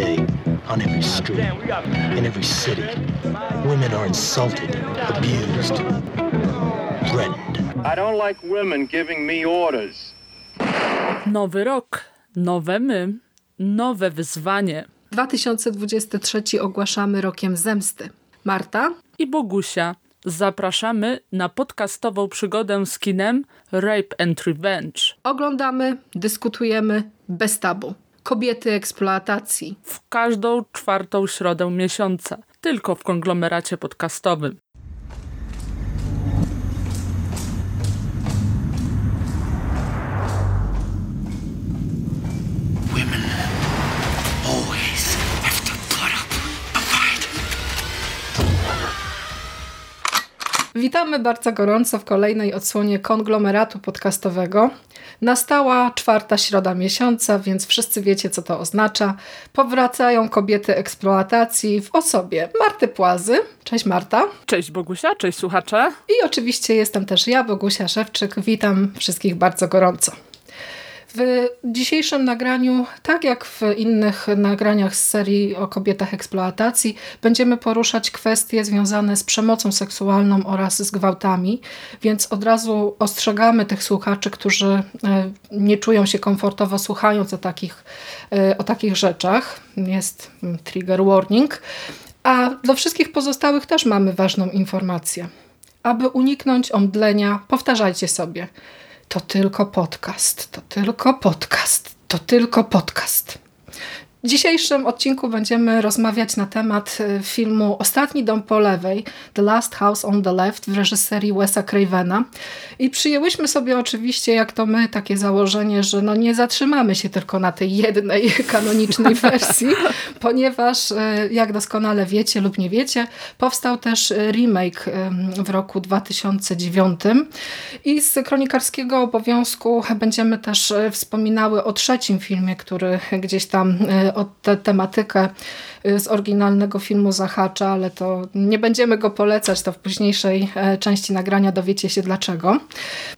day, on every street, in every city, women are insulted, abused, threatened. I don't like women giving me orders. Nowy rok, nowe my, nowe wyzwanie. 2023 ogłaszamy rokiem zemsty. Marta i Bogusia. Zapraszamy na podcastową przygodę z kinem Rape and Revenge. Oglądamy, dyskutujemy bez tabu. Kobiety eksploatacji. W każdą czwartą środę miesiąca. Tylko w konglomeracie podcastowym. Witamy bardzo gorąco w kolejnej odsłonie konglomeratu podcastowego. Nastała czwarta środa miesiąca, więc wszyscy wiecie, co to oznacza. Powracają kobiety eksploatacji w osobie Marty Płazy. Cześć Marta. Cześć Bogusia, cześć słuchacze. I oczywiście jestem też ja, Bogusia Szewczyk. Witam wszystkich bardzo gorąco. W dzisiejszym nagraniu, tak jak w innych nagraniach z serii o kobietach eksploatacji, będziemy poruszać kwestie związane z przemocą seksualną oraz z gwałtami, więc od razu ostrzegamy tych słuchaczy, którzy e, nie czują się komfortowo słuchając o takich, e, o takich rzeczach. Jest mm, trigger warning. A dla wszystkich pozostałych też mamy ważną informację. Aby uniknąć omdlenia, powtarzajcie sobie – to tylko podcast, to tylko podcast, to tylko podcast. W dzisiejszym odcinku będziemy rozmawiać na temat e, filmu Ostatni dom po lewej, The Last House on the Left w reżyserii Wesa Cravena. I przyjęłyśmy sobie oczywiście, jak to my, takie założenie, że no nie zatrzymamy się tylko na tej jednej kanonicznej wersji, ponieważ e, jak doskonale wiecie lub nie wiecie, powstał też remake w roku 2009 i z kronikarskiego obowiązku będziemy też wspominały o trzecim filmie, który gdzieś tam o tę tematykę z oryginalnego filmu zahacza, ale to nie będziemy go polecać, to w późniejszej e, części nagrania dowiecie się dlaczego.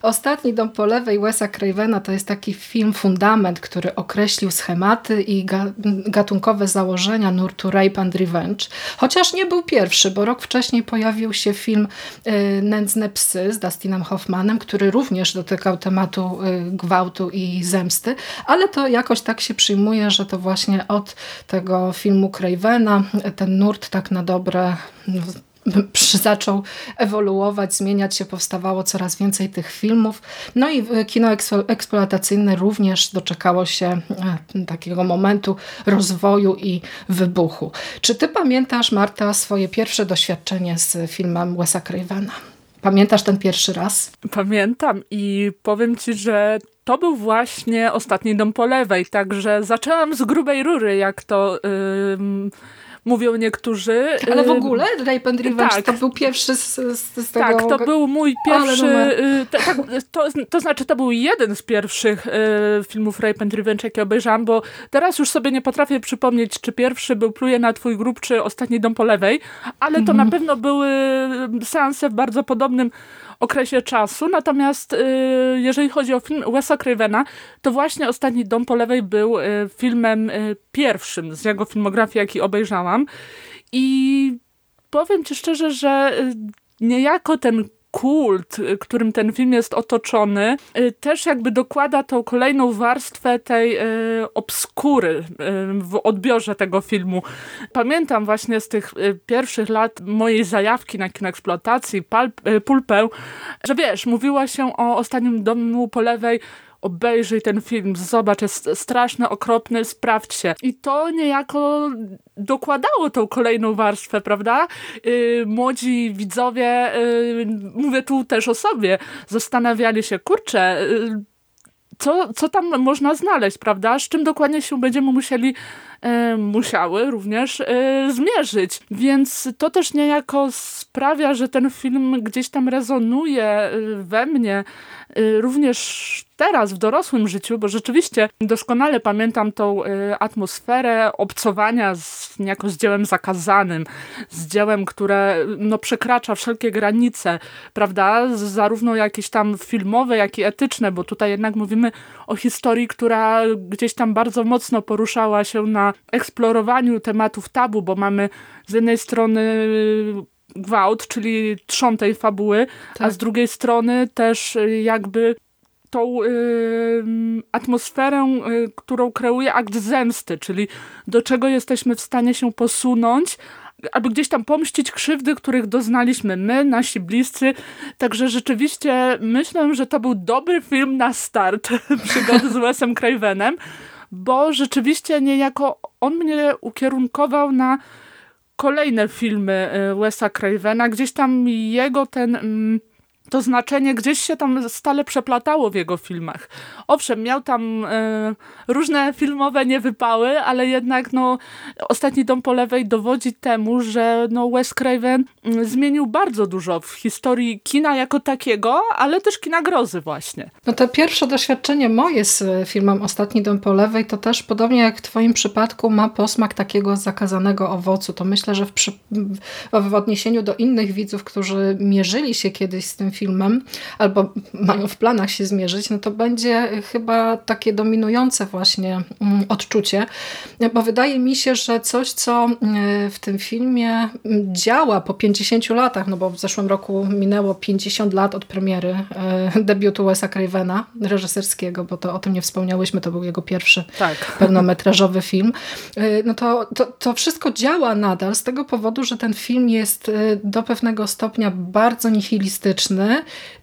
Ostatni dom po lewej Wesa Cravena to jest taki film fundament, który określił schematy i gatunkowe założenia nurtu Rape and Revenge. Chociaż nie był pierwszy, bo rok wcześniej pojawił się film y, Nędzne psy z Dustinem Hoffmanem, który również dotykał tematu y, gwałtu i zemsty, ale to jakoś tak się przyjmuje, że to właśnie od tego filmu Cravena ten nurt tak na dobre zaczął ewoluować, zmieniać się, powstawało coraz więcej tych filmów. No i kino eksploatacyjne również doczekało się e, takiego momentu rozwoju i wybuchu. Czy ty pamiętasz, Marta, swoje pierwsze doświadczenie z filmem Wesa Cravena? Pamiętasz ten pierwszy raz? Pamiętam i powiem ci, że to był właśnie ostatni dom po lewej, także zaczęłam z grubej rury, jak to... Yy mówią niektórzy. Ale w ogóle Rape Revenge tak. to był pierwszy z, z, tego... Tak, to był mój pierwszy... Y, tak, to, to znaczy, to był jeden z pierwszych y, filmów Rape Revenge, jakie obejrzałam, bo teraz już sobie nie potrafię przypomnieć, czy pierwszy był Pluje na twój grób, czy Ostatni dom po lewej, ale to na pewno były seanse w bardzo podobnym okresie czasu. Natomiast y, jeżeli chodzi o film Wesa Cravena, to właśnie Ostatni dom po lewej był y, filmem y, pierwszym z jego filmografii, jaki obejrzałam. I powiem ci szczerze, że niejako ten kult, y, którym ten film jest otoczony, y, też jakby dokłada tą kolejną warstwę tej y, obskury w odbiorze tego filmu. Pamiętam właśnie z tych pierwszych lat mojej zajawki na kinoeksploatacji, pulpę, że wiesz, mówiła się o Ostatnim domu po lewej obejrzyj ten film, zobacz, jest straszny, okropny, sprawdź się. I to niejako dokładało tą kolejną warstwę, prawda? Yy, młodzi widzowie, yy, mówię tu też o sobie, zastanawiali się, kurczę, yy, co, co tam można znaleźć, prawda? Z czym dokładnie się będziemy musieli e, musiały również e, zmierzyć. Więc to też niejako sprawia, że ten film gdzieś tam rezonuje e, we mnie również teraz w dorosłym życiu, bo rzeczywiście doskonale pamiętam tą e, atmosferę obcowania z, niejako z dziełem zakazanym, z dziełem, które no, przekracza wszelkie granice, prawda, zarówno jakieś tam filmowe, jak i etyczne, bo tutaj jednak mówimy o historii, która gdzieś tam bardzo mocno poruszała się na eksplorowaniu tematów tabu, bo mamy z jednej strony gwałt, czyli trzon tej fabuły, tak. a z drugiej strony też jakby tą y, atmosferę, y, którą kreuje akt zemsty, czyli do czego jesteśmy w stanie się posunąć, aby gdzieś tam pomścić krzywdy, których doznaliśmy my, nasi bliscy. Także rzeczywiście myślę, że to był dobry film na start przygody z Wesem Cravenem, bo rzeczywiście niejako on mnie ukierunkował na kolejne filmy y, Wesa Cravena. Gdzieś tam jego ten... To znaczenie gdzieś się tam stale przeplatało w jego filmach. Owszem, miał tam e, różne filmowe niewypały, ale jednak no, Ostatni Dom po lewej dowodzi temu, że no, Wes Craven mm, zmienił bardzo dużo w historii kina jako takiego, ale też kina grozy właśnie. No to pierwsze doświadczenie moje z e, filmem Ostatni Dom po lewej to też podobnie jak w twoim przypadku ma posmak takiego zakazanego owocu. To myślę, że w, przy... w odniesieniu do innych widzów, którzy mierzyli się kiedyś z tym filmem, albo mają w planach się zmierzyć, no to będzie chyba takie dominujące właśnie mm, odczucie, bo wydaje mi się, że coś, co mm, w tym filmie mm, działa po 50 latach, no bo w zeszłym roku minęło 50 lat od premiery e, debiutu Wesa Cravena, reżyserskiego, bo to o tym nie wspomniałyśmy, to był jego pierwszy tak. pełnometrażowy film, e, no to, to, to wszystko działa nadal z tego powodu, że ten film jest e, do pewnego stopnia bardzo nihilistyczny,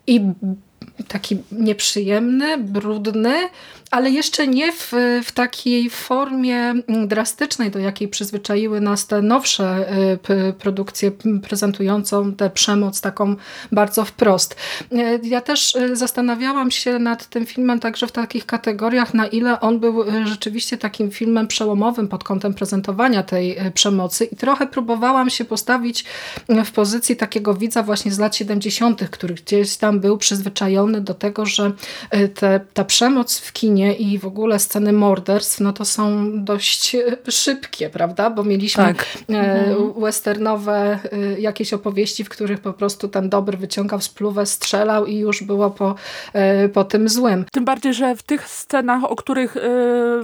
i taki nieprzyjemny, brudny, ale jeszcze nie w, w takiej formie drastycznej, do jakiej przyzwyczaiły nas te nowsze y, produkcje prezentującą tę przemoc taką bardzo wprost. Y, ja też y, zastanawiałam się nad tym filmem także w takich kategoriach, na ile on był rzeczywiście takim filmem przełomowym pod kątem prezentowania tej przemocy i trochę próbowałam się postawić w pozycji takiego widza właśnie z lat 70., który gdzieś tam był przyzwyczajony do tego, że te, ta przemoc w kinie i w ogóle sceny morderstw, no to są dość e, szybkie, prawda? Bo mieliśmy tak. E, mhm. westernowe e, jakieś opowieści, w których po prostu ten dobry wyciągał spluwę, strzelał i już było po, po tym złym. Tym bardziej, że w tych scenach, o których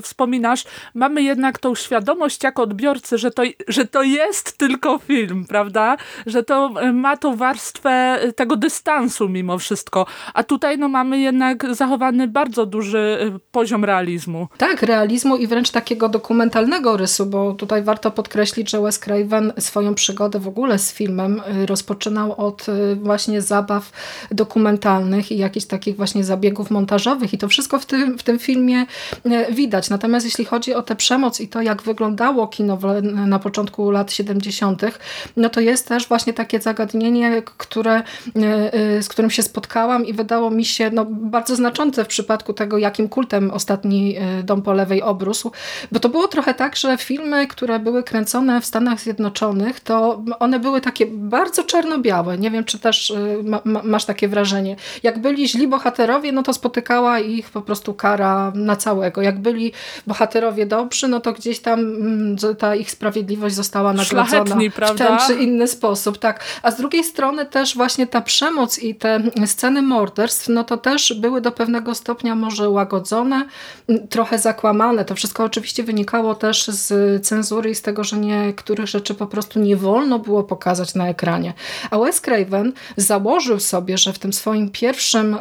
wspominasz, mamy jednak tą świadomość jako odbiorcy, że to, że to jest tylko film, prawda? Że to ma tą warstwę tego dystansu mimo wszystko. A tutaj no, mamy jednak zachowany bardzo duży poziom realizmu. Tak, realizmu i wręcz takiego dokumentalnego rysu, bo tutaj warto podkreślić, że Wes Craven swoją przygodę w ogóle z filmem y, rozpoczynał od y, właśnie zabaw dokumentalnych i jakichś takich właśnie zabiegów montażowych i to wszystko w tym, w tym filmie y, widać. Natomiast jeśli chodzi o tę przemoc i to, jak wyglądało kino na początku lat 70., no to jest też właśnie takie zagadnienie, które, z którym się spotkałam i wydało mi się no, bardzo znaczące w przypadku tego, jakim kultem ostatni e, dom po lewej obrósł, bo to było trochę tak, że filmy, które były kręcone w Stanach Zjednoczonych, to one były takie bardzo czarno-białe. Nie wiem, czy też e, ma, ma, masz takie wrażenie. Jak byli źli bohaterowie, no to spotykała ich po prostu kara na całego. Jak byli bohaterowie dobrzy, no to gdzieś tam mm, ta ich sprawiedliwość została nagrodzona w ten czy inny sposób. Tak. A z drugiej strony też właśnie ta przemoc i te sceny morderstw, no to też były do pewnego stopnia może łagodzone, trochę zakłamane. To wszystko oczywiście wynikało też z cenzury i z tego, że niektórych rzeczy po prostu nie wolno było pokazać na ekranie. A Wes Craven założył sobie, że w tym swoim pierwszym e,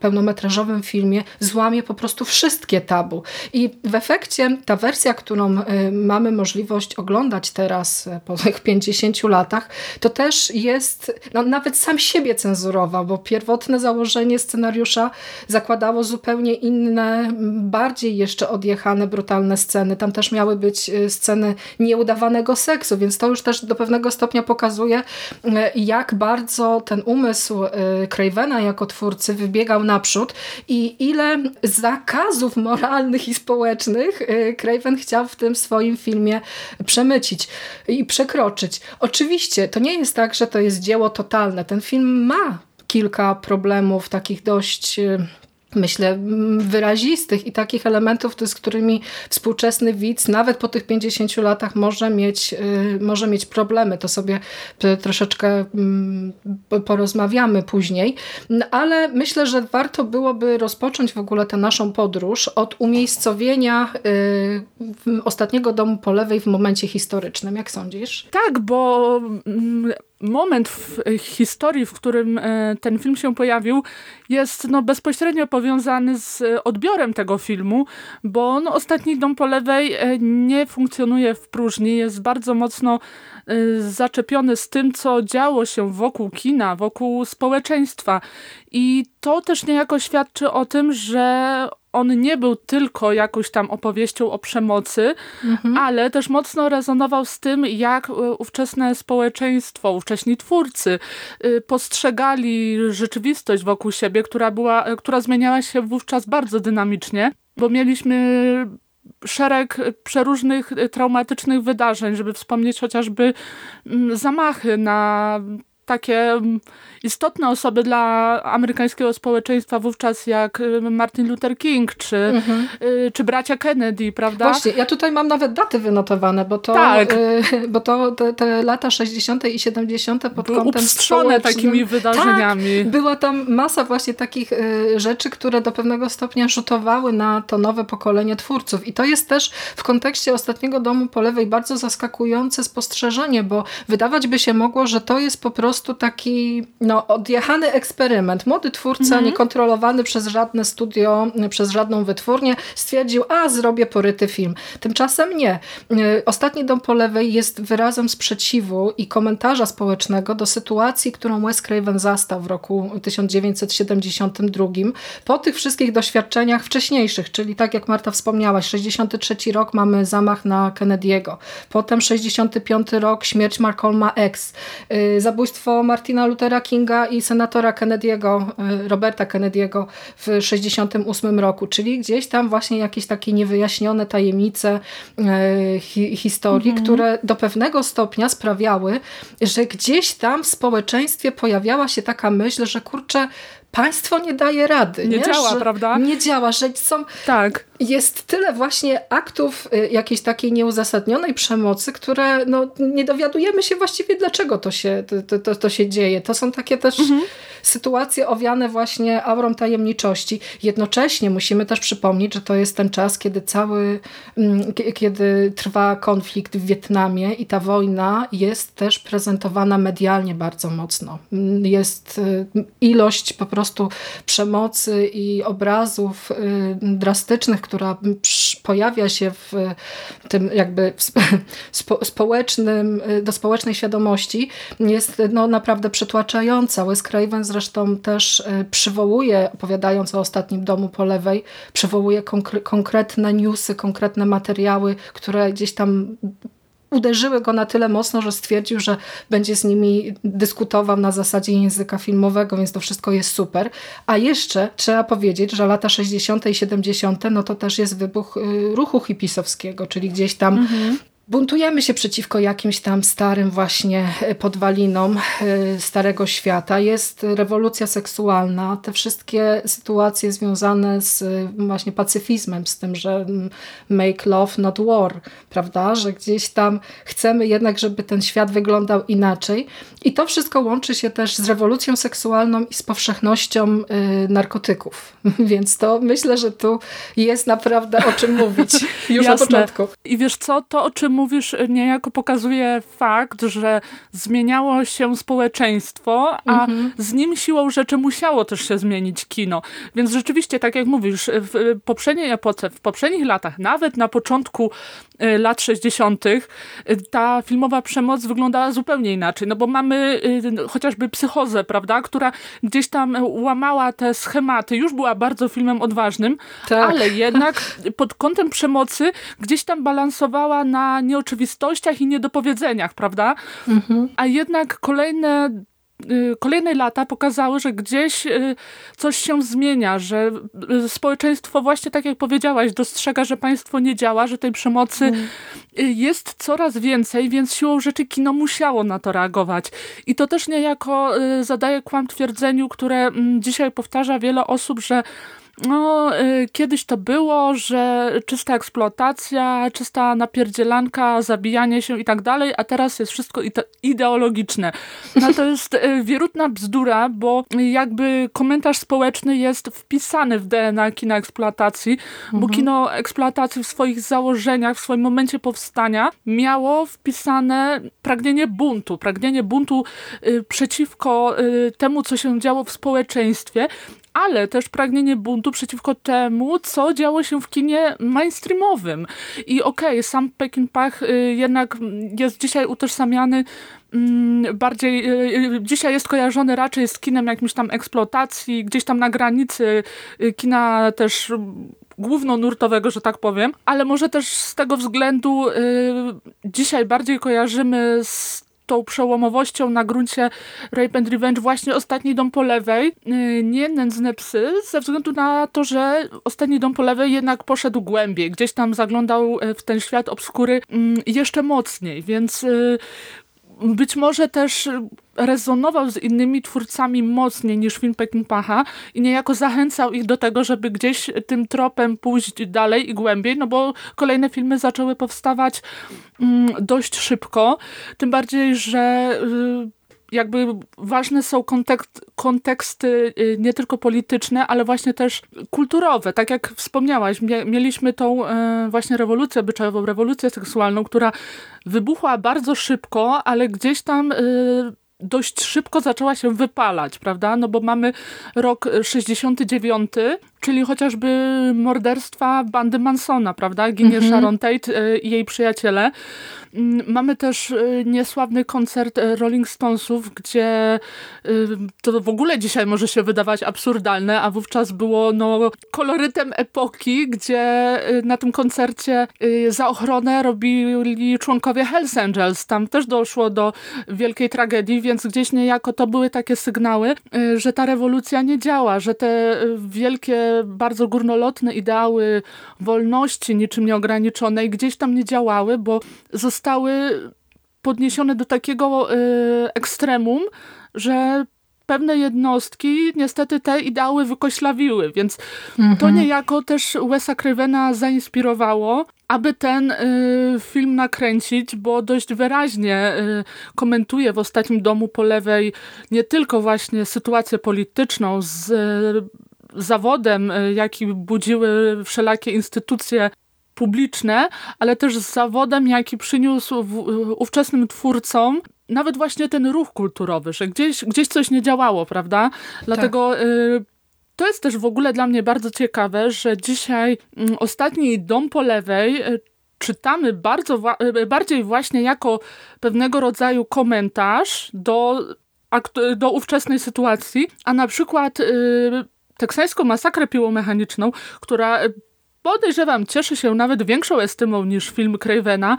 pełnometrażowym filmie złamie po prostu wszystkie tabu. I w efekcie ta wersja, którą e, mamy możliwość oglądać teraz e, po tych 50 latach, to też jest, no nawet sam siebie cenzurował, bo pierwotne założenie scenariusza zakładało zupełnie inne bardziej jeszcze odjechane, brutalne sceny. Tam też miały być y, sceny nieudawanego seksu, więc to już też do pewnego stopnia pokazuje, y, jak bardzo ten umysł y, Cravena jako twórcy wybiegał naprzód i ile zakazów moralnych i społecznych Craven chciał w tym swoim filmie przemycić i przekroczyć. Oczywiście to nie jest tak, że to jest dzieło totalne. Ten film ma kilka problemów takich dość myślę, wyrazistych i takich elementów, z którymi współczesny widz nawet po tych 50 latach może mieć, y, może mieć problemy. To sobie troszeczkę porozmawiamy później, ale myślę, że warto byłoby rozpocząć w ogóle tę naszą podróż od umiejscowienia y, ostatniego domu po lewej w momencie historycznym. Jak sądzisz? Tak, bo moment w historii, w którym e, ten film się pojawił, jest no, bezpośrednio powiązany z odbiorem tego filmu, bo no, Ostatni Dom po lewej e, nie funkcjonuje w próżni, jest bardzo mocno e, zaczepiony z tym, co działo się wokół kina, wokół społeczeństwa. I to też niejako świadczy o tym, że on nie był tylko jakąś tam opowieścią o przemocy, mhm. ale też mocno rezonował z tym, jak ówczesne społeczeństwo, ówcześni twórcy y, postrzegali rzeczywistość wokół siebie, która, była, która zmieniała się wówczas bardzo dynamicznie, bo mieliśmy szereg przeróżnych traumatycznych wydarzeń, żeby wspomnieć chociażby mm, zamachy na takie mm, istotne osoby dla amerykańskiego społeczeństwa wówczas jak y, Martin Luther King czy, mhm. Y, czy bracia Kennedy, prawda? Właśnie, ja tutaj mam nawet daty wynotowane, bo to, tak. Y, bo to te, te, lata 60. i 70. pod Były kątem społecznym. takimi wydarzeniami. Tak, była tam masa właśnie takich rzeczy, które do pewnego stopnia rzutowały na to nowe pokolenie twórców. I to jest też w kontekście ostatniego domu po lewej bardzo zaskakujące spostrzeżenie, bo wydawać by się mogło, że to jest po prostu taki no, odjechany eksperyment. Młody twórca, mhm. niekontrolowany przez żadne studio, przez żadną wytwórnię, stwierdził, a zrobię poryty film. Tymczasem nie. Y, Ostatni dom po lewej jest wyrazem sprzeciwu i komentarza społecznego do sytuacji, którą Wes Craven zastał w roku 1972 po tych wszystkich doświadczeniach wcześniejszych, czyli tak jak Marta wspomniałaś, 63 rok mamy zamach na Kennedy'ego, potem 65 rok śmierć Malcolma X, y, zabójstwo Martina Luthera Kinga i senatora Kennedy'ego, e, Roberta Kennedy'ego w 1968 roku, czyli gdzieś tam właśnie jakieś takie niewyjaśnione tajemnice e, hi historii, mhm. które do pewnego stopnia sprawiały, że gdzieś tam w społeczeństwie pojawiała się taka myśl, że kurczę, państwo nie daje rady. Nie, nie? działa, że prawda? Nie działa, że są... Tak. Jest tyle właśnie aktów y, jakiejś takiej nieuzasadnionej przemocy, które no, nie dowiadujemy się właściwie dlaczego to się, to, to, to się dzieje. To są takie też mhm. sytuacje owiane właśnie aurą tajemniczości. Jednocześnie musimy też przypomnieć, że to jest ten czas, kiedy cały, mm, kiedy trwa konflikt w Wietnamie i ta wojna jest też prezentowana medialnie bardzo mocno. Jest y, ilość po prostu prostu przemocy i obrazów y, drastycznych, która pojawia się w tym jakby społecznym, y, do społecznej świadomości jest no, naprawdę przytłaczająca. Wes Craven zresztą też y, przywołuje, opowiadając o ostatnim domu po lewej, przywołuje konkretne newsy, konkretne materiały, które gdzieś tam uderzyły go na tyle mocno, że stwierdził, że będzie z nimi dyskutował na zasadzie języka filmowego, więc to wszystko jest super. A jeszcze trzeba powiedzieć, że lata 60. i 70. no to też jest wybuch y, ruchu hipisowskiego, czyli gdzieś tam mhm buntujemy się przeciwko jakimś tam starym właśnie e, podwalinom e, starego świata. Jest rewolucja seksualna, te wszystkie sytuacje związane z e, właśnie pacyfizmem, z tym, że make love, not war, prawda? Że gdzieś tam chcemy jednak, żeby ten świat wyglądał inaczej. I to wszystko łączy się też z rewolucją seksualną i z powszechnością narkotyków. Więc to myślę, że tu jest naprawdę o czym mówić już na początku. I wiesz co, to o czym mówisz, niejako pokazuje fakt, że zmieniało się społeczeństwo, a mhm. z nim siłą rzeczy musiało też się zmienić kino. Więc rzeczywiście, tak jak mówisz, w poprzedniej epoce, w poprzednich latach, nawet na początku lat 60., y, ta filmowa przemoc wyglądała zupełnie inaczej. No bo mamy y, chociażby psychozę, prawda, która gdzieś tam łamała te schematy. Już była bardzo filmem odważnym, tak. ale jednak pod kątem przemocy gdzieś tam balansowała na nieoczywistościach i niedopowiedzeniach, prawda? Mhm. A jednak kolejne y, kolejne lata pokazały, że gdzieś y, coś się zmienia, że y, społeczeństwo właśnie tak jak powiedziałaś, dostrzega, że państwo nie działa, że tej przemocy mm. jest coraz więcej, więc siłą rzeczy kino musiało na to reagować. I to też niejako zadaje kłam twierdzeniu, które mm, dzisiaj powtarza wiele osób, że no, kiedyś to było, że czysta eksploatacja, czysta napierdzielanka, zabijanie się i tak dalej, a teraz jest wszystko ideologiczne. No to jest wierutna bzdura, bo jakby komentarz społeczny jest wpisany w DNA kina eksploatacji, mhm. bo kino eksploatacji w swoich założeniach, w swoim momencie powstania miało wpisane pragnienie buntu, pragnienie buntu y, przeciwko y, temu, co się działo w społeczeństwie, ale też pragnienie buntu przeciwko temu, co działo się w kinie mainstreamowym. I okej, okay, sam Pekin Pach y, jednak jest dzisiaj utożsamiany mm, bardziej, y, dzisiaj jest kojarzony raczej z kinem jakimś tam eksploatacji, gdzieś tam na granicy kina też głównonurtowego, że tak powiem, ale może też z tego względu y, dzisiaj bardziej kojarzymy z tą przełomowością na gruncie Rape and Revenge właśnie Ostatni Dom po lewej, y, nie Nędzne Psy, ze względu na to, że Ostatni Dom po lewej jednak poszedł głębiej, gdzieś tam zaglądał y, w ten świat obskury mm, jeszcze mocniej, więc y, być może też rezonował z innymi twórcami mocniej niż film Peckinpaha i niejako zachęcał ich do tego, żeby gdzieś tym tropem pójść dalej i głębiej, no bo kolejne filmy zaczęły powstawać mm, dość szybko, tym bardziej, że y, jakby ważne są kontekst, konteksty y, nie tylko polityczne, ale właśnie też kulturowe. Tak jak wspomniałaś, mieliśmy tą e, właśnie rewolucję obyczajową, rewolucję seksualną, która wybuchła bardzo szybko, ale gdzieś tam y, dość szybko zaczęła się wypalać, prawda? No bo mamy rok 69, czyli chociażby morderstwa bandy Mansona, prawda? Ginie mhm. Sharon Tate e, i jej przyjaciele. Mm, mamy też y, niesławny koncert y, Rolling Stonesów, gdzie y, to w ogóle dzisiaj może się wydawać absurdalne, a wówczas było no, kolorytem epoki, gdzie na tym koncercie za ochronę robili członkowie Hells Angels. Tam też doszło do wielkiej tragedii, więc gdzieś niejako to były takie sygnały, że ta rewolucja nie działa, że te wielkie, bardzo górnolotne ideały wolności, niczym nieograniczonej, gdzieś tam nie działały, bo zostały podniesione do takiego y, ekstremum, że pewne jednostki niestety te ideały wykoślawiły, więc mhm. to niejako też Wesa Cravena zainspirowało, aby ten y, film nakręcić, bo dość wyraźnie y, komentuje w Ostatnim Domu po lewej nie tylko właśnie sytuację polityczną z y, zawodem, y, jaki budziły wszelakie instytucje publiczne, ale też z zawodem, jaki przyniósł w, ówczesnym twórcom nawet właśnie ten ruch kulturowy, że gdzieś, gdzieś coś nie działało, prawda? Dlatego tak. y, to jest też w ogóle dla mnie bardzo ciekawe, że dzisiaj y, ostatni dom po lewej y, czytamy bardzo, bardziej właśnie jako pewnego rodzaju komentarz do, do ówczesnej sytuacji, a na przykład teksańską masakrę piłomechaniczną, która podejrzewam, cieszy się nawet większą estymą niż film Cravena.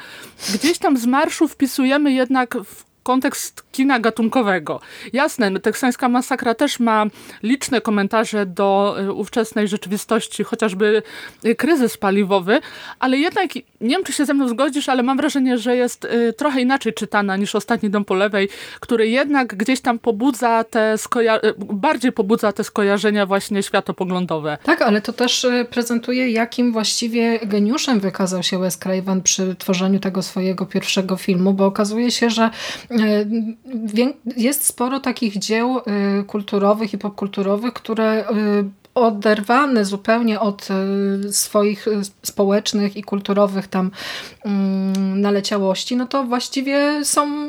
Gdzieś tam z marszu wpisujemy jednak w kontekst kina gatunkowego. Jasne, no, teksańska masakra też ma liczne komentarze do y, ówczesnej rzeczywistości, chociażby y, kryzys paliwowy, ale jednak, nie wiem czy się ze mną zgodzisz, ale mam wrażenie, że jest y, trochę inaczej czytana niż Ostatni Dom po lewej, który jednak gdzieś tam pobudza te bardziej pobudza te skojarzenia właśnie światopoglądowe. Tak, ale to też prezentuje, jakim właściwie geniuszem wykazał się Wes Craven przy tworzeniu tego swojego pierwszego filmu, bo okazuje się, że jest sporo takich dzieł y, kulturowych i popkulturowych, które y, oderwane zupełnie od y, swoich społecznych i kulturowych tam mm, naleciałości, no to właściwie są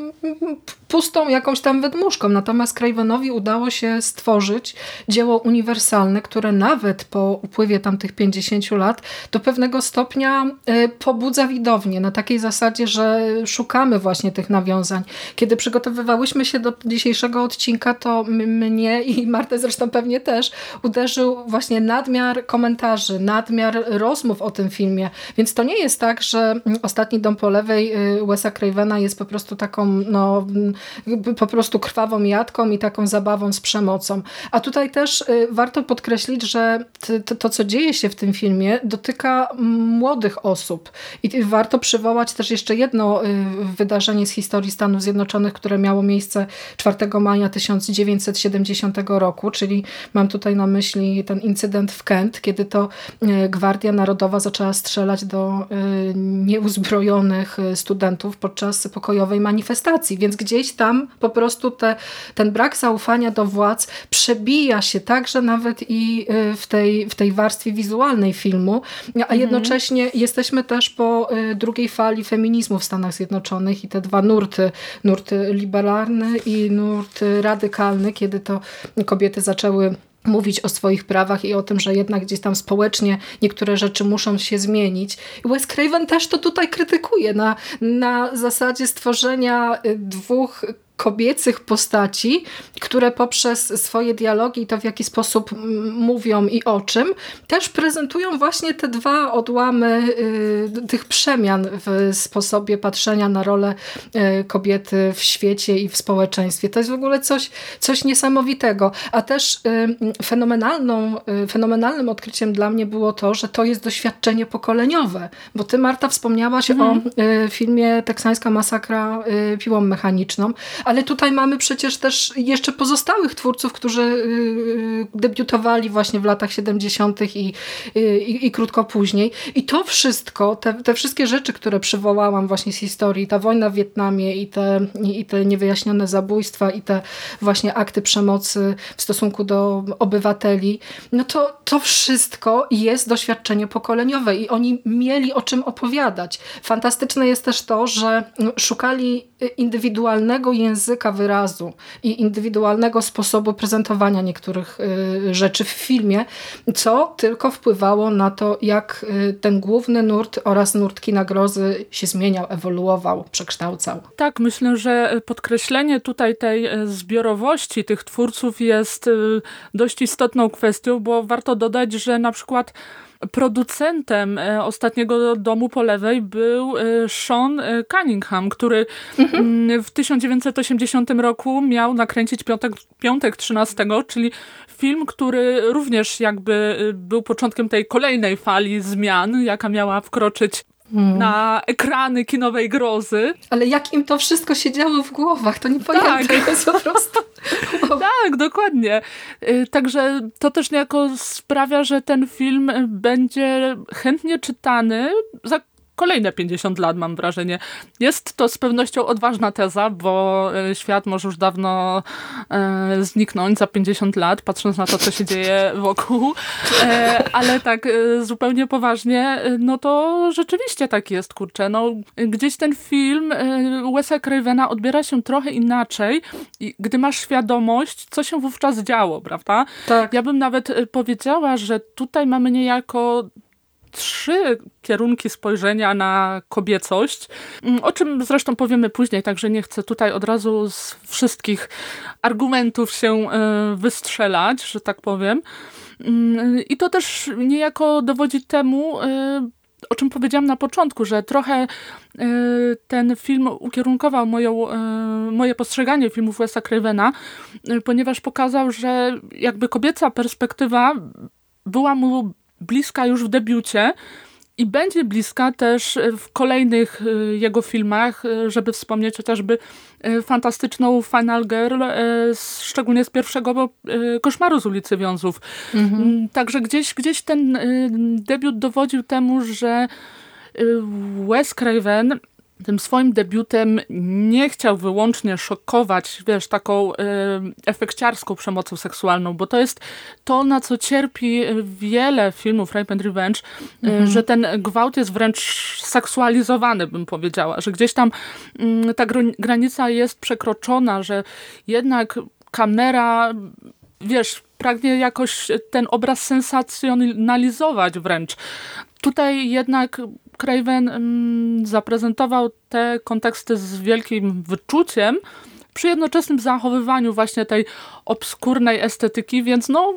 pustą jakąś tam wydmuszką. Natomiast Cravenowi udało się stworzyć dzieło uniwersalne, które nawet po upływie tam tych 50 lat do pewnego stopnia e, pobudza widownię na takiej zasadzie, że szukamy właśnie tych nawiązań. Kiedy przygotowywałyśmy się do dzisiejszego odcinka, to mnie i Martę zresztą pewnie też uderzył właśnie nadmiar komentarzy, nadmiar rozmów o tym filmie. Więc to nie jest tak, że Ostatni Dom po lewej y, Wesa Cravena jest po prostu taką no, po prostu krwawą jadką i taką zabawą z przemocą. A tutaj też y, warto podkreślić, że to, to, co dzieje się w tym filmie, dotyka młodych osób. I warto przywołać też jeszcze jedno y, wydarzenie z historii Stanów Zjednoczonych, które miało miejsce 4 maja 1970 roku, czyli mam tutaj na myśli ten incydent w Kent, kiedy to y, Gwardia Narodowa zaczęła strzelać do nieuzbrojonych studentów podczas pokojowej manifestacji, więc gdzieś tam po prostu te, ten brak zaufania do władz przebija się także nawet i w tej, w tej warstwie wizualnej filmu, a mhm. jednocześnie jesteśmy też po drugiej fali feminizmu w Stanach Zjednoczonych i te dwa nurty, nurt liberalny i nurt radykalny, kiedy to kobiety zaczęły mówić o swoich prawach i o tym, że jednak gdzieś tam społecznie niektóre rzeczy muszą się zmienić. I Wes Craven też to tutaj krytykuje na, na zasadzie stworzenia y, dwóch kobiecych postaci, które poprzez swoje dialogi i to w jaki sposób mówią i o czym, też prezentują właśnie te dwa odłamy y, tych przemian w sposobie patrzenia na rolę y, kobiety w świecie i w społeczeństwie. To jest w ogóle coś, coś niesamowitego. A też y, fenomenalną, fenomenalnym odkryciem dla mnie było to, że to jest doświadczenie pokoleniowe. Bo ty, Marta, wspomniałaś mhm. o filmie Teksańska masakra piłą mechaniczną, ale tutaj mamy przecież też jeszcze pozostałych twórców, którzy y, y, debiutowali właśnie w latach 70. I, y, i, i krótko później. I to wszystko, te, te wszystkie rzeczy, które przywołałam właśnie z historii, ta wojna w Wietnamie i te, i te niewyjaśnione zabójstwa i te właśnie akty przemocy w stosunku do obywateli, no to to wszystko jest doświadczenie pokoleniowe i oni mieli o czym opowiadać. Fantastyczne jest też to, że szukali indywidualnego języka wyrazu i indywidualnego sposobu prezentowania niektórych y, rzeczy w filmie, co tylko wpływało na to, jak y, ten główny nurt oraz nurt kina grozy się zmieniał, ewoluował, przekształcał. Tak, myślę, że podkreślenie tutaj tej e, zbiorowości tych twórców jest y, dość istotną kwestią, bo warto dodać, że na przykład producentem e, ostatniego domu po lewej był e, Sean e, Cunningham, który mhm. Mm, w 1980 roku miał nakręcić Piątek, Piątek 13, czyli film, który również jakby był początkiem tej kolejnej fali zmian, jaka miała wkroczyć Hmm. na ekrany kinowej grozy. Ale jak im to wszystko się działo w głowach, to nie pojęte tak. jest po prostu. tak, dokładnie. Y, także to też niejako sprawia, że ten film będzie chętnie czytany za kolejne 50 lat, mam wrażenie. Jest to z pewnością odważna teza, bo e, świat może już dawno e, zniknąć za 50 lat, patrząc na to, co się dzieje wokół. E, ale tak e, zupełnie poważnie, e, no to rzeczywiście tak jest, kurczę. No, gdzieś ten film e, Wes'a Cravena odbiera się trochę inaczej, gdy masz świadomość, co się wówczas działo, prawda? Tak. Ja bym nawet powiedziała, że tutaj mamy niejako trzy kierunki spojrzenia na kobiecość, mm, o czym zresztą powiemy później, także nie chcę tutaj od razu z wszystkich argumentów się e, wystrzelać, że tak powiem. Mm, I to też niejako dowodzi temu, e, o czym powiedziałam na początku, że trochę e, ten film ukierunkował moją, moje postrzeganie filmów Wes'a Cravena, ponieważ pokazał, że jakby kobieca perspektywa była mu bliska już w debiucie i będzie bliska też w kolejnych y, jego filmach, y, żeby wspomnieć chociażby fantastyczną Final Girl, szczególnie z pierwszego Koszmaru z ulicy Wiązów. Mhm. Mm, także gdzieś, gdzieś ten debiut dowodził temu, że Wes Craven tym swoim debiutem nie chciał wyłącznie szokować, wiesz, taką y, efekciarską przemocą seksualną, bo to jest to, na co cierpi wiele filmów Rape and Revenge, mhm. y, że ten gwałt jest wręcz seksualizowany, bym powiedziała, że gdzieś tam y, ta granica jest przekroczona, że jednak kamera, wiesz, pragnie jakoś ten obraz sensacjonalizować wręcz. Tutaj jednak Craven mm, zaprezentował te konteksty z wielkim wyczuciem, przy jednoczesnym zachowywaniu właśnie tej obskurnej estetyki, więc no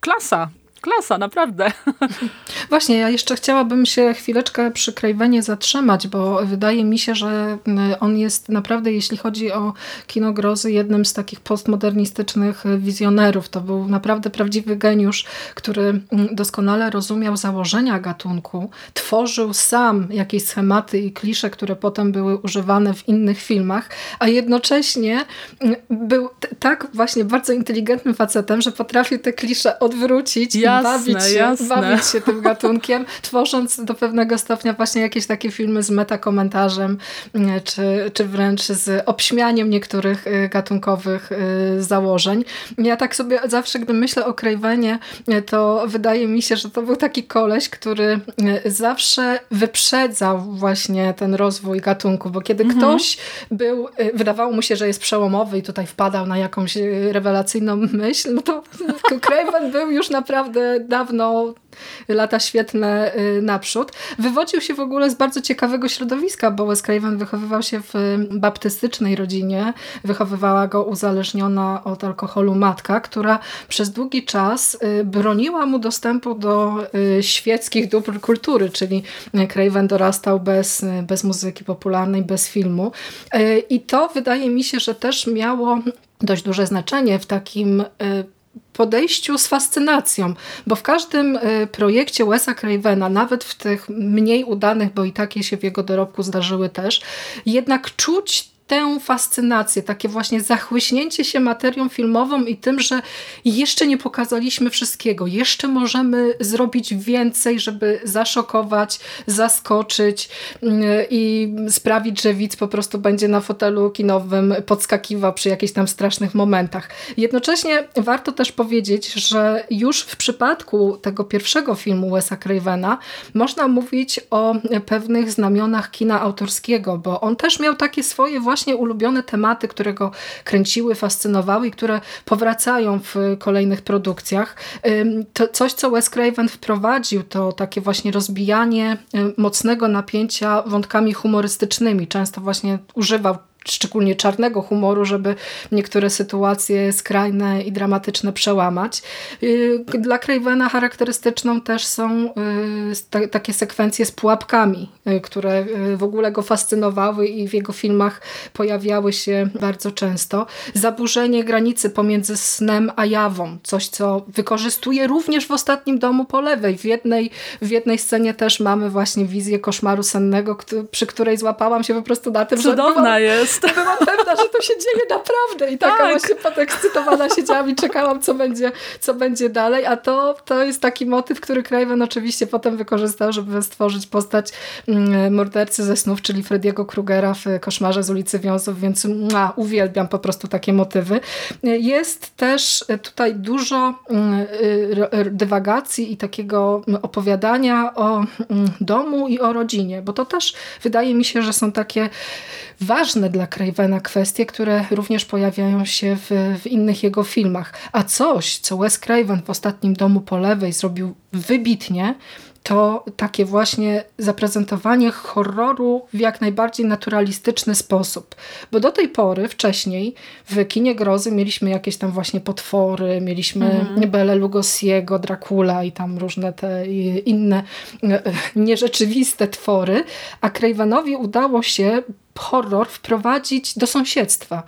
klasa. Klasa, naprawdę. Właśnie, ja jeszcze chciałabym się chwileczkę przy Cravenie zatrzymać, bo wydaje mi się, że on jest naprawdę, jeśli chodzi o kino grozy, jednym z takich postmodernistycznych wizjonerów. To był naprawdę prawdziwy geniusz, który doskonale rozumiał założenia gatunku, tworzył sam jakieś schematy i klisze, które potem były używane w innych filmach, a jednocześnie był tak właśnie bardzo inteligentnym facetem, że potrafił te klisze odwrócić jasne, bawić, się, jasne. bawić się tym gatunkiem, tworząc do pewnego stopnia właśnie jakieś takie filmy z metakomentarzem, mm, czy, czy wręcz z obśmianiem niektórych y, gatunkowych y, założeń. Ja tak sobie zawsze, gdy myślę o Cravenie, y, to wydaje mi się, że to był taki koleś, który zawsze wyprzedzał właśnie ten rozwój gatunku, bo kiedy mhm. ktoś był, wydawało mu się, że jest przełomowy i tutaj wpadał na jakąś rewelacyjną myśl, no to Craven był już naprawdę naprawdę dawno lata świetne y, naprzód. Wywodził się w ogóle z bardzo ciekawego środowiska, bo Wes Craven wychowywał się w baptystycznej rodzinie. Wychowywała go uzależniona od alkoholu matka, która przez długi czas y, broniła mu dostępu do y, świeckich dóbr kultury, czyli Craven dorastał bez, bez muzyki popularnej, bez filmu. I to wydaje mi się, że też miało dość duże znaczenie w takim podejściu z fascynacją, bo w każdym y, projekcie Wesa Cravena, nawet w tych mniej udanych, bo i takie się w jego dorobku zdarzyły też, jednak czuć tę fascynację, takie właśnie zachłyśnięcie się materią filmową i tym, że jeszcze nie pokazaliśmy wszystkiego, jeszcze możemy zrobić więcej, żeby zaszokować, zaskoczyć mm, i sprawić, że widz po prostu będzie na fotelu kinowym podskakiwał przy jakichś tam strasznych momentach. Jednocześnie warto też powiedzieć, że już w przypadku tego pierwszego filmu Wesa Cravena można mówić o pewnych znamionach kina autorskiego, bo on też miał takie swoje właśnie właśnie ulubione tematy, które go kręciły, fascynowały i które powracają w kolejnych produkcjach. To coś, co Wes Craven wprowadził, to takie właśnie rozbijanie mocnego napięcia wątkami humorystycznymi. Często właśnie używał szczególnie czarnego humoru, żeby niektóre sytuacje skrajne i dramatyczne przełamać. Y, dla Cravena charakterystyczną też są y, takie sekwencje z pułapkami, y, które w ogóle go fascynowały i w jego filmach pojawiały się bardzo często. Zaburzenie granicy pomiędzy snem a jawą, coś co wykorzystuje również w Ostatnim Domu po lewej. W jednej, w jednej scenie też mamy właśnie wizję koszmaru sennego, przy której złapałam się po prostu na tym, Cudowna że... Cudowna jest jest. Byłam pewna, że to się dzieje naprawdę i taka tak. właśnie podekscytowana siedziałam i czekałam, co będzie, co będzie dalej, a to, to jest taki motyw, który Craven oczywiście potem wykorzystał, żeby stworzyć postać mm, mordercy ze snów, czyli Frediego Krugera w Koszmarze z ulicy Wiązów, więc mua, uwielbiam po prostu takie motywy. Jest też tutaj dużo mm, dywagacji i takiego opowiadania o mm, domu i o rodzinie, bo to też wydaje mi się, że są takie ważne dla Cravena kwestie, które również pojawiają się w, w innych jego filmach. A coś, co Wes Craven w Ostatnim Domu po lewej zrobił wybitnie, to takie właśnie zaprezentowanie horroru w jak najbardziej naturalistyczny sposób. Bo do tej pory, wcześniej, w kinie grozy mieliśmy jakieś tam właśnie potwory, mieliśmy mm. Bele Lugosiego, Dracula i tam różne te inne e, nierzeczywiste twory, a Cravenowi udało się horror wprowadzić do sąsiedztwa.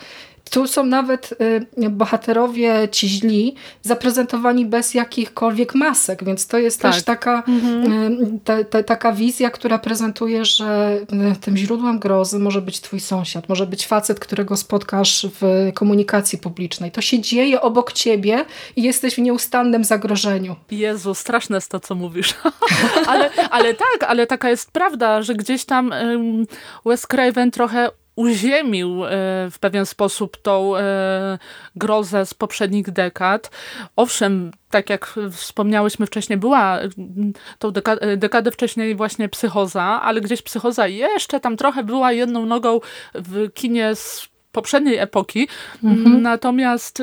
Tu są nawet y, bohaterowie ci źli zaprezentowani bez jakichkolwiek masek, więc to jest tak. też taka, mhm. y, taka wizja, która prezentuje, że y, tym źródłem grozy może być twój sąsiad, może być facet, którego spotkasz w komunikacji publicznej. To się dzieje obok ciebie i jesteś w nieustannym zagrożeniu. Jezu, straszne jest to, co mówisz. ale, ale tak, ale taka jest prawda, że gdzieś tam Wes Craven trochę uziemił e, w pewien sposób tą e, grozę z poprzednich dekad. Owszem, tak jak wspomniałyśmy wcześniej, była tą dekadę, dekadę wcześniej właśnie psychoza, ale gdzieś psychoza jeszcze tam trochę była jedną nogą w kinie z poprzedniej epoki. Mhm. Natomiast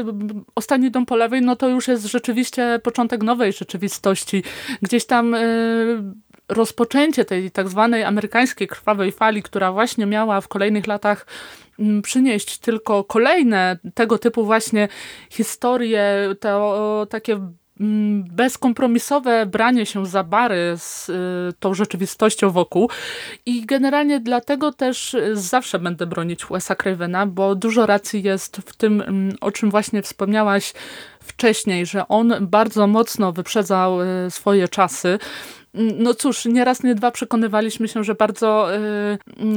Ostatni Dom po lewej, no to już jest rzeczywiście początek nowej rzeczywistości. Gdzieś tam y, rozpoczęcie tej tak zwanej amerykańskiej krwawej fali, która właśnie miała w kolejnych latach mm, przynieść tylko kolejne tego typu właśnie historie, to takie mm, bezkompromisowe branie się za bary z y, tą rzeczywistością wokół. I generalnie dlatego też zawsze będę bronić Wes'a Cravena, bo dużo racji jest w tym, mm, o czym właśnie wspomniałaś wcześniej, że on bardzo mocno wyprzedzał y, swoje czasy no cóż, nie raz, nie dwa przekonywaliśmy się, że bardzo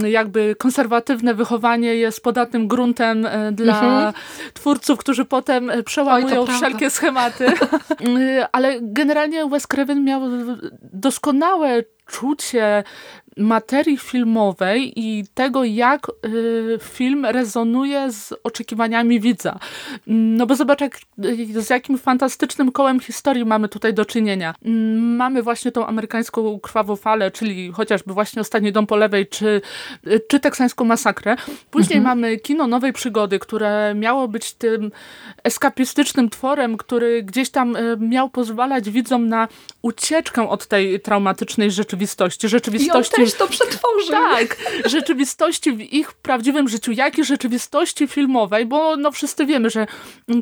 y, jakby konserwatywne wychowanie jest podatnym gruntem y, dla mhm. twórców, którzy potem przełamują Oj, wszelkie schematy. Ale generalnie Wes Craven miał doskonałe czucie materii filmowej i tego, jak y, film rezonuje z oczekiwaniami widza. No bo zobacz, jak, z jakim fantastycznym kołem historii mamy tutaj do czynienia. Mamy właśnie tą amerykańską krwawą falę, czyli chociażby właśnie Ostatni Dom po lewej, czy, czy teksańską masakrę. Później mhm. mamy kino nowej przygody, które miało być tym eskapistycznym tworem, który gdzieś tam y, miał pozwalać widzom na ucieczkę od tej traumatycznej rzeczywistości. Rzeczywistości to przetworzył. Tak, rzeczywistości w ich prawdziwym życiu, jak i rzeczywistości filmowej, bo no wszyscy wiemy, że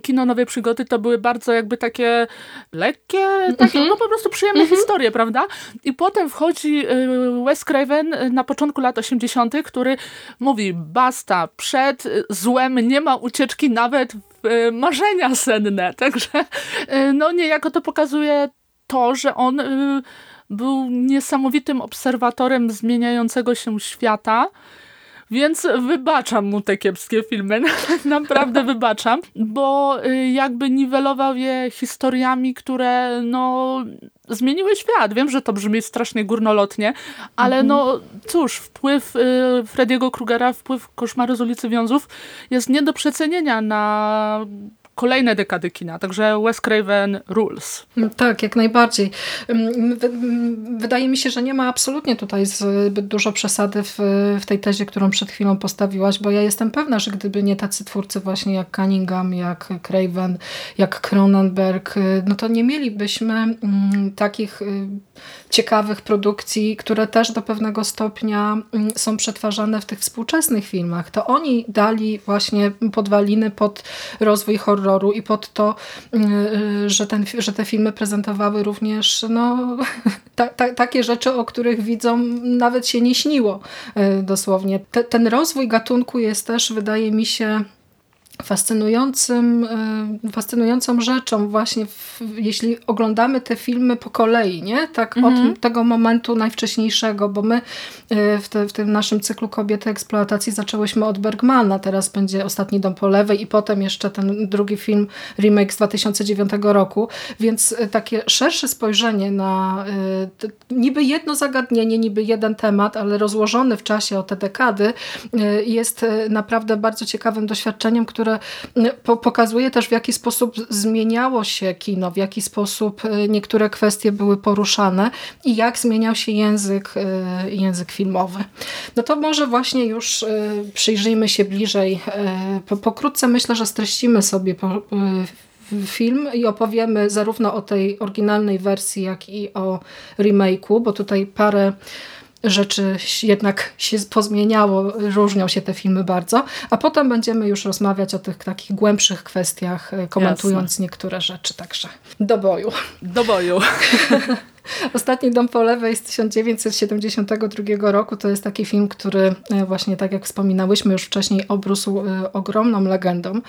kino Nowej Przygody to były bardzo jakby takie lekkie, takie mm -hmm. no po prostu przyjemne mm -hmm. historie, prawda? I potem wchodzi y, Wes Craven na początku lat 80., który mówi basta, przed złem nie ma ucieczki nawet w y, marzenia senne. Także y, no niejako to pokazuje to, że on był niesamowitym obserwatorem zmieniającego się świata. Więc wybaczam mu te kiepskie filmy, naprawdę wybaczam, bo y, jakby niwelował je historiami, które no zmieniły świat. Wiem, że to brzmi strasznie górnolotnie, ale mhm. no cóż, wpływ y, Frediego Krugera, wpływ Koszmary z ulicy Wiązów jest nie do przecenienia na kolejne dekady kina. Także Wes Craven rules. Tak, jak najbardziej. Wydaje mi się, że nie ma absolutnie tutaj zbyt dużo przesady w, w tej tezie, którą przed chwilą postawiłaś, bo ja jestem pewna, że gdyby nie tacy twórcy właśnie jak Cunningham, jak Craven, jak Cronenberg, no to nie mielibyśmy mm, takich y, ciekawych produkcji, które też do pewnego stopnia mm, są przetwarzane w tych współczesnych filmach. To oni dali właśnie podwaliny pod rozwój horroru i pod to, mm, y, że, ten, że te filmy prezentowały również no, ta, ta, takie rzeczy, o których widzom nawet się nie śniło y, dosłownie. Te, ten rozwój gatunku jest też, wydaje mi się, fascynującym, e, fascynującą rzeczą właśnie, w, jeśli oglądamy te filmy po kolei, nie? Tak mhm. od tego momentu najwcześniejszego, bo my e, w, te, w tym naszym cyklu Kobiety Eksploatacji zaczęłyśmy od Bergmana, teraz będzie Ostatni Dom po lewej i potem jeszcze ten drugi film, remake z 2009 roku, więc e, takie szersze spojrzenie na niby jedno zagadnienie, niby jeden temat, ale rozłożony w czasie o te dekady jest naprawdę bardzo ciekawym doświadczeniem, które które po pokazuje też w jaki sposób zmieniało się kino, w jaki sposób e, niektóre kwestie były poruszane i jak zmieniał się język, e, język filmowy. No to może właśnie już e, przyjrzyjmy się bliżej. Pokrótce myślę, że streścimy sobie film i opowiemy zarówno o tej oryginalnej wersji, jak i o remake'u, bo tutaj parę rzeczy jednak się pozmieniało, różnią się te filmy bardzo, a potem będziemy już rozmawiać o tych takich głębszych kwestiach, e, komentując Jasne. niektóre rzeczy, także do boju. Do boju. Ostatni dom po lewej z 1972 roku to jest taki film, który e, właśnie tak jak wspominałyśmy już wcześniej obrósł e, ogromną legendą,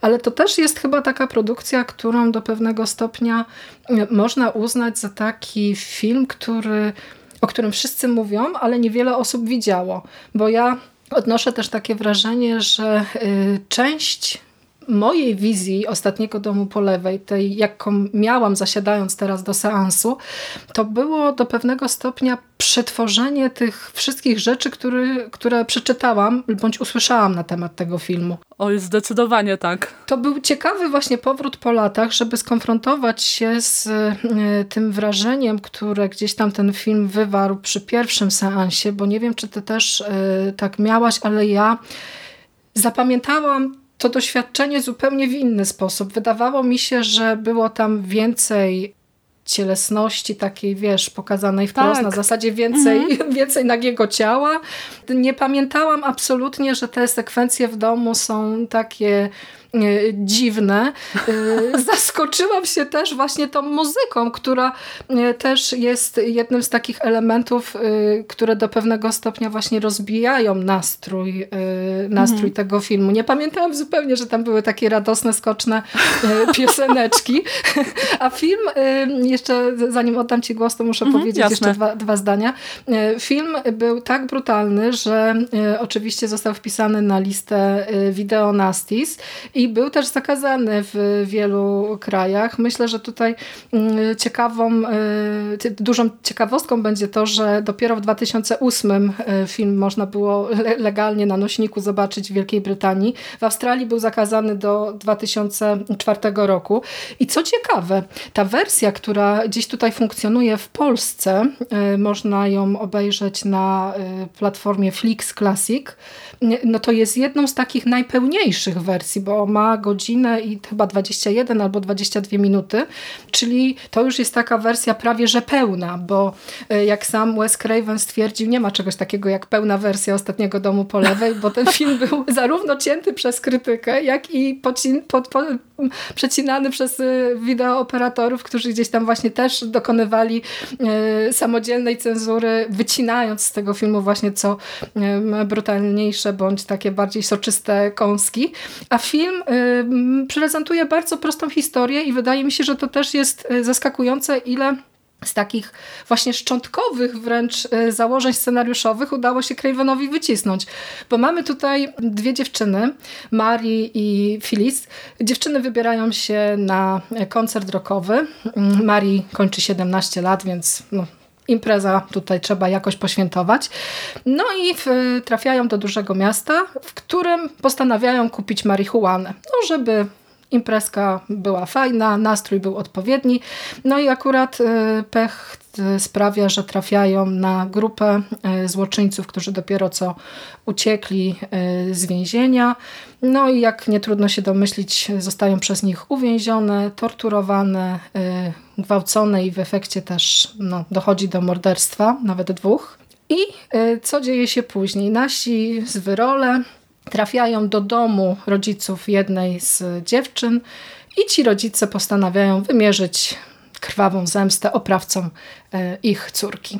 ale to też jest chyba taka produkcja, którą do pewnego stopnia można uznać za taki film, który o którym wszyscy mówią, ale niewiele osób widziało. Bo ja odnoszę też takie wrażenie, że y, część mojej wizji ostatniego domu po lewej, tej jaką miałam zasiadając teraz do seansu, to było do pewnego stopnia przetworzenie tych wszystkich rzeczy, który, które przeczytałam bądź usłyszałam na temat tego filmu. Oj, zdecydowanie tak. To był ciekawy właśnie powrót po latach, żeby skonfrontować się z y, tym wrażeniem, które gdzieś tam ten film wywarł przy pierwszym seansie, bo nie wiem, czy ty też y, tak miałaś, ale ja zapamiętałam to doświadczenie zupełnie w inny sposób. Wydawało mi się, że było tam więcej cielesności takiej, wiesz, pokazanej wprost, tak. na zasadzie więcej, mhm. więcej nagiego ciała. Nie pamiętałam absolutnie, że te sekwencje w domu są takie dziwne. E, zaskoczyłam się też właśnie tą muzyką, która e, też jest jednym z takich elementów, które do pewnego stopnia właśnie rozbijają nastrój, nastrój mhm. tego filmu. Nie pamiętałam zupełnie, że tam były takie radosne, skoczne pioseneczki. A film, jeszcze zanim oddam Ci głos, to muszę mhm, powiedzieć jasne. jeszcze dwa, dwa zdania. Film był tak brutalny, że oczywiście został wpisany na listę Video Nastis i był też zakazany w wielu krajach. Myślę, że tutaj mm, ciekawą, e, dużą ciekawostką będzie to, że dopiero w 2008 e, film można było legalnie na nośniku zobaczyć w Wielkiej Brytanii. W Australii był zakazany do 2004 roku. I co ciekawe, ta wersja, która gdzieś tutaj funkcjonuje w Polsce, e, można ją obejrzeć na platformie Flix Classic, no to jest jedną z takich najpełniejszych wersji, bo ma godzinę i chyba 21 albo 22 minuty, czyli to już jest taka wersja prawie że pełna, bo e, jak sam Wes Craven stwierdził, nie ma czegoś takiego jak pełna wersja Ostatniego Domu po lewej, bo ten film był zarówno cięty przez krytykę, jak i pocin, pod, po, przecinany przez e, wideooperatorów, którzy gdzieś tam właśnie też dokonywali e, samodzielnej cenzury, wycinając z tego filmu właśnie co brutalniejsze bądź takie bardziej soczyste kąski. A film prezentuje bardzo prostą historię i wydaje mi się, że to też jest e, zaskakujące, ile z takich właśnie szczątkowych wręcz e, założeń scenariuszowych udało się Cravenowi wycisnąć. Bo mamy tutaj dwie dziewczyny, Mari i Phyllis. Dziewczyny wybierają się na koncert rockowy. Mm, Mari kończy 17 lat, więc no, impreza tutaj trzeba jakoś poświętować. No i w, trafiają do dużego miasta, w którym postanawiają kupić marihuanę, no żeby imprezka była fajna, nastrój był odpowiedni. No i akurat y, pech y, sprawia, że trafiają na grupę y, złoczyńców, którzy dopiero co uciekli z więzienia. No i jak nie trudno się domyślić, zostają przez nich uwięzione, torturowane, gwałcone i w efekcie też no, dochodzi do morderstwa, nawet dwóch. I co dzieje się później? Nasi zwyrole trafiają do domu rodziców jednej z dziewczyn i ci rodzice postanawiają wymierzyć krwawą zemstę oprawcom e, ich córki.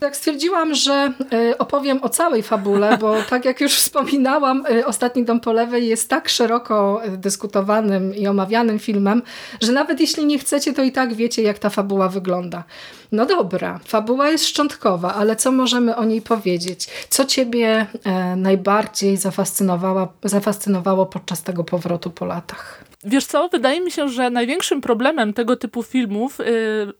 Tak stwierdziłam, że e, opowiem o całej fabule, bo tak jak już wspominałam, e, Ostatni Dom po lewej jest tak szeroko dyskutowanym i omawianym filmem, że nawet jeśli nie chcecie, to i tak wiecie, jak ta fabuła wygląda. No dobra, fabuła jest szczątkowa, ale co możemy o niej powiedzieć? Co ciebie najbardziej zafascynowało podczas tego powrotu po latach? Wiesz co, wydaje mi się, że największym problemem tego typu filmów, yy,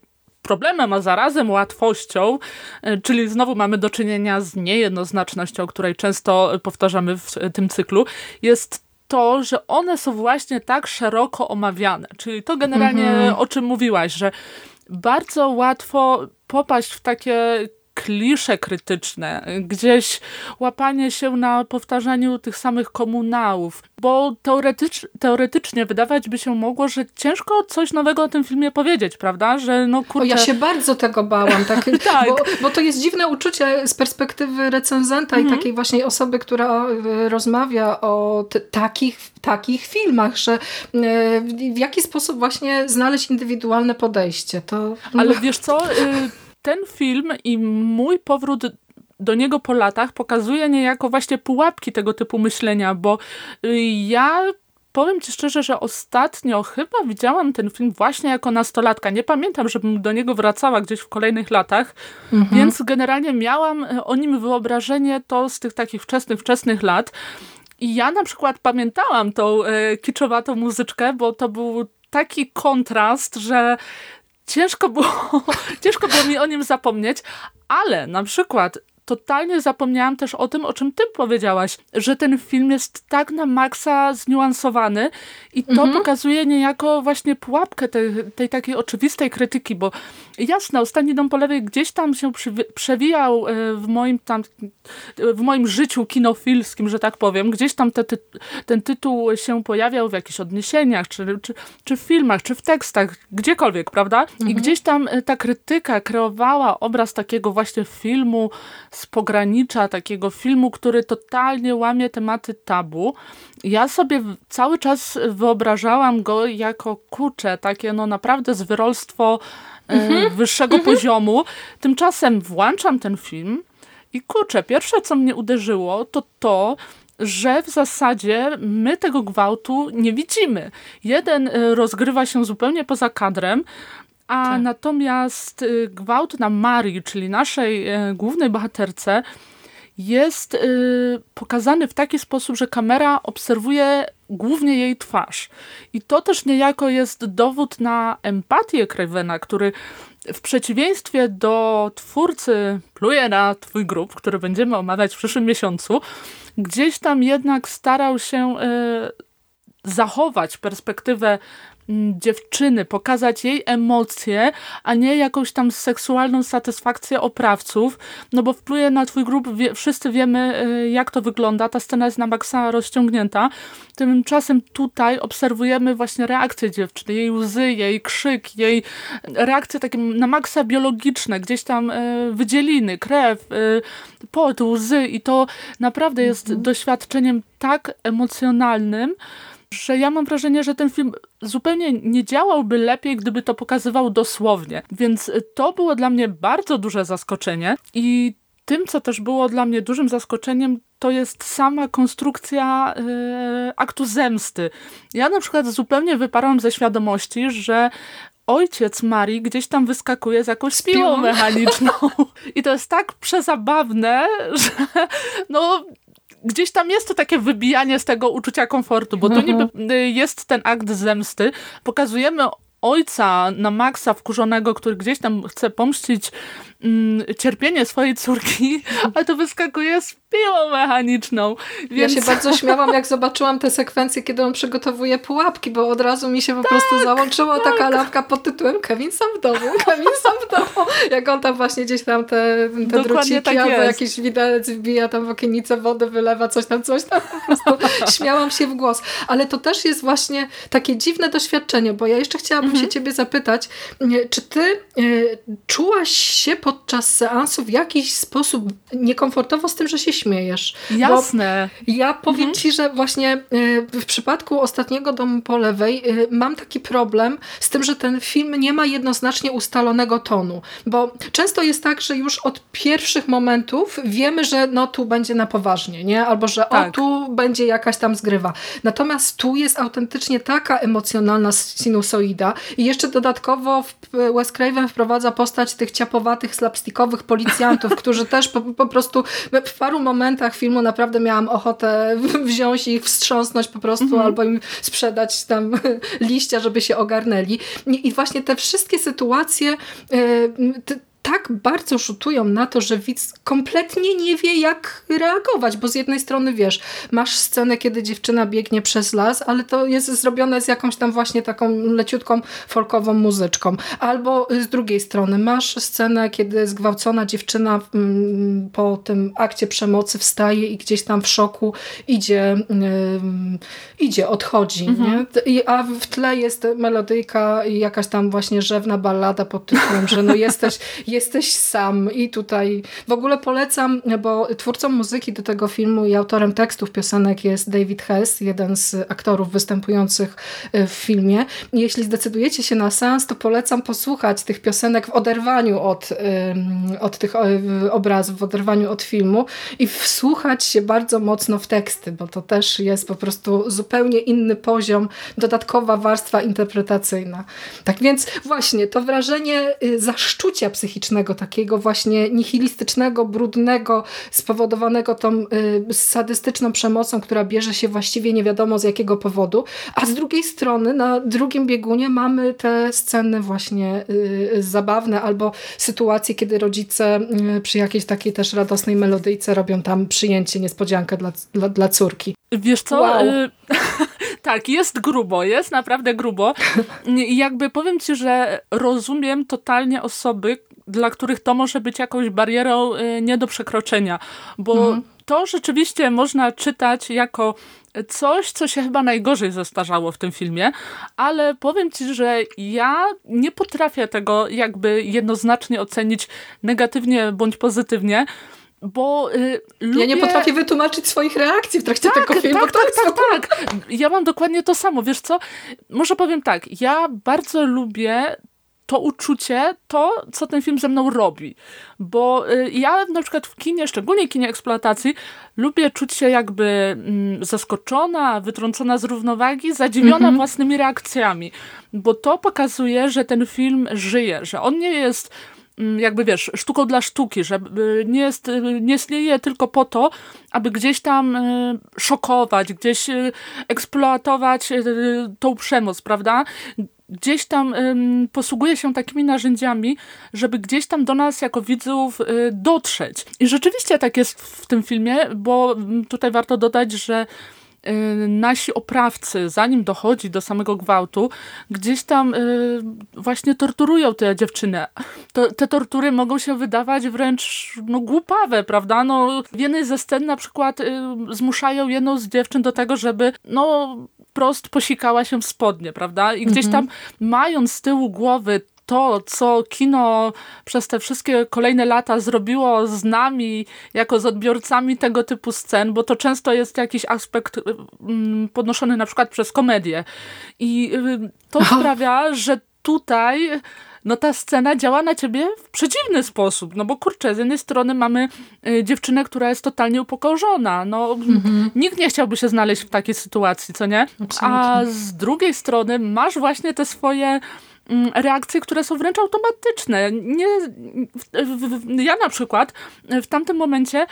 problemem, a zarazem łatwością, yy, czyli znowu mamy do czynienia z niejednoznacznością, której często powtarzamy w tym cyklu, jest to, że one są właśnie tak szeroko omawiane. Czyli to generalnie mhm. o czym mówiłaś, że bardzo łatwo popaść w takie klisze krytyczne, gdzieś łapanie się na powtarzaniu tych samych komunałów, bo teoretycz, teoretycznie wydawać by się mogło, że ciężko coś nowego o tym filmie powiedzieć, prawda? Że no kurczę... O, ja się bardzo tego bałam, tak, tak. Bo, bo, to jest dziwne uczucie z perspektywy recenzenta mhm. i takiej właśnie osoby, która e, rozmawia o takich, takich filmach, że e, w jaki sposób właśnie znaleźć indywidualne podejście. To... Ale wiesz co... Y, ten film i mój powrót do niego po latach pokazuje niejako właśnie pułapki tego typu myślenia, bo y, ja powiem ci szczerze, że ostatnio chyba widziałam ten film właśnie jako nastolatka. Nie pamiętam, żebym do niego wracała gdzieś w kolejnych latach, mhm. więc generalnie miałam y, o nim wyobrażenie to z tych takich wczesnych, wczesnych lat. I ja na przykład pamiętałam tą e, kiczowatą muzyczkę, bo to był taki kontrast, że ciężko było, ciężko było mi o nim zapomnieć, ale na przykład totalnie zapomniałam też o tym, o czym ty powiedziałaś, że ten film jest tak na maksa zniuansowany i to mhm. pokazuje niejako właśnie pułapkę tej, tej takiej oczywistej krytyki, bo jasne, Ostatni Dom po lewej gdzieś tam się przewijał e, w moim tam, w moim życiu kinofilskim, że tak powiem. Gdzieś tam te, ty, ten tytuł się pojawiał w jakichś odniesieniach, czy, czy, czy w filmach, czy w tekstach, gdziekolwiek, prawda? Mhm. I gdzieś tam e, ta krytyka kreowała obraz takiego właśnie filmu z pogranicza, takiego filmu, który totalnie łamie tematy tabu. Ja sobie cały czas wyobrażałam go jako kucze, takie no naprawdę zwyrolstwo mhm. wyższego mhm. poziomu. Tymczasem włączam ten film i kurczę, pierwsze co mnie uderzyło to to, że w zasadzie my tego gwałtu nie widzimy. Jeden e, rozgrywa się zupełnie poza kadrem, a tak. natomiast e, gwałt na Marii, czyli naszej e, głównej bohaterce, jest y, pokazany w taki sposób, że kamera obserwuje głównie jej twarz. I to też niejako jest dowód na empatię Cravena, który w przeciwieństwie do twórcy pluje na twój grup, który będziemy omawiać w przyszłym miesiącu, gdzieś tam jednak starał się y, zachować perspektywę dziewczyny, pokazać jej emocje, a nie jakąś tam seksualną satysfakcję oprawców, no bo wpluje na twój grup, wie, wszyscy wiemy y, jak to wygląda, ta scena jest na maksa rozciągnięta, tymczasem tutaj obserwujemy właśnie reakcję dziewczyny, jej łzy, jej krzyk, jej reakcje takie na maksa biologiczne, gdzieś tam y, wydzieliny, krew, y, pot, łzy i to naprawdę jest mhm. doświadczeniem tak emocjonalnym, że ja mam wrażenie, że ten film zupełnie nie działałby lepiej, gdyby to pokazywał dosłownie. Więc to było dla mnie bardzo duże zaskoczenie i tym, co też było dla mnie dużym zaskoczeniem, to jest sama konstrukcja yy, aktu zemsty. Ja na przykład zupełnie wyparłam ze świadomości, że ojciec Marii gdzieś tam wyskakuje z jakąś piłą mechaniczną. I to jest tak przezabawne, że no gdzieś tam jest to takie wybijanie z tego uczucia komfortu, bo to niby mhm. jest ten akt zemsty. Pokazujemy ojca na maksa wkurzonego, który gdzieś tam chce pomścić cierpienie swojej córki, a to wyskakuje z piłą mechaniczną. Więc... Ja się bardzo śmiałam, jak zobaczyłam te sekwencje, kiedy on przygotowuje pułapki, bo od razu mi się po tak, prostu załączyła tak. taka lampka pod tytułem Kevin sam w domu, Kevin sam w domu. Jak on tam właśnie gdzieś tam te, te druciki tak albo jest. jakiś widelec wbija tam w okienicę wodę, wylewa coś tam, coś tam. Po prostu śmiałam się w głos. Ale to też jest właśnie takie dziwne doświadczenie, bo ja jeszcze chciałabym mhm. się ciebie zapytać, czy ty y, czułaś się podczas seansu w jakiś sposób niekomfortowo z tym, że się śmiejesz. Jasne. Bo ja powiem mhm. ci, że właśnie e, w przypadku ostatniego domu po lewej e, mam taki problem z tym, że ten film nie ma jednoznacznie ustalonego tonu. Bo często jest tak, że już od pierwszych momentów wiemy, że no tu będzie na poważnie, nie? Albo że tak. o tu będzie jakaś tam zgrywa. Natomiast tu jest autentycznie taka emocjonalna sinusoida i jeszcze dodatkowo Wes Craven wprowadza postać tych ciapowatych, slapstickowych policjantów, którzy też po, po prostu w paru momentach filmu naprawdę miałam ochotę wziąć ich, wstrząsnąć po prostu mhm. albo im sprzedać tam liścia, żeby się ogarnęli. I właśnie te wszystkie sytuacje e, tak bardzo rzutują na to, że widz kompletnie nie wie, jak reagować, bo z jednej strony wiesz, masz scenę, kiedy dziewczyna biegnie przez las, ale to jest zrobione z jakąś tam właśnie taką leciutką folkową muzyczką. Albo z drugiej strony masz scenę, kiedy zgwałcona dziewczyna mm, po tym akcie przemocy wstaje i gdzieś tam w szoku idzie, idzie odchodzi. Mhm. Nie? a w tle jest melodyjka i jakaś tam właśnie rzewna ballada pod tytułem, że no jesteś jesteś sam i tutaj w ogóle polecam, bo twórcą muzyki do tego filmu i autorem tekstów piosenek jest David Hess, jeden z aktorów występujących e, w filmie. Jeśli zdecydujecie się na sens, to polecam posłuchać tych piosenek w oderwaniu od, od tych obrazów, w oderwaniu od filmu i wsłuchać się bardzo mocno w teksty, bo to też jest po prostu zupełnie inny poziom, dodatkowa warstwa interpretacyjna. Tak więc właśnie to wrażenie y, zaszczucia psychicznego takiego właśnie nihilistycznego, brudnego, spowodowanego tą y, sadystyczną przemocą, która bierze się właściwie nie wiadomo z jakiego powodu, a z drugiej strony na drugim biegunie mamy te sceny właśnie y, zabawne albo sytuacje, kiedy rodzice y, przy jakiejś takiej też radosnej melodyjce robią tam przyjęcie, niespodziankę dla, dla, dla córki. Wiesz co? Wow. Y tak, jest grubo, jest naprawdę grubo. I jakby powiem ci, że rozumiem totalnie osoby, dla których to może być jakąś barierą y, nie do przekroczenia, bo mhm. to rzeczywiście można czytać jako coś, co się chyba najgorzej zestarzało w tym filmie, ale powiem ci, że ja nie potrafię tego jakby jednoznacznie ocenić negatywnie bądź pozytywnie, bo y, lubię... Ja nie potrafię wytłumaczyć swoich reakcji w trakcie tak, tego filmu. Tak, tak, tak, tak, tak. Ja mam dokładnie to samo. Wiesz co? Może powiem tak. Ja bardzo lubię to uczucie, to, co ten film ze mną robi. Bo y, ja na przykład w kinie, szczególnie kinie eksploatacji, lubię czuć się jakby mm, zaskoczona, wytrącona z równowagi, zadziwiona mm -hmm. własnymi reakcjami. Bo to pokazuje, że ten film żyje, że on nie jest jakby wiesz, sztuką dla sztuki, że y, nie, jest, y, nie istnieje tylko po to, aby gdzieś tam y, szokować, gdzieś eksploatować tą przemoc, prawda? Gdzieś tam posługuje się takimi narzędziami, żeby gdzieś tam do nas jako widzów dotrzeć. I rzeczywiście tak jest w tym filmie, bo mm, tutaj warto dodać, że nasi oprawcy, zanim dochodzi do samego gwałtu, gdzieś tam y, właśnie torturują tę dziewczynę. To, te tortury mogą się wydawać wręcz no, głupawe, prawda? No, w jednej ze scen na przykład y, zmuszają jedną z dziewczyn do tego, żeby no prost posikała się w spodnie, prawda? I gdzieś mhm. tam mając z tyłu głowy to, co kino przez te wszystkie kolejne lata zrobiło z nami, jako z odbiorcami tego typu scen, bo to często jest jakiś aspekt mm, podnoszony na przykład przez komedię. I y, to sprawia, że tutaj no ta scena działa na ciebie w przeciwny sposób, no bo kurczę, z jednej strony mamy y, dziewczynę, która jest totalnie upokorzona, no mhm. nikt nie chciałby się znaleźć w takiej sytuacji, co nie? Absolutnie. A z drugiej strony masz właśnie te swoje reakcje, które są wręcz automatyczne. Nie, ja na przykład w tamtym momencie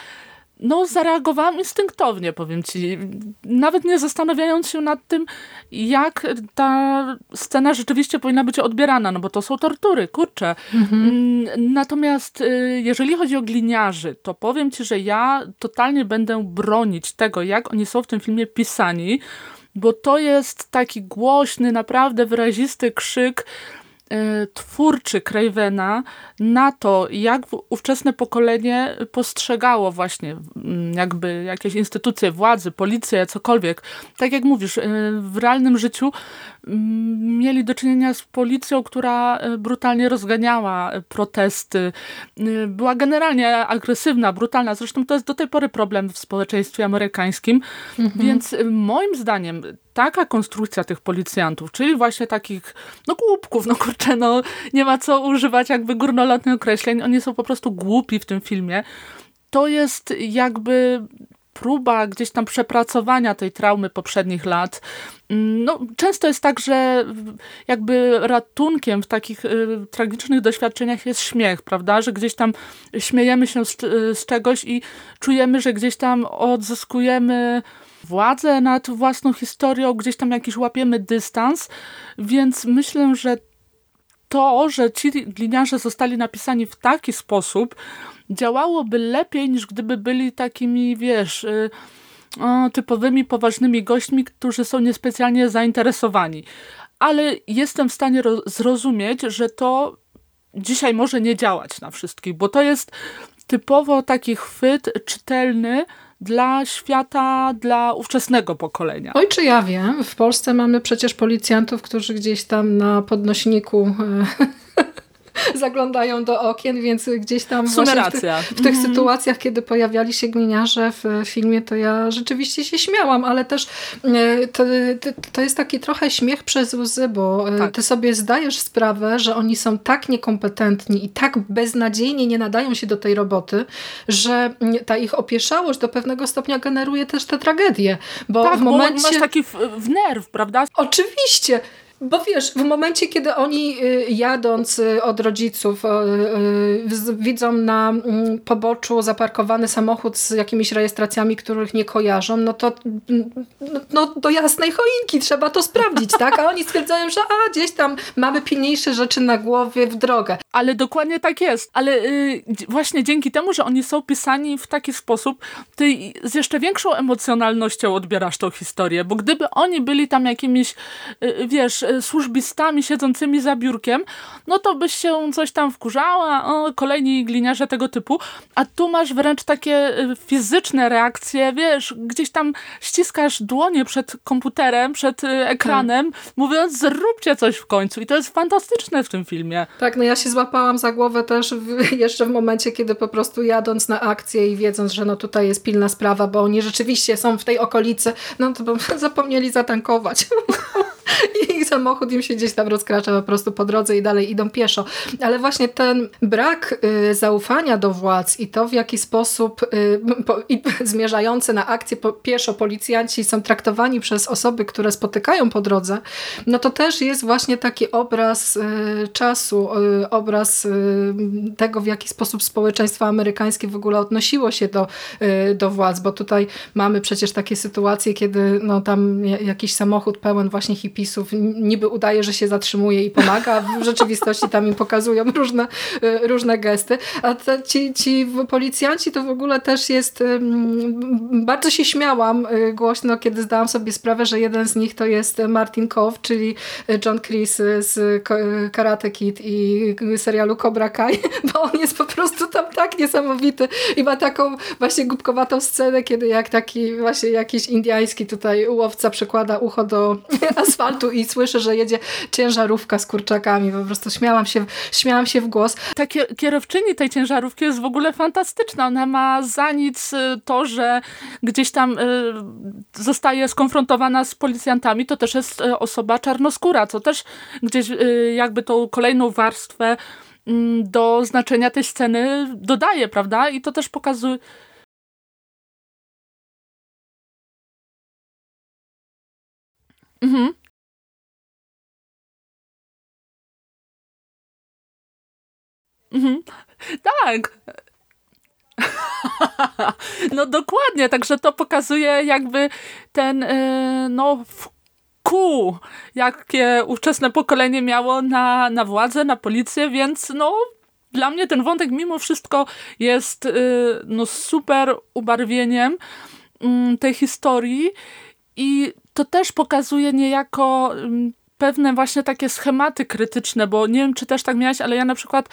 no, zareagowałam instynktownie, powiem ci. Nawet nie zastanawiając się nad tym, jak ta scena rzeczywiście powinna być odbierana, no bo to są tortury, kurczę. Mhm. Mm, natomiast y, jeżeli chodzi o gliniarzy, to powiem ci, że ja totalnie będę bronić tego, jak oni są w tym filmie pisani, bo to jest taki głośny, naprawdę wyrazisty krzyk twórczy Cravena na to, jak ówczesne pokolenie postrzegało właśnie jakby jakieś instytucje władzy, policję, cokolwiek. Tak jak mówisz, e, w realnym życiu mieli do czynienia z policją, która e, brutalnie rozganiała e, protesty. E, była generalnie agresywna, brutalna. Zresztą to jest do tej pory problem w społeczeństwie amerykańskim. Mhm. Więc moim zdaniem taka konstrukcja tych policjantów, czyli właśnie takich, no głupków, no kurczę, no nie ma co używać jakby górnolotnych określeń, oni są po prostu głupi w tym filmie. To jest jakby próba gdzieś tam przepracowania tej traumy poprzednich lat. No, często jest tak, że jakby ratunkiem w takich y, tragicznych doświadczeniach jest śmiech, prawda? Że gdzieś tam śmiejemy się z, z czegoś i czujemy, że gdzieś tam odzyskujemy władzę nad własną historią, gdzieś tam jakiś łapiemy dystans, więc myślę, że to, że ci gliniarze zostali napisani w taki sposób, działałoby lepiej niż gdyby byli takimi, wiesz, y, typowymi, poważnymi gośćmi, którzy są niespecjalnie zainteresowani. Ale jestem w stanie zrozumieć, że to dzisiaj może nie działać na wszystkich, bo to jest typowo taki chwyt czytelny dla świata, dla ówczesnego pokolenia. Oj, czy ja wiem. W Polsce mamy przecież policjantów, którzy gdzieś tam na podnośniku e, zaglądają do okien, więc gdzieś tam w, tych, w tych mm. sytuacjach, kiedy pojawiali się gliniarze w filmie, to ja rzeczywiście się śmiałam, ale też e, to, to jest taki trochę śmiech przez łzy, bo e, tak. ty sobie zdajesz sprawę, że oni są tak niekompetentni i tak beznadziejnie nie nadają się do tej roboty, że ta ich opieszałość do pewnego stopnia generuje też tę tragedię. Bo tak, w momencie... bo masz taki w, w nerw, prawda? Oczywiście Bo wiesz, w momencie, kiedy oni y, jadąc y, od rodziców widzą na mm, poboczu zaparkowany samochód z jakimiś rejestracjami, których nie kojarzą, no to mm, no, do jasnej choinki trzeba to sprawdzić, tak? A oni stwierdzają, że a, gdzieś tam mamy pilniejsze rzeczy na głowie w drogę. Ale dokładnie tak jest. Ale yy, właśnie dzięki temu, że oni są pisani w taki sposób, ty z jeszcze większą emocjonalnością odbierasz tą historię, bo gdyby oni byli tam jakimiś, yy, wiesz, y, służbistami siedzącymi za biurkiem, no to byś się coś tam wkurzała, o, kolejni gliniarze tego typu, a tu masz wręcz takie y, fizyczne reakcje, wiesz, gdzieś tam ściskasz dłonie przed komputerem, przed y, ekranem, tak. mówiąc, zróbcie coś w końcu i to jest fantastyczne w tym filmie. Tak, no ja się złapałam za głowę też w, jeszcze w momencie, kiedy po prostu jadąc na akcję i wiedząc, że no tutaj jest pilna sprawa, bo oni rzeczywiście są w tej okolicy, no to zapomnieli zatankować. I samochód im się gdzieś tam rozkracza po prostu po drodze i dalej idą pieszo. Ale właśnie ten brak y, zaufania do władz i to w jaki sposób y, po, i, zmierzający na akcję po, pieszo policjanci są traktowani przez osoby, które spotykają po drodze, no to też jest właśnie taki obraz y, czasu, y, obraz y, tego, w jaki sposób społeczeństwo amerykańskie w ogóle odnosiło się do, y, do władz, bo tutaj mamy przecież takie sytuacje, kiedy no, tam jakiś samochód pełen właśnie hip hipisów niby udaje, że się zatrzymuje i pomaga, a w rzeczywistości tam im pokazują różne, e, różne gesty. A te, ci, ci policjanci to w ogóle też jest... Bardzo się śmiałam e, głośno, kiedy zdałam sobie sprawę, że jeden z nich to jest Martin Kow, czyli John Chris z Karate Kid i serialu Cobra Kai, bo on jest po prostu tam tak niesamowity i ma taką właśnie głupkowatą scenę, kiedy jak taki właśnie jakiś indiański tutaj łowca przykłada ucho do asfaltu asfaltu i słyszę, że jedzie ciężarówka z kurczakami. Po prostu śmiałam się, śmiałam się w głos. Ta kierowczyni tej ciężarówki jest w ogóle fantastyczna. Ona ma za nic y, to, że gdzieś tam y, zostaje skonfrontowana z policjantami. To też jest y, osoba czarnoskóra, co też gdzieś jakby tą kolejną warstwę mm, do znaczenia tej sceny dodaje, prawda? I to też pokazuje Mhm. Mhm. Tak. No dokładnie, także to pokazuje jakby ten yy, no wkół, jakie ówczesne pokolenie miało na, na władzę, na policję, więc no dla mnie ten wątek mimo wszystko jest yy, no super ubarwieniem yy, tej historii i to też pokazuje niejako pewne właśnie takie schematy krytyczne, bo nie wiem, czy też tak miałaś, ale ja na przykład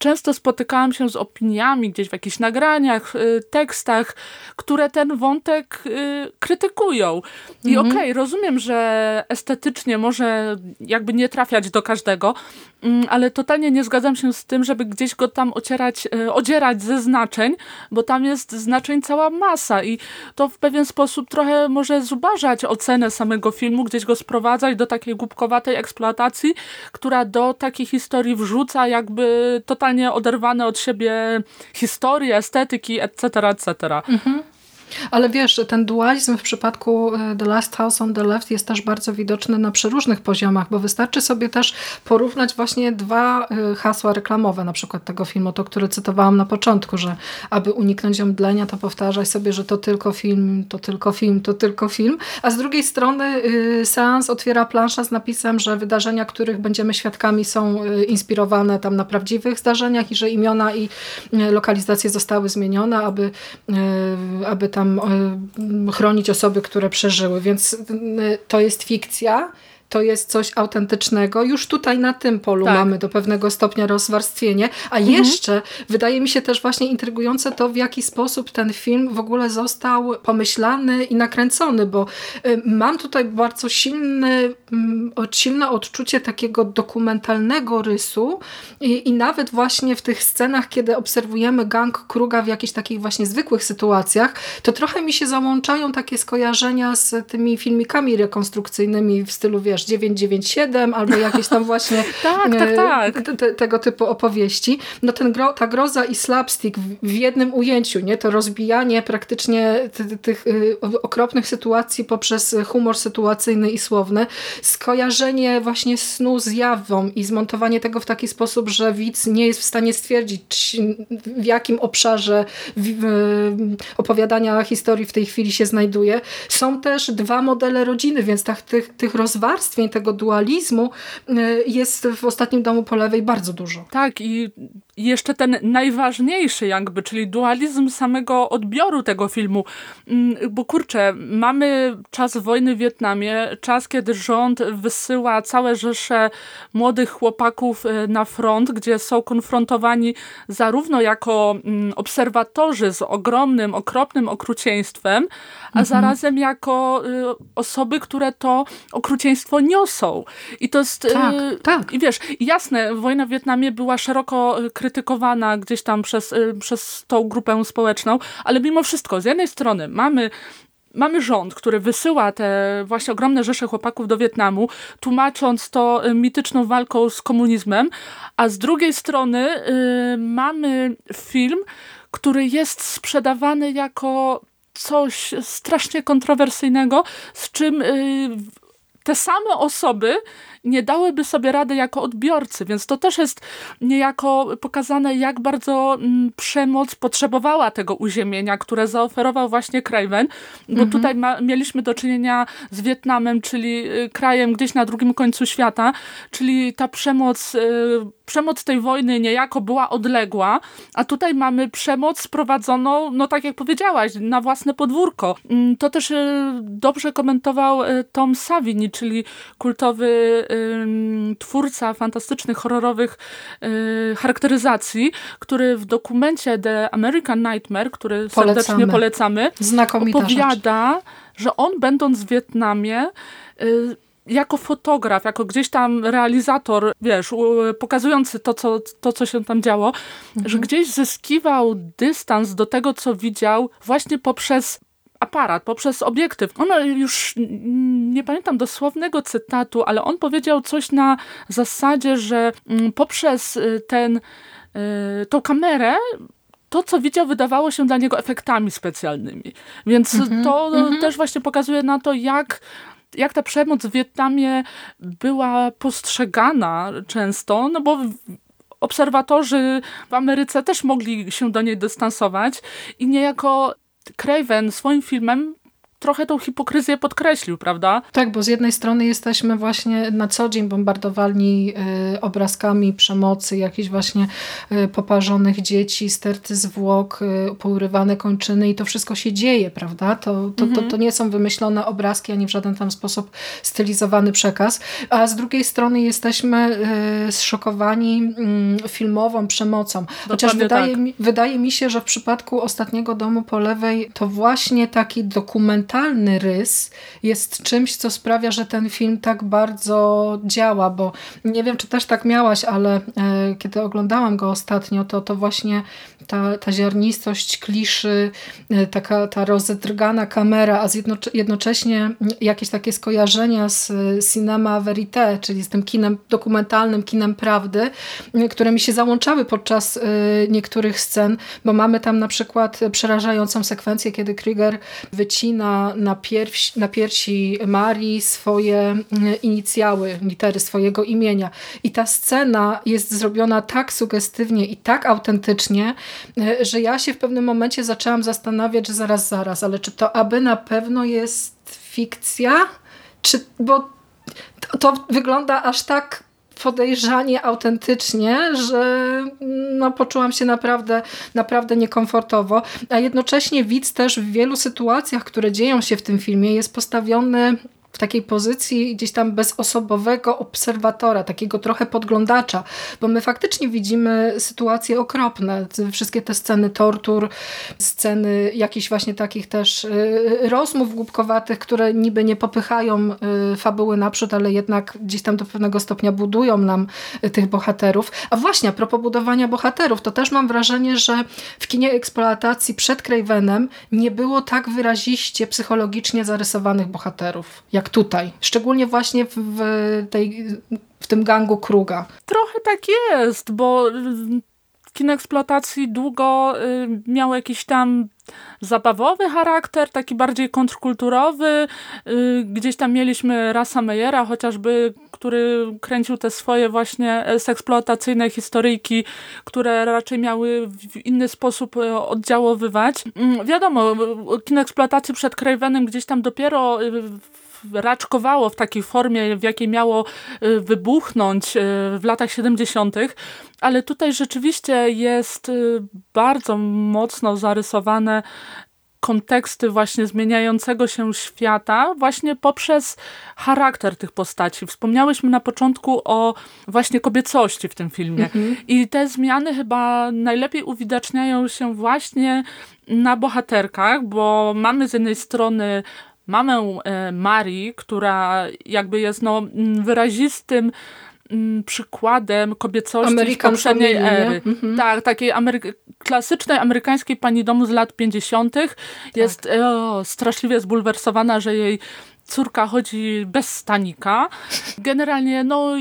często spotykałam się z opiniami gdzieś w jakichś nagraniach, y, tekstach, które ten wątek y, krytykują. I mhm. okej, okay, rozumiem, że estetycznie może jakby nie trafiać do każdego, mm, ale totalnie nie zgadzam się z tym, żeby gdzieś go tam ocierać, y, odzierać ze znaczeń, bo tam jest znaczeń cała masa i to w pewien sposób trochę może zubażać ocenę samego filmu, gdzieś go sprowadzać do takiej głupkowatej eksploatacji, która do takiej historii wrzuca jakby totalnie totalnie oderwane od siebie historii, estetyki, etc., etc. Mhm. Ale wiesz, ten dualizm w przypadku e, The Last House on the Left jest też bardzo widoczny na przeróżnych poziomach, bo wystarczy sobie też porównać właśnie dwa e, hasła reklamowe, na przykład tego filmu, to które cytowałam na początku, że aby uniknąć omdlenia, to powtarzaj sobie, że to tylko film, to tylko film, to tylko film, a z drugiej strony y, seans otwiera plansza z napisem, że wydarzenia, których będziemy świadkami są y, inspirowane tam na prawdziwych zdarzeniach i że imiona i y, lokalizacje zostały zmienione, aby, aby tam tam e, chronić osoby, które przeżyły, więc to jest fikcja, to jest coś autentycznego. Już tutaj na tym polu tak. mamy do pewnego stopnia rozwarstwienie, a mhm. jeszcze wydaje mi się też właśnie intrygujące to, w jaki sposób ten film w ogóle został pomyślany i nakręcony, bo y, mam tutaj bardzo silny, mm, silne odczucie takiego dokumentalnego rysu i, i nawet właśnie w tych scenach, kiedy obserwujemy gang Kruga w jakichś takich właśnie zwykłych sytuacjach, to trochę mi się załączają takie skojarzenia z tymi filmikami rekonstrukcyjnymi w stylu, wiesz, wiesz, 997 albo jakieś tam właśnie tak, tak, tak. Te, tego typu opowieści, no ten gro, ta groza i slapstick w jednym ujęciu, nie? To rozbijanie praktycznie tych okropnych sytuacji poprzez humor sytuacyjny i słowny, skojarzenie właśnie snu z jawą i zmontowanie tego w taki sposób, że widz nie jest w stanie stwierdzić, w jakim obszarze opowiadania historii w tej chwili się znajduje. Są też dwa modele rodziny, więc tak, tych, tych rozwarstwień, tego dualizmu y, jest w ostatnim domu po lewej bardzo dużo. Tak i jeszcze ten najważniejszy jakby, czyli dualizm samego odbioru tego filmu. Mm, bo kurczę, mamy czas wojny w Wietnamie, czas kiedy rząd wysyła całe rzesze młodych chłopaków y, na front, gdzie są konfrontowani zarówno jako mm, obserwatorzy z ogromnym, okropnym okrucieństwem, a mhm. zarazem jako y, osoby, które to okrucieństwo niosą. I to jest... Tak, tak. I wiesz, jasne, wojna w Wietnamie była szeroko krytykowana krytykowana gdzieś tam przez, y, przez tą grupę społeczną, ale mimo wszystko, z jednej strony mamy mamy rząd, który wysyła te właśnie ogromne rzesze chłopaków do Wietnamu, tłumacząc to y, mityczną walką z komunizmem, a z drugiej strony yy, mamy film, który jest sprzedawany jako coś strasznie kontrowersyjnego, z czym yy, te same osoby nie dałyby sobie rady jako odbiorcy, więc to też jest niejako pokazane, jak bardzo mm, przemoc potrzebowała tego uziemienia, które zaoferował właśnie Craven, bo mhm. tutaj ma, mieliśmy do czynienia z Wietnamem, czyli y, krajem gdzieś na drugim końcu świata, czyli ta przemoc y, przemoc tej wojny niejako była odległa, a tutaj mamy przemoc sprowadzoną, no tak jak powiedziałaś, na własne podwórko. Mm, to też y, dobrze komentował Tom Savini, czyli kultowy twórca fantastycznych, horrorowych y, charakteryzacji, który w dokumencie The American Nightmare, który polecamy. serdecznie polecamy, Znakomita opowiada, rzecz. że on będąc w Wietnamie y, jako fotograf, jako gdzieś tam realizator, wiesz, pokazujący to, co, to, co się tam działo, mhm. że gdzieś zyskiwał dystans do tego, co widział właśnie poprzez aparat, poprzez obiektyw. On już nie pamiętam dosłownego cytatu, ale on powiedział coś na zasadzie, że mm, poprzez y, ten, y, tą kamerę to, co widział, wydawało się dla niego efektami specjalnymi. Więc mm -hmm, to mm -hmm. też właśnie pokazuje na to, jak jak ta przemoc w Wietnamie była postrzegana często, no bo obserwatorzy w Ameryce też mogli się do niej dystansować i niejako Craven swoim filmem trochę tą hipokryzję podkreślił, prawda? Tak, bo z jednej strony jesteśmy właśnie na co dzień bombardowani y, obrazkami przemocy, jakichś właśnie y, poparzonych dzieci, sterty zwłok, y, pourywane kończyny i to wszystko się dzieje, prawda? To, to, mhm. to, to nie są wymyślone obrazki, ani w żaden tam sposób stylizowany przekaz. A z drugiej strony jesteśmy zszokowani y, filmową przemocą. Chociaż wydaje, tak. mi, wydaje mi się, że w przypadku ostatniego domu po lewej to właśnie taki dokument mentalny rys jest czymś, co sprawia, że ten film tak bardzo działa, bo nie wiem, czy też tak miałaś, ale e, kiedy oglądałam go ostatnio, to, to właśnie ta, ta ziarnistość kliszy, e, taka ta rozedrgana kamera, a jednocześnie jakieś takie skojarzenia z cinema verite, czyli z tym kinem dokumentalnym, kinem prawdy, które mi się załączały podczas e, niektórych scen, bo mamy tam na przykład przerażającą sekwencję, kiedy Krieger wycina na, pierś, na piersi Marii swoje mm, inicjały, litery swojego imienia. I ta scena jest zrobiona tak sugestywnie i tak autentycznie, e, że ja się w pewnym momencie zaczęłam zastanawiać, że zaraz, zaraz, ale czy to aby na pewno jest fikcja? Czy, bo to, to wygląda aż tak podejrzanie autentycznie, że no, poczułam się naprawdę, naprawdę niekomfortowo, a jednocześnie widz też w wielu sytuacjach, które dzieją się w tym filmie jest postawiony w takiej pozycji gdzieś tam bezosobowego obserwatora, takiego trochę podglądacza, bo my faktycznie widzimy sytuacje okropne, wszystkie te sceny tortur, sceny jakichś właśnie takich też y, rozmów głupkowatych, które niby nie popychają y, fabuły naprzód, ale jednak gdzieś tam do pewnego stopnia budują nam y, tych bohaterów. A właśnie, a propos budowania bohaterów, to też mam wrażenie, że w kinie eksploatacji przed Cravenem nie było tak wyraziście psychologicznie zarysowanych bohaterów, jak tutaj. Szczególnie właśnie w, w tej w tym gangu Kruga. Trochę tak jest, bo kino eksploatacji długo y, miał jakiś tam zabawowy charakter, taki bardziej kontrkulturowy. Y, gdzieś tam mieliśmy Rasa Meyera chociażby, który kręcił te swoje właśnie eksploatacyjne historyjki, które raczej miały w inny sposób y, oddziaływać. Mm, wiadomo, kino eksploatacji przed Cravenem gdzieś tam dopiero raczkowało w takiej formie, w jakiej miało y, wybuchnąć y, w latach 70., ale tutaj rzeczywiście jest y, bardzo mocno zarysowane konteksty właśnie zmieniającego się świata właśnie poprzez charakter tych postaci. Wspomniałyśmy na początku o właśnie kobiecości w tym filmie mhm. i te zmiany chyba najlepiej uwidaczniają się właśnie na bohaterkach, bo mamy z jednej strony mamę e, Marii, która jakby jest no, wyrazistym przykładem kobiecości American poprzedniej family, ery. Mhm. Tak, takiej Amery klasycznej amerykańskiej pani domu z lat 50. Jest tak. o, straszliwie zbulwersowana, że jej córka chodzi bez stanika. Generalnie no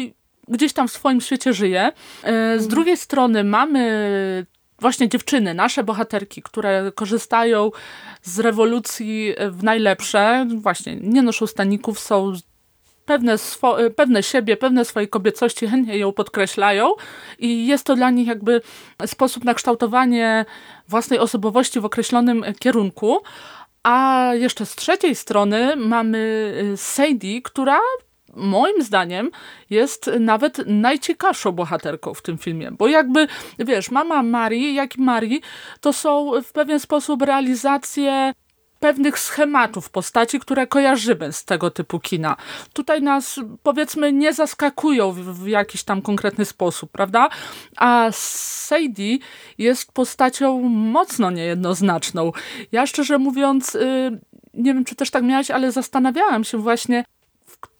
gdzieś tam w swoim świecie żyje. E, z mhm. drugiej strony mamy właśnie dziewczyny, nasze bohaterki, które korzystają z rewolucji w najlepsze, właśnie nie noszą staników, są pewne, pewne siebie, pewne swojej kobiecości, chętnie ją podkreślają i jest to dla nich jakby sposób na kształtowanie własnej osobowości w określonym kierunku. A jeszcze z trzeciej strony mamy y, Sadie, która moim zdaniem jest nawet najciekawszą bohaterką w tym filmie, bo jakby, wiesz, mama Marii, jak i Marii, to są w pewien sposób realizacje pewnych schematów postaci, które kojarzymy z tego typu kina. Tutaj nas, powiedzmy, nie zaskakują w, w jakiś tam konkretny sposób, prawda? A Sadie jest postacią mocno niejednoznaczną. Ja szczerze mówiąc, yy, nie wiem, czy też tak miałaś, ale zastanawiałam się właśnie,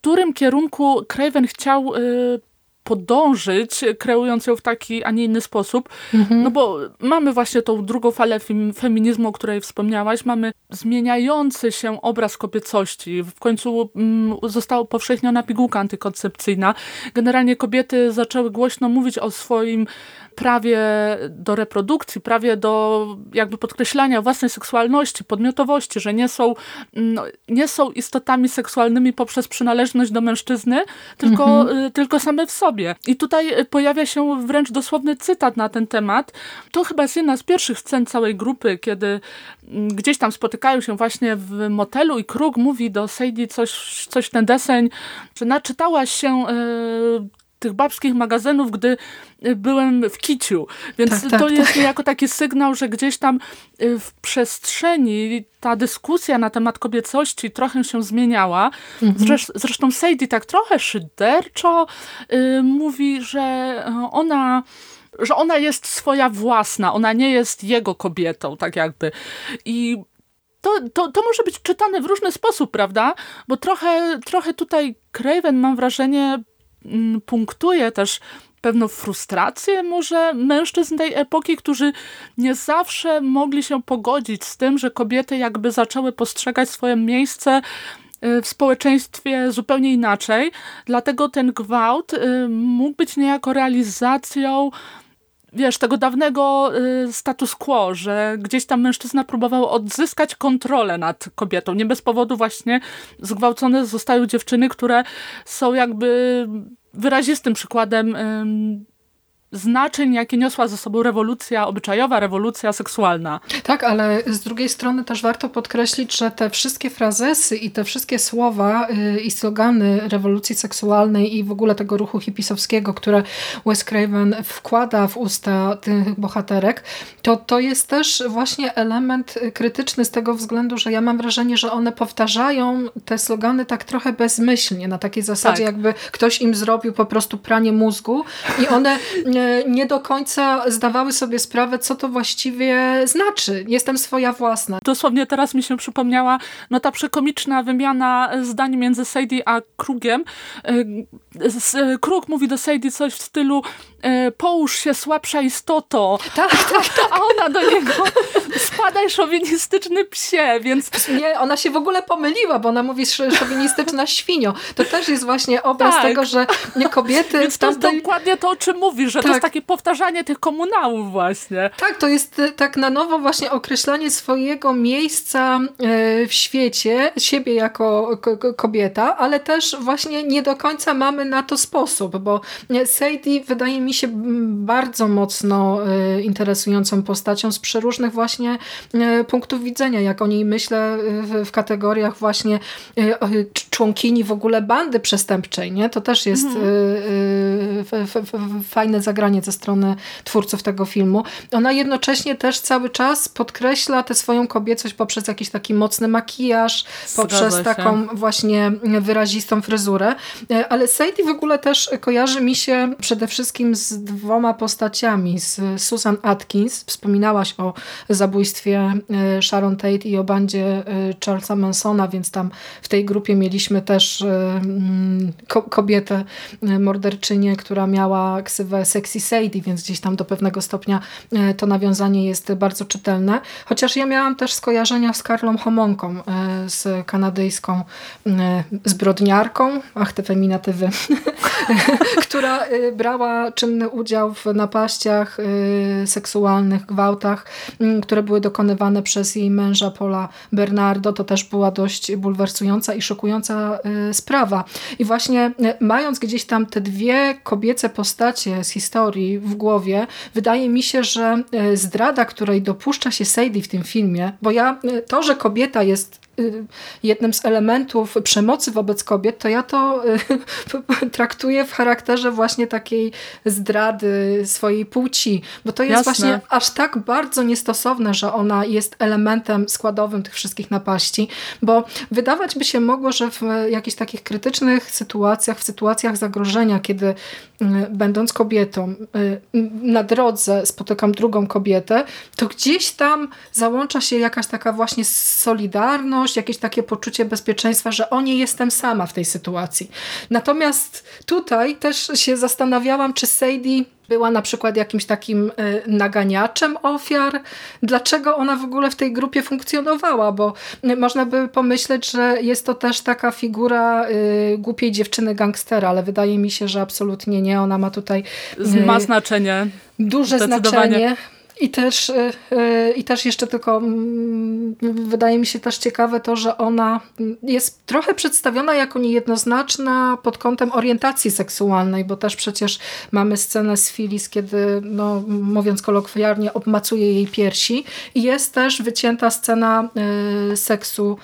którym kierunku Craven chciał y, podążyć, kreując ją w taki, a nie inny sposób. Mhm. No bo mamy właśnie tą drugą falę feminizmu, o której wspomniałaś. Mamy zmieniający się obraz kobiecości. W końcu mm, została upowszechniona pigułka antykoncepcyjna. Generalnie kobiety zaczęły głośno mówić o swoim prawie do reprodukcji, prawie do jakby podkreślania własnej seksualności, podmiotowości, że nie są, no, nie są istotami seksualnymi poprzez przynależność do mężczyzny, tylko, mhm. Y, tylko same w sobie. I tutaj pojawia się wręcz dosłowny cytat na ten temat. To chyba jest jedna z pierwszych scen całej grupy, kiedy mm, gdzieś tam spotykają się właśnie w motelu i Krug mówi do Sadie coś, coś ten deseń, że naczytałaś się y, tych babskich magazynów, gdy y, byłem w kiciu. Więc tak, tak, to jest tak. jako taki sygnał, że gdzieś tam y, w przestrzeni ta dyskusja na temat kobiecości trochę się zmieniała. Mhm. Zresztą Sadie tak trochę szyderczo y, mówi, że ona że ona jest swoja własna, ona nie jest jego kobietą, tak jakby. I to, to, to może być czytane w różny sposób, prawda? Bo trochę, trochę tutaj Craven, mam wrażenie, punktuje też pewną frustrację może mężczyzn tej epoki, którzy nie zawsze mogli się pogodzić z tym, że kobiety jakby zaczęły postrzegać swoje miejsce y, w społeczeństwie zupełnie inaczej. Dlatego ten gwałt y, mógł być niejako realizacją wiesz, tego dawnego y, status quo, że gdzieś tam mężczyzna próbował odzyskać kontrolę nad kobietą. Nie bez powodu właśnie zgwałcone zostają dziewczyny, które są jakby wyrazistym przykładem znaczeń, jakie niosła ze sobą rewolucja obyczajowa, rewolucja seksualna. Tak, ale z drugiej strony też warto podkreślić, że te wszystkie frazesy i te wszystkie słowa y, i slogany rewolucji seksualnej i w ogóle tego ruchu hipisowskiego, które Wes Craven wkłada w usta tych bohaterek, to to jest też właśnie element krytyczny z tego względu, że ja mam wrażenie, że one powtarzają te slogany tak trochę bezmyślnie, na takiej zasadzie, tak. jakby ktoś im zrobił po prostu pranie mózgu i one nie do końca zdawały sobie sprawę, co to właściwie znaczy. Jestem swoja własna. Dosłownie teraz mi się przypomniała no ta przekomiczna wymiana zdań między Sadie a Krugiem. Krug mówi do Sadie coś w stylu połóż się słabsza istoto. Tak, tak, tak. A ona do niego spadaj szowinistyczny psie, więc... Nie, ona się w ogóle pomyliła, bo ona mówi szowinistyczna świnio. To też jest właśnie obraz tak. tego, że nie kobiety... Więc to jest dokładnie to, o czym mówisz, że. To jest tak. takie powtarzanie tych komunałów właśnie. Tak, to jest e, tak na nowo właśnie określanie swojego miejsca e, w świecie, siebie jako kobieta, ale też właśnie nie do końca mamy na to sposób, bo Sadie wydaje mi się bardzo mocno e, interesującą postacią z przeróżnych właśnie punktów widzenia, jak o niej myślę w kategoriach właśnie członkini w ogóle bandy przestępczej, nie? To też jest mhm. fajne zagranie ze strony twórców tego filmu. Ona jednocześnie też cały czas podkreśla tę swoją kobiecość poprzez jakiś taki mocny makijaż, poprzez taką właśnie wyrazistą fryzurę. E, ale Sadie w ogóle też kojarzy mi się przede wszystkim z dwoma postaciami. Z Susan Atkins, wspominałaś o zabójstwie e, Sharon Tate i o bandzie e, Charlesa Mansona, więc tam w tej grupie mieliśmy też mm, kobietę, morderczynię, która miała ksywę Sexy Sadie, więc gdzieś tam do pewnego stopnia to nawiązanie jest bardzo czytelne. Chociaż ja miałam też skojarzenia z Karlą Homonką, e, z kanadyjską e, zbrodniarką, ach te feminatywy, która e, brała czynny udział w napaściach seksualnych, gwałtach, które były dokonywane przez jej męża Paula Bernardo. To też była dość bulwersująca i szokująca sprawa. I właśnie mając gdzieś tam te dwie kobiece postacie z historii w głowie, wydaje mi się, że zdrada, której dopuszcza się Sadie w tym filmie, bo ja to, że kobieta jest jednym z elementów przemocy wobec kobiet, to ja to y, traktuję w charakterze właśnie takiej zdrady swojej płci, bo to jest Jasne. właśnie aż tak bardzo niestosowne, że ona jest elementem składowym tych wszystkich napaści, bo wydawać by się mogło, że w jakichś takich krytycznych sytuacjach, w sytuacjach zagrożenia, kiedy y, będąc kobietą na drodze spotykam drugą kobietę, to gdzieś tam załącza się jakaś taka właśnie solidarność, jakieś takie poczucie bezpieczeństwa, że o nie jestem sama w tej sytuacji. Natomiast tutaj też się zastanawiałam, czy Sadie była na przykład jakimś takim e, naganiaczem ofiar. Dlaczego ona w ogóle w tej grupie funkcjonowała? Bo e, można by pomyśleć, że jest to też taka figura y, głupiej dziewczyny gangstera, ale wydaje mi się, że absolutnie nie. Ona ma tutaj... Y, ma znaczenie. Duże znaczenie. I też, e, e, I też jeszcze tylko mm, wydaje mi się też ciekawe to, że ona jest trochę przedstawiona jako niejednoznaczna pod kątem orientacji seksualnej, bo też przecież mamy scenę z Phyllis, kiedy, no, mówiąc kolokwialnie, obmacuje jej piersi. I jest też wycięta scena e, seksu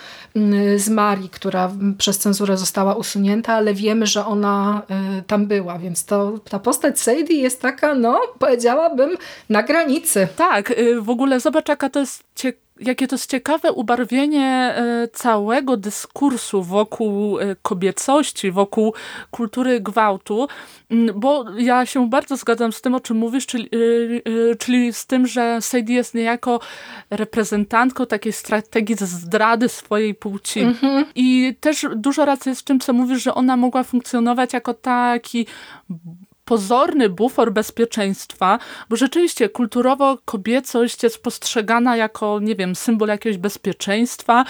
z Marii, która przez cenzurę została usunięta, ale wiemy, że ona tam była, więc to, ta postać Sadie jest taka, no powiedziałabym, na granicy. Tak, y, w ogóle zobacz jaka to jest jakie to jest ciekawe ubarwienie y, całego dyskursu wokół y, kobiecości, wokół kultury gwałtu, bo ja się bardzo zgadzam z tym, o czym mówisz, czyli, czyli z tym, że Sadie jest niejako reprezentantką takiej strategii zdrady swojej płci. Mhm. I też dużo racji jest w tym, co mówisz, że ona mogła funkcjonować jako taki pozorny bufor bezpieczeństwa, bo rzeczywiście kulturowo kobiecość jest postrzegana jako, nie wiem, symbol jakiegoś bezpieczeństwa.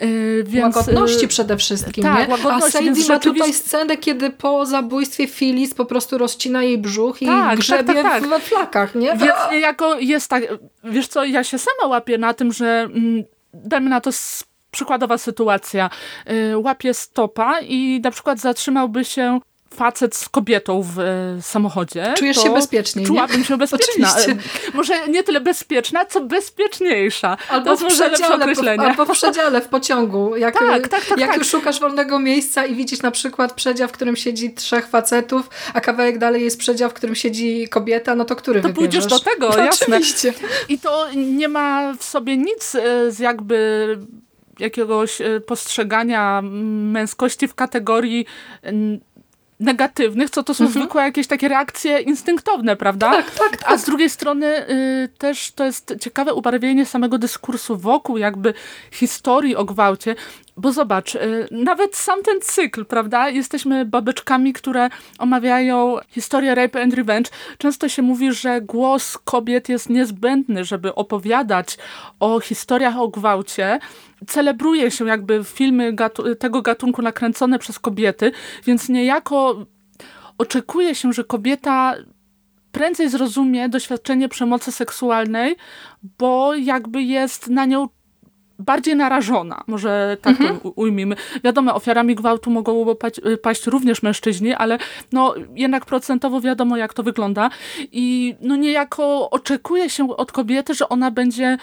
Yy, więc, łagodności yy, przede wszystkim, tak, nie? Łagodności, A Sadie ma rzeczywiście... tutaj scenę, kiedy po zabójstwie Phyllis po prostu rozcina jej brzuch i tak, grzebie tak, tak, tak. we flakach, nie? Więc niejako jest tak, wiesz co, ja się sama łapię na tym, że mm, dajmy na to przykładowa sytuacja. Yy, łapie stopa i na przykład zatrzymałby się facet z kobietą w e, samochodzie. Czujesz się bezpiecznie, Czułabym się bezpieczna. E, może nie tyle bezpieczna, co bezpieczniejsza. Albo, w przedziale, po, albo w przedziale w pociągu. Jak, tak, tak, tak, jak tak. już szukasz wolnego miejsca i widzisz na przykład przedział, w którym siedzi trzech facetów, a kawałek dalej jest przedział, w którym siedzi kobieta, no to który To wybierzesz? pójdziesz do tego, no, jasne. Oczywiście. I to nie ma w sobie nic e, z jakby jakiegoś postrzegania męskości w kategorii negatywnych, co to są mhm. zwykłe jakieś takie reakcje instynktowne, prawda? Tak, tak, tak. A z drugiej strony y, też to jest ciekawe ubarwienie samego dyskursu wokół jakby historii o gwałcie, bo zobacz, y, nawet sam ten cykl, prawda? Jesteśmy babeczkami, które omawiają historię rape and revenge. Często się mówi, że głos kobiet jest niezbędny, żeby opowiadać o historiach o gwałcie. Celebruje się jakby filmy gatu tego gatunku nakręcone przez kobiety, więc niejako oczekuje się, że kobieta prędzej zrozumie doświadczenie przemocy seksualnej, bo jakby jest na nią bardziej narażona, może tak mhm. ujmijmy. Wiadomo, ofiarami gwałtu mogą paść, paść, również mężczyźni, ale no jednak procentowo wiadomo, jak to wygląda. I no niejako oczekuje się od kobiety, że ona będzie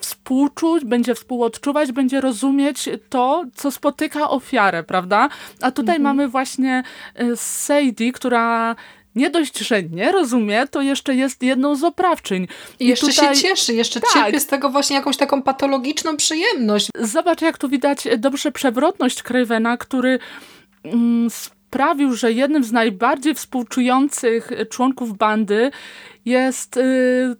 współczuć, będzie współodczuwać, będzie rozumieć to, co spotyka ofiarę, prawda? A tutaj mhm. mamy właśnie e, Sadie, która nie dość, że nie rozumie, to jeszcze jest jedną z oprawczyń. I, I jeszcze tutaj... się cieszy, jeszcze tak. czerpie z tego właśnie jakąś taką patologiczną przyjemność. Zobacz, jak tu widać dobrze przewrotność Cravena, który mm, sprawił, że jednym z najbardziej współczujących członków bandy jest... Y,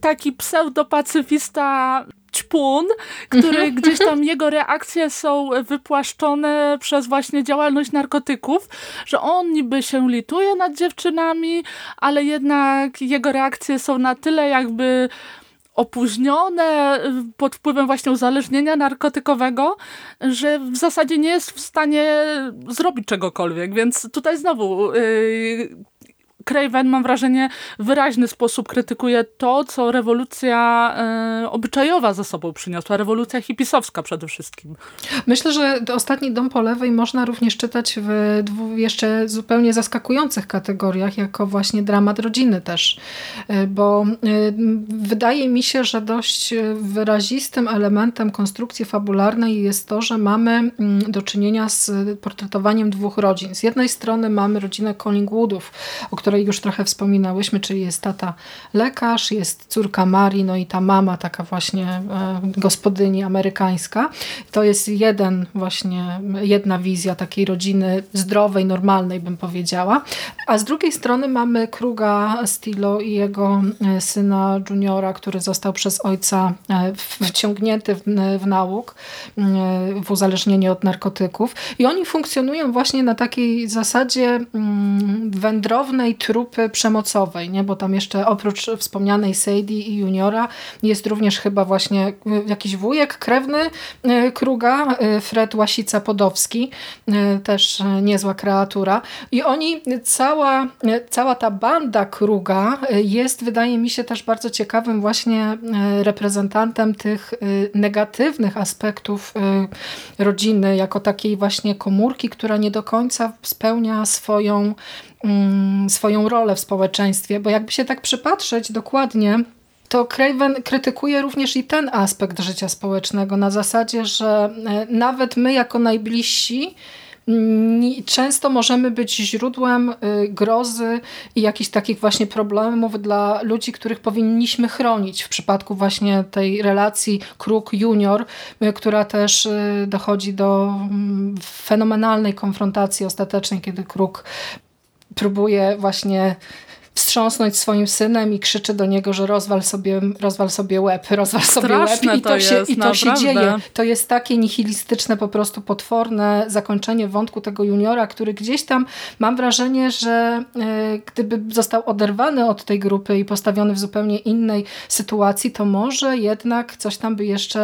taki pseudopacyfista ćpun, który mhm. gdzieś tam jego reakcje są wypłaszczone przez właśnie działalność narkotyków, że on niby się lituje nad dziewczynami, ale jednak jego reakcje są na tyle jakby opóźnione pod wpływem właśnie uzależnienia narkotykowego, że w zasadzie nie jest w stanie zrobić czegokolwiek, więc tutaj znowu yy, Craven, mam wrażenie, w wyraźny sposób krytykuje to, co rewolucja e, obyczajowa za sobą przyniosła, rewolucja hipisowska przede wszystkim. Myślę, że ostatni dom po lewej można również czytać w jeszcze zupełnie zaskakujących kategoriach, jako właśnie dramat rodziny też, e, bo e, wydaje mi się, że dość wyrazistym elementem konstrukcji fabularnej jest to, że mamy mm, do czynienia z portretowaniem dwóch rodzin. Z jednej strony mamy rodzinę Collingwoodów, o której której już trochę wspominałyśmy, czyli jest tata lekarz, jest córka Marii, no i ta mama taka właśnie e, gospodyni amerykańska. To jest jeden właśnie, jedna wizja takiej rodziny zdrowej, normalnej bym powiedziała. A z drugiej strony mamy Kruga Stilo i jego e, syna juniora, który został przez ojca e, wciągnięty w, w nauk, w uzależnienie od narkotyków. I oni funkcjonują właśnie na takiej zasadzie mm, wędrownej trupy przemocowej, nie? bo tam jeszcze oprócz wspomnianej Sadie i Juniora jest również chyba właśnie e, jakiś wujek krewny e, Kruga, e, Fred Łasica-Podowski, też niezła kreatura. I oni, cała, cała ta banda Kruga jest, wydaje mi się, też bardzo ciekawym właśnie reprezentantem tych negatywnych aspektów rodziny, jako takiej właśnie komórki, która nie do końca spełnia swoją swoją rolę w społeczeństwie, bo jakby się tak przypatrzeć dokładnie, to Craven krytykuje również i ten aspekt życia społecznego na zasadzie, że e, nawet my jako najbliżsi mm, często możemy być źródłem y, grozy i jakichś takich właśnie problemów dla ludzi, których powinniśmy chronić. W przypadku właśnie tej relacji Kruk Junior, y, która też y, dochodzi do mm, fenomenalnej konfrontacji ostatecznej, kiedy Kruk próbuje właśnie wstrząsnąć swoim synem i krzyczy do niego, że rozwal sobie, rozwal sobie łeb, rozwal sobie Straszne łeb i to, to się, jest, i to się dzieje. To jest takie nihilistyczne, po prostu potworne zakończenie wątku tego juniora, który gdzieś tam mam wrażenie, że e, gdyby został oderwany od tej grupy i postawiony w zupełnie innej sytuacji, to może jednak coś tam by jeszcze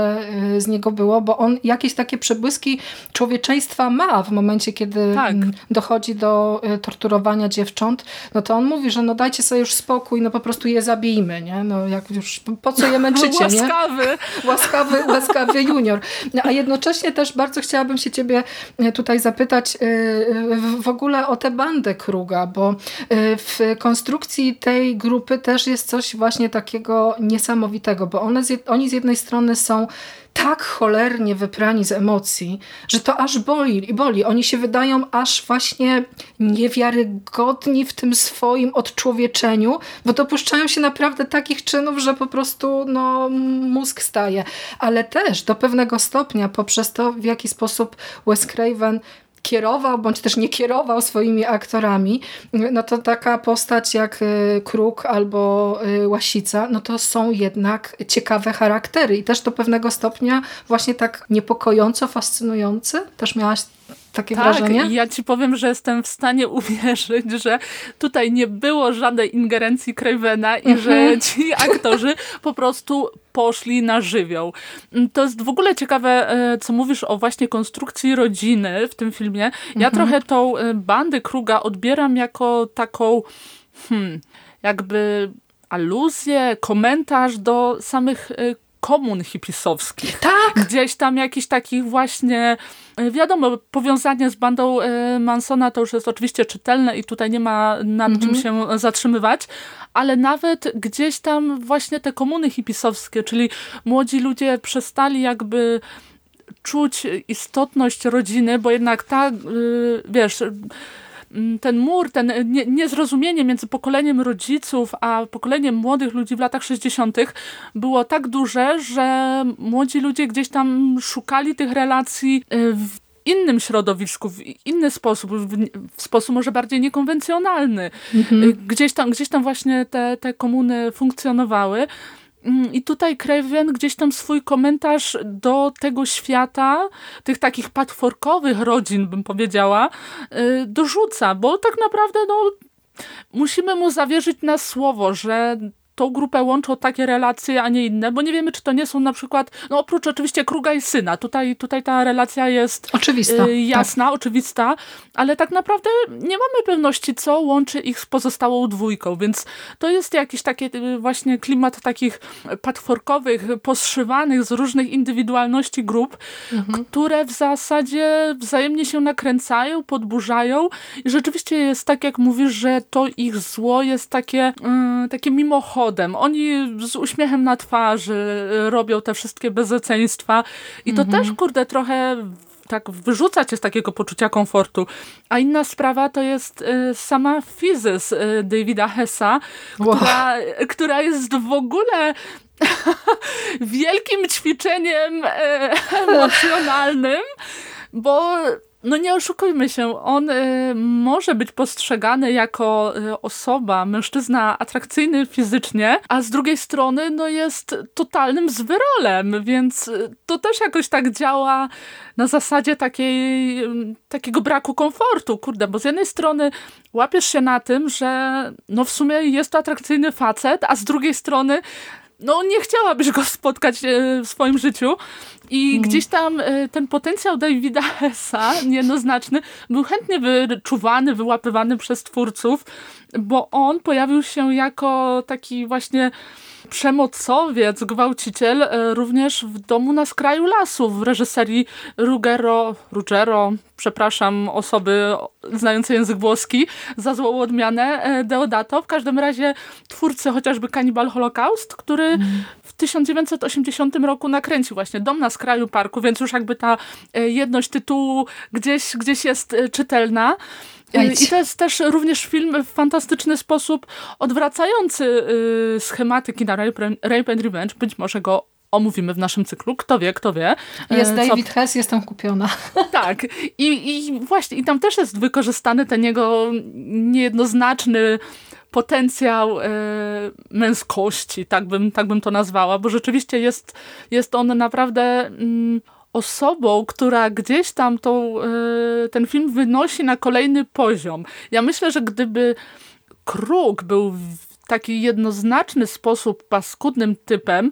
e, z niego było, bo on jakieś takie przebłyski człowieczeństwa ma w momencie, kiedy tak. dochodzi do e, torturowania dziewcząt, no to on mówi, że no dajcie sobie już spokój, no po prostu je zabijmy, nie? No jak już, po co je męczycie, nie? Łaskawy. Łaskawy, łaskawy junior. A jednocześnie też bardzo chciałabym się ciebie e, tutaj zapytać e, w ogóle o tę bandę Kruga, bo e, w konstrukcji tej grupy też jest coś właśnie takiego niesamowitego, bo one, oni z jednej strony są tak cholernie wyprani z emocji, że to aż boli. i boli. Oni się wydają aż właśnie niewiarygodni w tym swoim odczłowieczeniu, bo dopuszczają się naprawdę takich czynów, że po prostu no, mózg staje. Ale też do pewnego stopnia poprzez to, w jaki sposób Wes Craven kierował, bądź też nie kierował swoimi aktorami, no to taka postać jak Kruk albo Łasica, no to są jednak ciekawe charaktery i też do pewnego stopnia właśnie tak niepokojąco fascynujące. Też miałaś takie tak, wrażenie? ja ci powiem, że jestem w stanie uwierzyć, że tutaj nie było żadnej ingerencji Cravena i że mhm. ci aktorzy po prostu poszli na żywioł. To jest w ogóle ciekawe, e, co mówisz o właśnie konstrukcji rodziny w tym filmie. Ja mhm. trochę tą e, bandę Kruga odbieram jako taką hmm, jakby aluzję, komentarz do samych e, komun hipisowskich. Tak! Gdzieś tam jakiś takich właśnie, e, wiadomo, powiązanie z bandą e, Mansona to już jest oczywiście czytelne i tutaj nie ma nad mhm. czym się zatrzymywać, ale nawet gdzieś tam właśnie te komuny hipisowskie, czyli młodzi ludzie przestali jakby czuć istotność rodziny, bo jednak ta, e, wiesz ten mur, ten nie, niezrozumienie między pokoleniem rodziców a pokoleniem młodych ludzi w latach 60. było tak duże, że młodzi ludzie gdzieś tam szukali tych relacji y, w innym środowisku, w inny sposób, w, sposób może bardziej niekonwencjonalny. Mhm. Y, gdzieś, tam, gdzieś tam właśnie te, te komuny funkcjonowały. Mm, I tutaj Craven gdzieś tam swój komentarz do tego świata, tych takich patworkowych rodzin, bym powiedziała, y, dorzuca, bo tak naprawdę no, musimy mu zawierzyć na słowo, że tą grupę łączą takie relacje, a nie inne, bo nie wiemy, czy to nie są na przykład, no oprócz oczywiście Kruga i syna, tutaj, tutaj ta relacja jest oczywista, y, jasna, tak. oczywista, ale tak naprawdę nie mamy pewności, co łączy ich z pozostałą dwójką, więc to jest jakiś taki y, właśnie klimat takich patworkowych, poszywanych z różnych indywidualności grup, mhm. które w zasadzie wzajemnie się nakręcają, podburzają i rzeczywiście jest tak, jak mówisz, że to ich zło jest takie, yy, takie mimochodne, samochodem. Oni z uśmiechem na twarzy robią te wszystkie bezeceństwa i to mhm. też, kurde, trochę tak wyrzuca cię z takiego poczucia komfortu. A inna sprawa to jest y, sama fizys y, Davida Hessa, wow. która, która jest w ogóle wielkim ćwiczeniem y, emocjonalnym, bo no nie oszukujmy się, on y, może być postrzegany jako y, osoba, mężczyzna atrakcyjny fizycznie, a z drugiej strony no jest totalnym zwyrolem, więc y, to też jakoś tak działa na zasadzie takiej, takiego braku komfortu, kurde, bo z jednej strony łapiesz się na tym, że no w sumie jest to atrakcyjny facet, a z drugiej strony no nie chciałabyś go spotkać e, w swoim życiu i mm. gdzieś tam e, ten potencjał Davida Hessa, niejednoznaczny, był chętnie wyczuwany, wyłapywany przez twórców, bo on pojawił się jako taki właśnie przemocowiec, gwałciciel e, również w domu na skraju lasu w reżyserii Ruggero, Ruggero, przepraszam osoby znające język włoski za złą odmianę e, Deodato. W każdym razie twórcy chociażby Cannibal Holocaust, który mm. w 1980 roku nakręcił właśnie Dom na skraju parku, więc już jakby ta e, jedność tytułu gdzieś, gdzieś jest czytelna. I to jest też również film w fantastyczny sposób odwracający y, schematy kina Rape, and Revenge. Być może go omówimy w naszym cyklu. Kto wie, kto wie. Jest e, David Co... Hess, jestem kupiona. Tak. I, I właśnie, i tam też jest wykorzystany ten jego niejednoznaczny potencjał e, męskości, tak bym, tak bym to nazwała, bo rzeczywiście jest, jest on naprawdę mm, osobą, która gdzieś tam tą, e, ten film wynosi na kolejny poziom. Ja myślę, że gdyby Kruk był w taki jednoznaczny sposób paskudnym typem,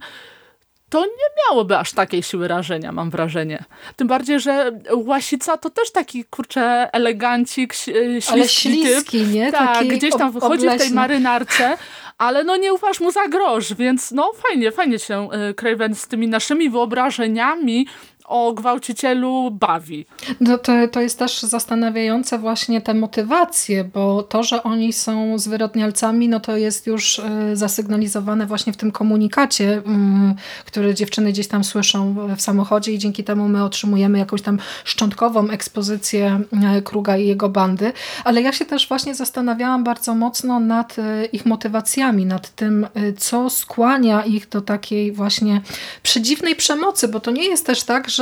to nie miałoby aż takiej siły rażenia, mam wrażenie. Tym bardziej, że Łasica to też taki, kurczę, elegancik, śliski, ale śliski typ. nie? Tak, taki gdzieś tam wychodzi obleśny. w tej marynarce, ale no nie ufasz mu za grosz, więc no fajnie, fajnie się e, Craven z tymi naszymi wyobrażeniami o gwałcicielu bawi. No to, to jest też zastanawiające właśnie te motywacje, bo to, że oni są zwyrodnialcami, no to jest już e, zasygnalizowane właśnie w tym komunikacie, mm, który dziewczyny gdzieś tam słyszą w samochodzie i dzięki temu my otrzymujemy jakąś tam szczątkową ekspozycję e, Kruga i jego bandy, ale ja się też właśnie zastanawiałam bardzo mocno nad e, ich motywacjami, nad tym, co skłania ich do takiej właśnie przedziwnej przemocy, bo to nie jest też tak, że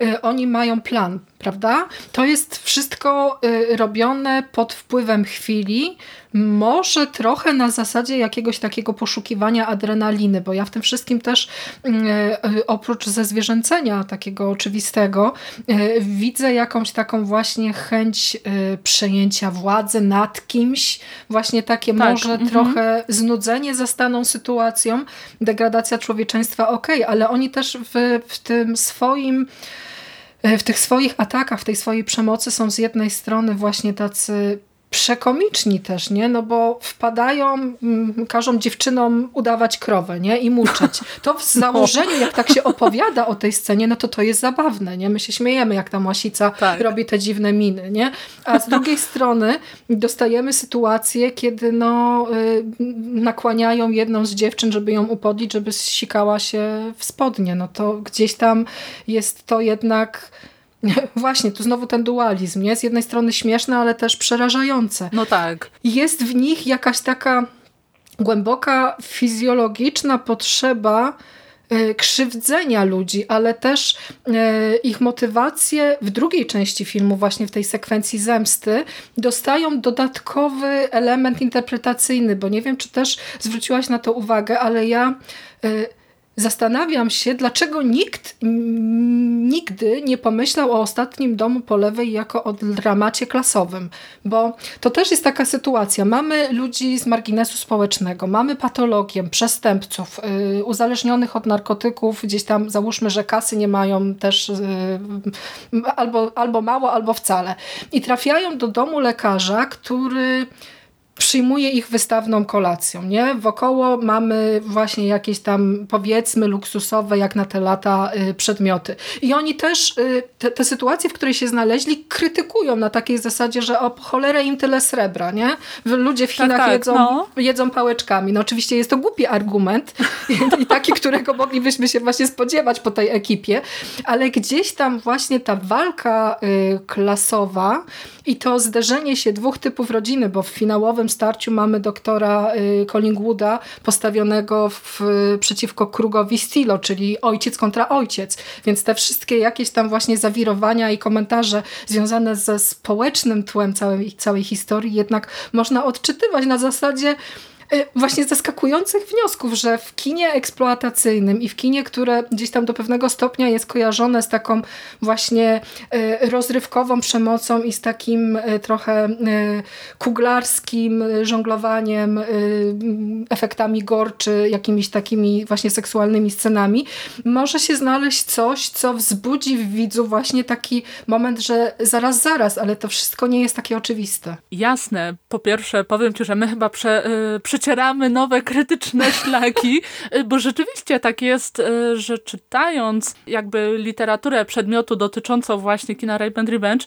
y, oni mają plan prawda? To jest wszystko y, robione pod wpływem chwili, może trochę na zasadzie jakiegoś takiego poszukiwania adrenaliny, bo ja w tym wszystkim też mm, e, oprócz zezwierzęcenia takiego oczywistego e, widzę jakąś taką właśnie chęć przejęcia władzy nad kimś, właśnie takie tak. może mhm. trochę znudzenie zastaną sytuacją, degradacja człowieczeństwa ok, ale oni też w, w tym swoim w tych swoich atakach, w tej swojej przemocy są z jednej strony właśnie tacy przekomiczni też, nie? No bo wpadają, mm, każą dziewczynom udawać krowę, nie? I muczeć. To w założeniu, jak tak się opowiada o tej scenie, no to to jest zabawne, nie? My się śmiejemy, jak ta Łasica tak. robi te dziwne miny, nie? A z drugiej strony dostajemy sytuację, kiedy no y, nakłaniają jedną z dziewczyn, żeby ją upodlić, żeby sikała się w spodnie. No to gdzieś tam jest to jednak Właśnie, tu znowu ten dualizm, nie? Z jednej strony śmieszne, ale też przerażające. No tak. Jest w nich jakaś taka głęboka fizjologiczna potrzeba e, krzywdzenia ludzi, ale też e, ich motywacje w drugiej części filmu, właśnie w tej sekwencji zemsty, dostają dodatkowy element interpretacyjny, bo nie wiem, czy też zwróciłaś na to uwagę, ale ja e, Zastanawiam się, dlaczego nikt nigdy nie pomyślał o ostatnim domu po lewej jako o dramacie klasowym, bo to też jest taka sytuacja. Mamy ludzi z marginesu społecznego, mamy patologię, przestępców, yy, uzależnionych od narkotyków, gdzieś tam załóżmy, że kasy nie mają też yy, albo, albo mało, albo wcale. I trafiają do domu lekarza, który przyjmuje ich wystawną kolacją. Nie? Wokoło mamy właśnie jakieś tam powiedzmy luksusowe jak na te lata y, przedmioty. I oni też y, te, te, sytuacje, w której się znaleźli krytykują na takiej zasadzie, że o cholerę im tyle srebra. Nie? Ludzie w tak, Chinach tak, tak, jedzą, no. jedzą pałeczkami. No oczywiście jest to głupi argument i taki, którego moglibyśmy się właśnie spodziewać po tej ekipie, ale gdzieś tam właśnie ta walka y, klasowa i to zderzenie się dwóch typów rodziny, bo w finałowym starciu mamy doktora y, Collingwooda postawionego w, przeciwko Krugowi Stilo, czyli ojciec kontra ojciec. Więc te wszystkie jakieś tam właśnie zawirowania i komentarze związane ze społecznym tłem całej, całej historii jednak można odczytywać na zasadzie właśnie zaskakujących wniosków, że w kinie eksploatacyjnym i w kinie, które gdzieś tam do pewnego stopnia jest kojarzone z taką właśnie y, rozrywkową przemocą i z takim y, trochę kuglarskim żonglowaniem efektami gorczy, jakimiś takimi właśnie seksualnymi scenami, może się znaleźć coś, co wzbudzi w widzu właśnie taki moment, że zaraz, zaraz, ale to wszystko nie jest takie oczywiste. Jasne. Po pierwsze powiem Ci, że my chyba prze, przecieramy nowe krytyczne szlaki, bo rzeczywiście tak jest, e, że czytając jakby literaturę przedmiotu dotyczącą właśnie kina Rape and Revenge,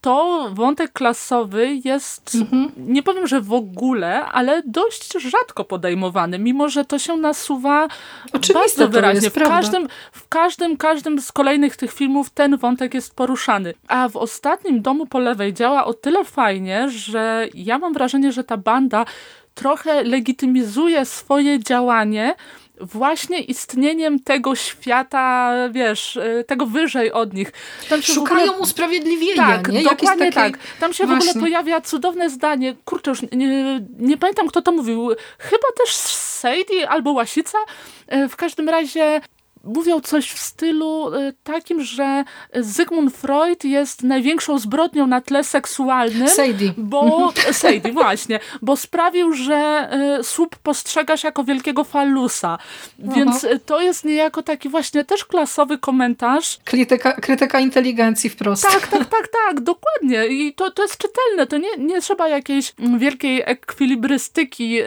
to wątek klasowy jest, mhm. nie powiem, że w ogóle, ale dość rzadko podejmowany, mimo że to się nasuwa Oczywiste bardzo wyraźnie. Jest, w, każdym, w każdym, każdym z kolejnych tych filmów ten wątek jest poruszany. A w ostatnim Domu po lewej działa o tyle fajnie, że ja mam wrażenie, że ta banda trochę legitymizuje swoje działanie właśnie istnieniem tego świata, wiesz, y, tego wyżej od nich. Szukają ogóle... usprawiedliwienia, tak, nie? dokładnie tak. Tam się właśnie. w ogóle pojawia cudowne zdanie, kurczę, już nie, nie pamiętam kto to mówił, chyba też Sadie albo Łasica, y, w każdym razie mówią coś w stylu y, takim, że Zygmunt Freud jest największą zbrodnią na tle seksualnym. Sadie. Bo, Sadie, właśnie. Bo sprawił, że y, słup postrzegasz jako wielkiego falusa. Więc Aha. to jest niejako taki właśnie też klasowy komentarz. Krytyka, krytyka inteligencji wprost. Tak, tak, tak, tak, dokładnie. I to, to jest czytelne. To nie, nie trzeba jakiejś wielkiej ekwilibrystyki yy,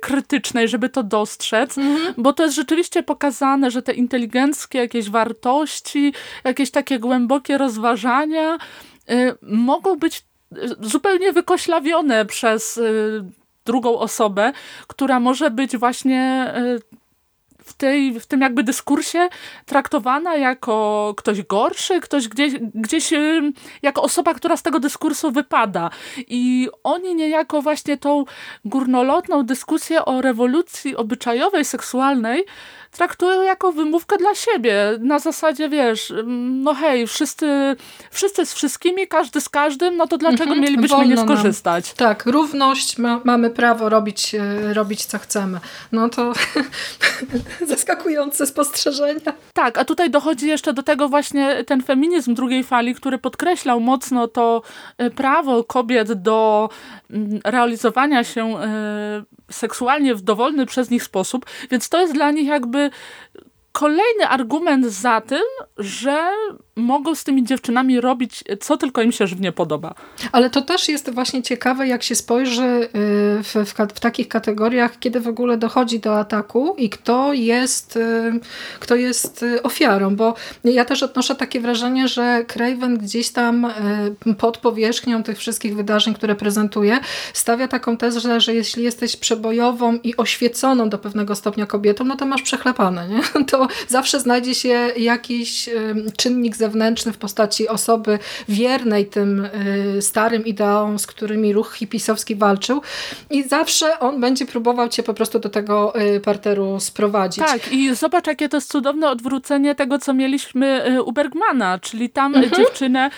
krytycznej, żeby to dostrzec, mhm. bo to jest rzeczywiście pokazane, że te inteligenckie jakieś wartości, jakieś takie głębokie rozważania y, mogą być zupełnie wykoślawione przez y, drugą osobę, która może być właśnie y, w, tej, w tym jakby dyskursie traktowana jako ktoś gorszy, ktoś gdzieś, gdzieś jako osoba, która z tego dyskursu wypada. I oni niejako właśnie tą górnolotną dyskusję o rewolucji obyczajowej, seksualnej traktują jako wymówkę dla siebie. Na zasadzie, wiesz, no hej, wszyscy, wszyscy z wszystkimi, każdy z każdym, no to dlaczego mhm, mielibyśmy nie skorzystać? Nam. Tak, równość, ma, mamy prawo robić, e, robić co chcemy. No to zaskakujące spostrzeżenia. Tak, a tutaj dochodzi jeszcze do tego właśnie ten feminizm drugiej fali, który podkreślał mocno to e, prawo kobiet do mm, realizowania się e, seksualnie w dowolny przez nich sposób, więc to jest dla nich jakby kolejny argument za tym, że mogą z tymi dziewczynami robić, co tylko im się żywnie podoba. Ale to też jest właśnie ciekawe, jak się spojrzy y, w, w, w, takich kategoriach, kiedy w ogóle dochodzi do ataku i kto jest, y, kto jest y, ofiarą, bo ja też odnoszę takie wrażenie, że Craven gdzieś tam pod powierzchnią tych wszystkich wydarzeń, które prezentuje, stawia taką tezę, że jeśli jesteś przebojową i oświeconą do pewnego stopnia kobietą, no to masz przechlepane, nie? To zawsze znajdzie się jakiś czynnik zewnętrzny w postaci osoby wiernej tym y, starym ideałom, z którymi ruch hipisowski walczył i zawsze on będzie próbował cię po prostu do tego y, parteru sprowadzić. Tak i zobacz jakie to jest cudowne odwrócenie tego, co mieliśmy y, u Bergmana, czyli tam mhm. dziewczynę,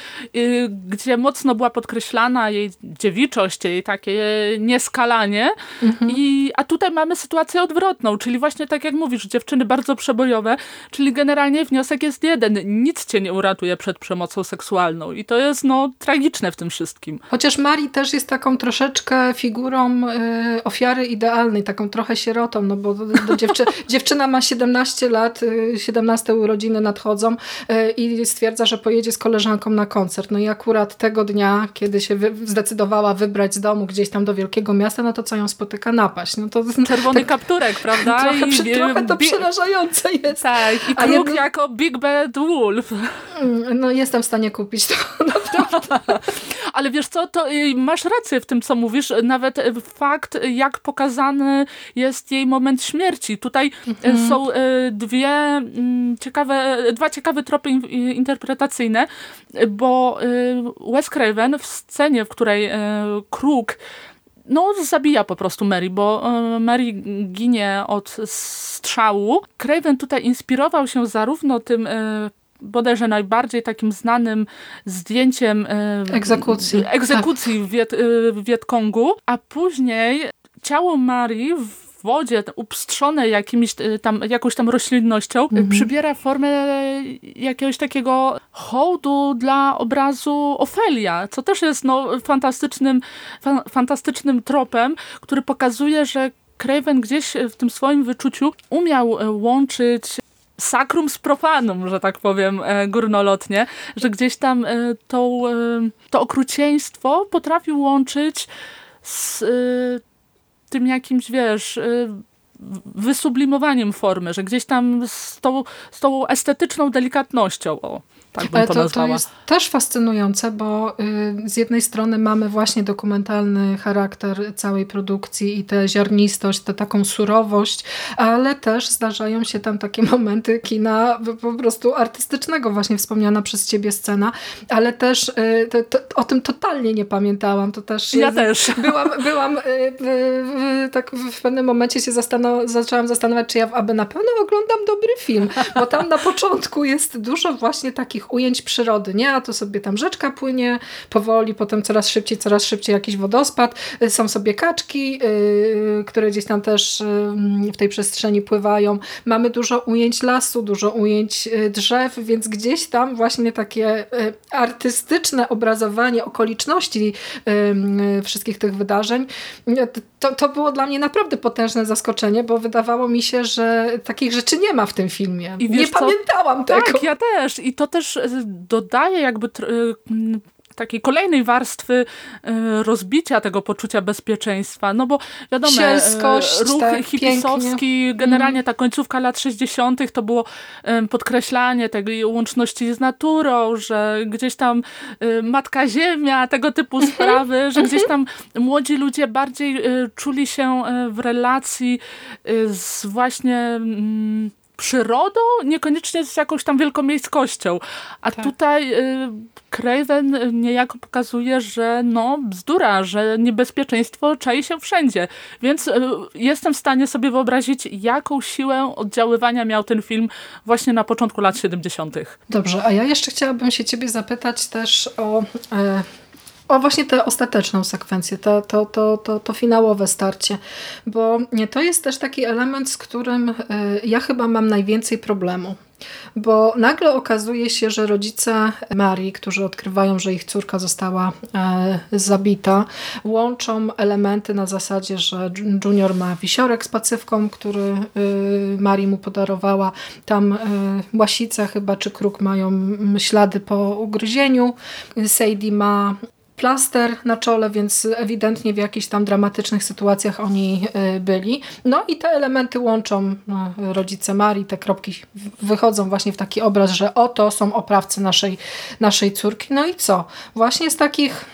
gdzie mocno była podkreślana jej dziewiczość, jej takie nieskalanie mhm. i a tutaj mamy sytuację odwrotną, czyli właśnie tak jak mówisz, dziewczyny bardzo przebojowe, czyli generalnie wniosek jest jeden, nic cię nie uratuje przed przemocą seksualną. I to jest no tragiczne w tym wszystkim. Chociaż Mari też jest taką troszeczkę figurą y, ofiary idealnej, taką trochę sierotą, no bo do, do dziewczy dziewczyna ma 17 lat, y, 17 urodziny nadchodzą y, i stwierdza, że pojedzie z koleżanką na koncert. No i akurat tego dnia, kiedy się zdecydowała wybrać z domu gdzieś tam do wielkiego miasta, no to co ją spotyka? Napaść. No to, Czerwony tak, kapturek, prawda? Trochę, I, trochę to przerażające jest. Tak, i kruk jedno... jako Big Bad Wolf. Mm, no jestem w stanie kupić to, naprawdę. Ale wiesz co, to y, masz rację w tym, co mówisz. Nawet fakt, jak pokazany jest jej moment śmierci. Tutaj y, mhm. są y, dwie mm, ciekawe, dwa ciekawe tropy interpretacyjne, bo Wes Craven w scenie, w której Kruk no, zabija po prostu Mary, bo Mary ginie od strzału. Craven tutaj inspirował się zarówno tym bodajże najbardziej takim znanym zdjęciem e, egzekucji, egzekucji tak. w, Wiet, e, w Wietkongu, a później ciało Marii w wodzie upstrzone jakimiś e, tam, jakąś tam roślinnością, mhm. przybiera formę jakiegoś takiego hołdu dla obrazu Ofelia, co też jest no, fantastycznym, fa fantastycznym tropem, który pokazuje, że Craven gdzieś w tym swoim wyczuciu umiał łączyć sakrum z profanum, że tak powiem e, górnolotnie, że gdzieś tam e, to, e, to okrucieństwo potrafił łączyć z tym jakimś, wiesz, wysublimowaniem formy, że gdzieś tam z tą, z tą estetyczną delikatnością. O. Tak bym to, to, to jest też fascynujące, bo y, z jednej strony mamy właśnie dokumentalny charakter całej produkcji i tę ziarnistość, tę taką surowość, ale też zdarzają się tam takie momenty kina po prostu artystycznego, właśnie wspomniana przez ciebie scena, ale też y, to, to, o tym totalnie nie pamiętałam. To też ja też. Byłam, byłam y, tak w pewnym momencie się zastanow zaczęłam zastanawiać, czy ja aby na pewno oglądam dobry film, bo tam na początku jest dużo właśnie takich takich ujęć przyrody, nie? A to sobie tam rzeczka płynie powoli, potem coraz szybciej, coraz szybciej jakiś wodospad. Y, są sobie kaczki, yy, które gdzieś tam też yy, w tej przestrzeni pływają. Mamy dużo ujęć lasu, dużo ujęć drzew, więc gdzieś tam właśnie takie y, artystyczne obrazowanie okoliczności y, wszystkich tych wydarzeń, to, to było dla mnie naprawdę potężne zaskoczenie, bo wydawało mi się, że takich rzeczy nie ma w tym filmie. I nie co? pamiętałam tak, tego. Tak, ja też. I to też dodaje jakby takiej kolejnej warstwy e, rozbicia tego poczucia bezpieczeństwa. No bo wiadomo, Sielskość, ruch tak, hipisowski, pięknie. generalnie ta końcówka lat 60. to było podkreślanie tej łączności z naturą, że gdzieś tam Matka Ziemia, tego typu sprawy, że gdzieś tam młodzi ludzie bardziej czuli się w relacji z właśnie mm, przyrodą, niekoniecznie z jakąś tam wielkomiejskością. A tak. tutaj y, Craven niejako pokazuje, że no bzdura, że niebezpieczeństwo czai się wszędzie. Więc y, jestem w stanie sobie wyobrazić, jaką siłę oddziaływania miał ten film właśnie na początku lat 70. Dobrze, a ja jeszcze chciałabym się ciebie zapytać też o... E o właśnie tę ostateczną sekwencję, to, to, to, to, to finałowe starcie, bo to jest też taki element, z którym e, ja chyba mam najwięcej problemu. Bo nagle okazuje się, że rodzice Marii, którzy odkrywają, że ich córka została e, zabita, łączą elementy na zasadzie, że Junior ma wisiorek z pacywką, który e, Marii mu podarowała. Tam łasice chyba czy kruk mają ślady po ugryzieniu. Sadie ma plaster na czole, więc ewidentnie w jakichś tam dramatycznych sytuacjach oni y, byli. No i te elementy łączą no, rodzice Marii, te kropki wychodzą właśnie w taki obraz, że oto są oprawcy naszej, naszej córki. No i co? Właśnie z takich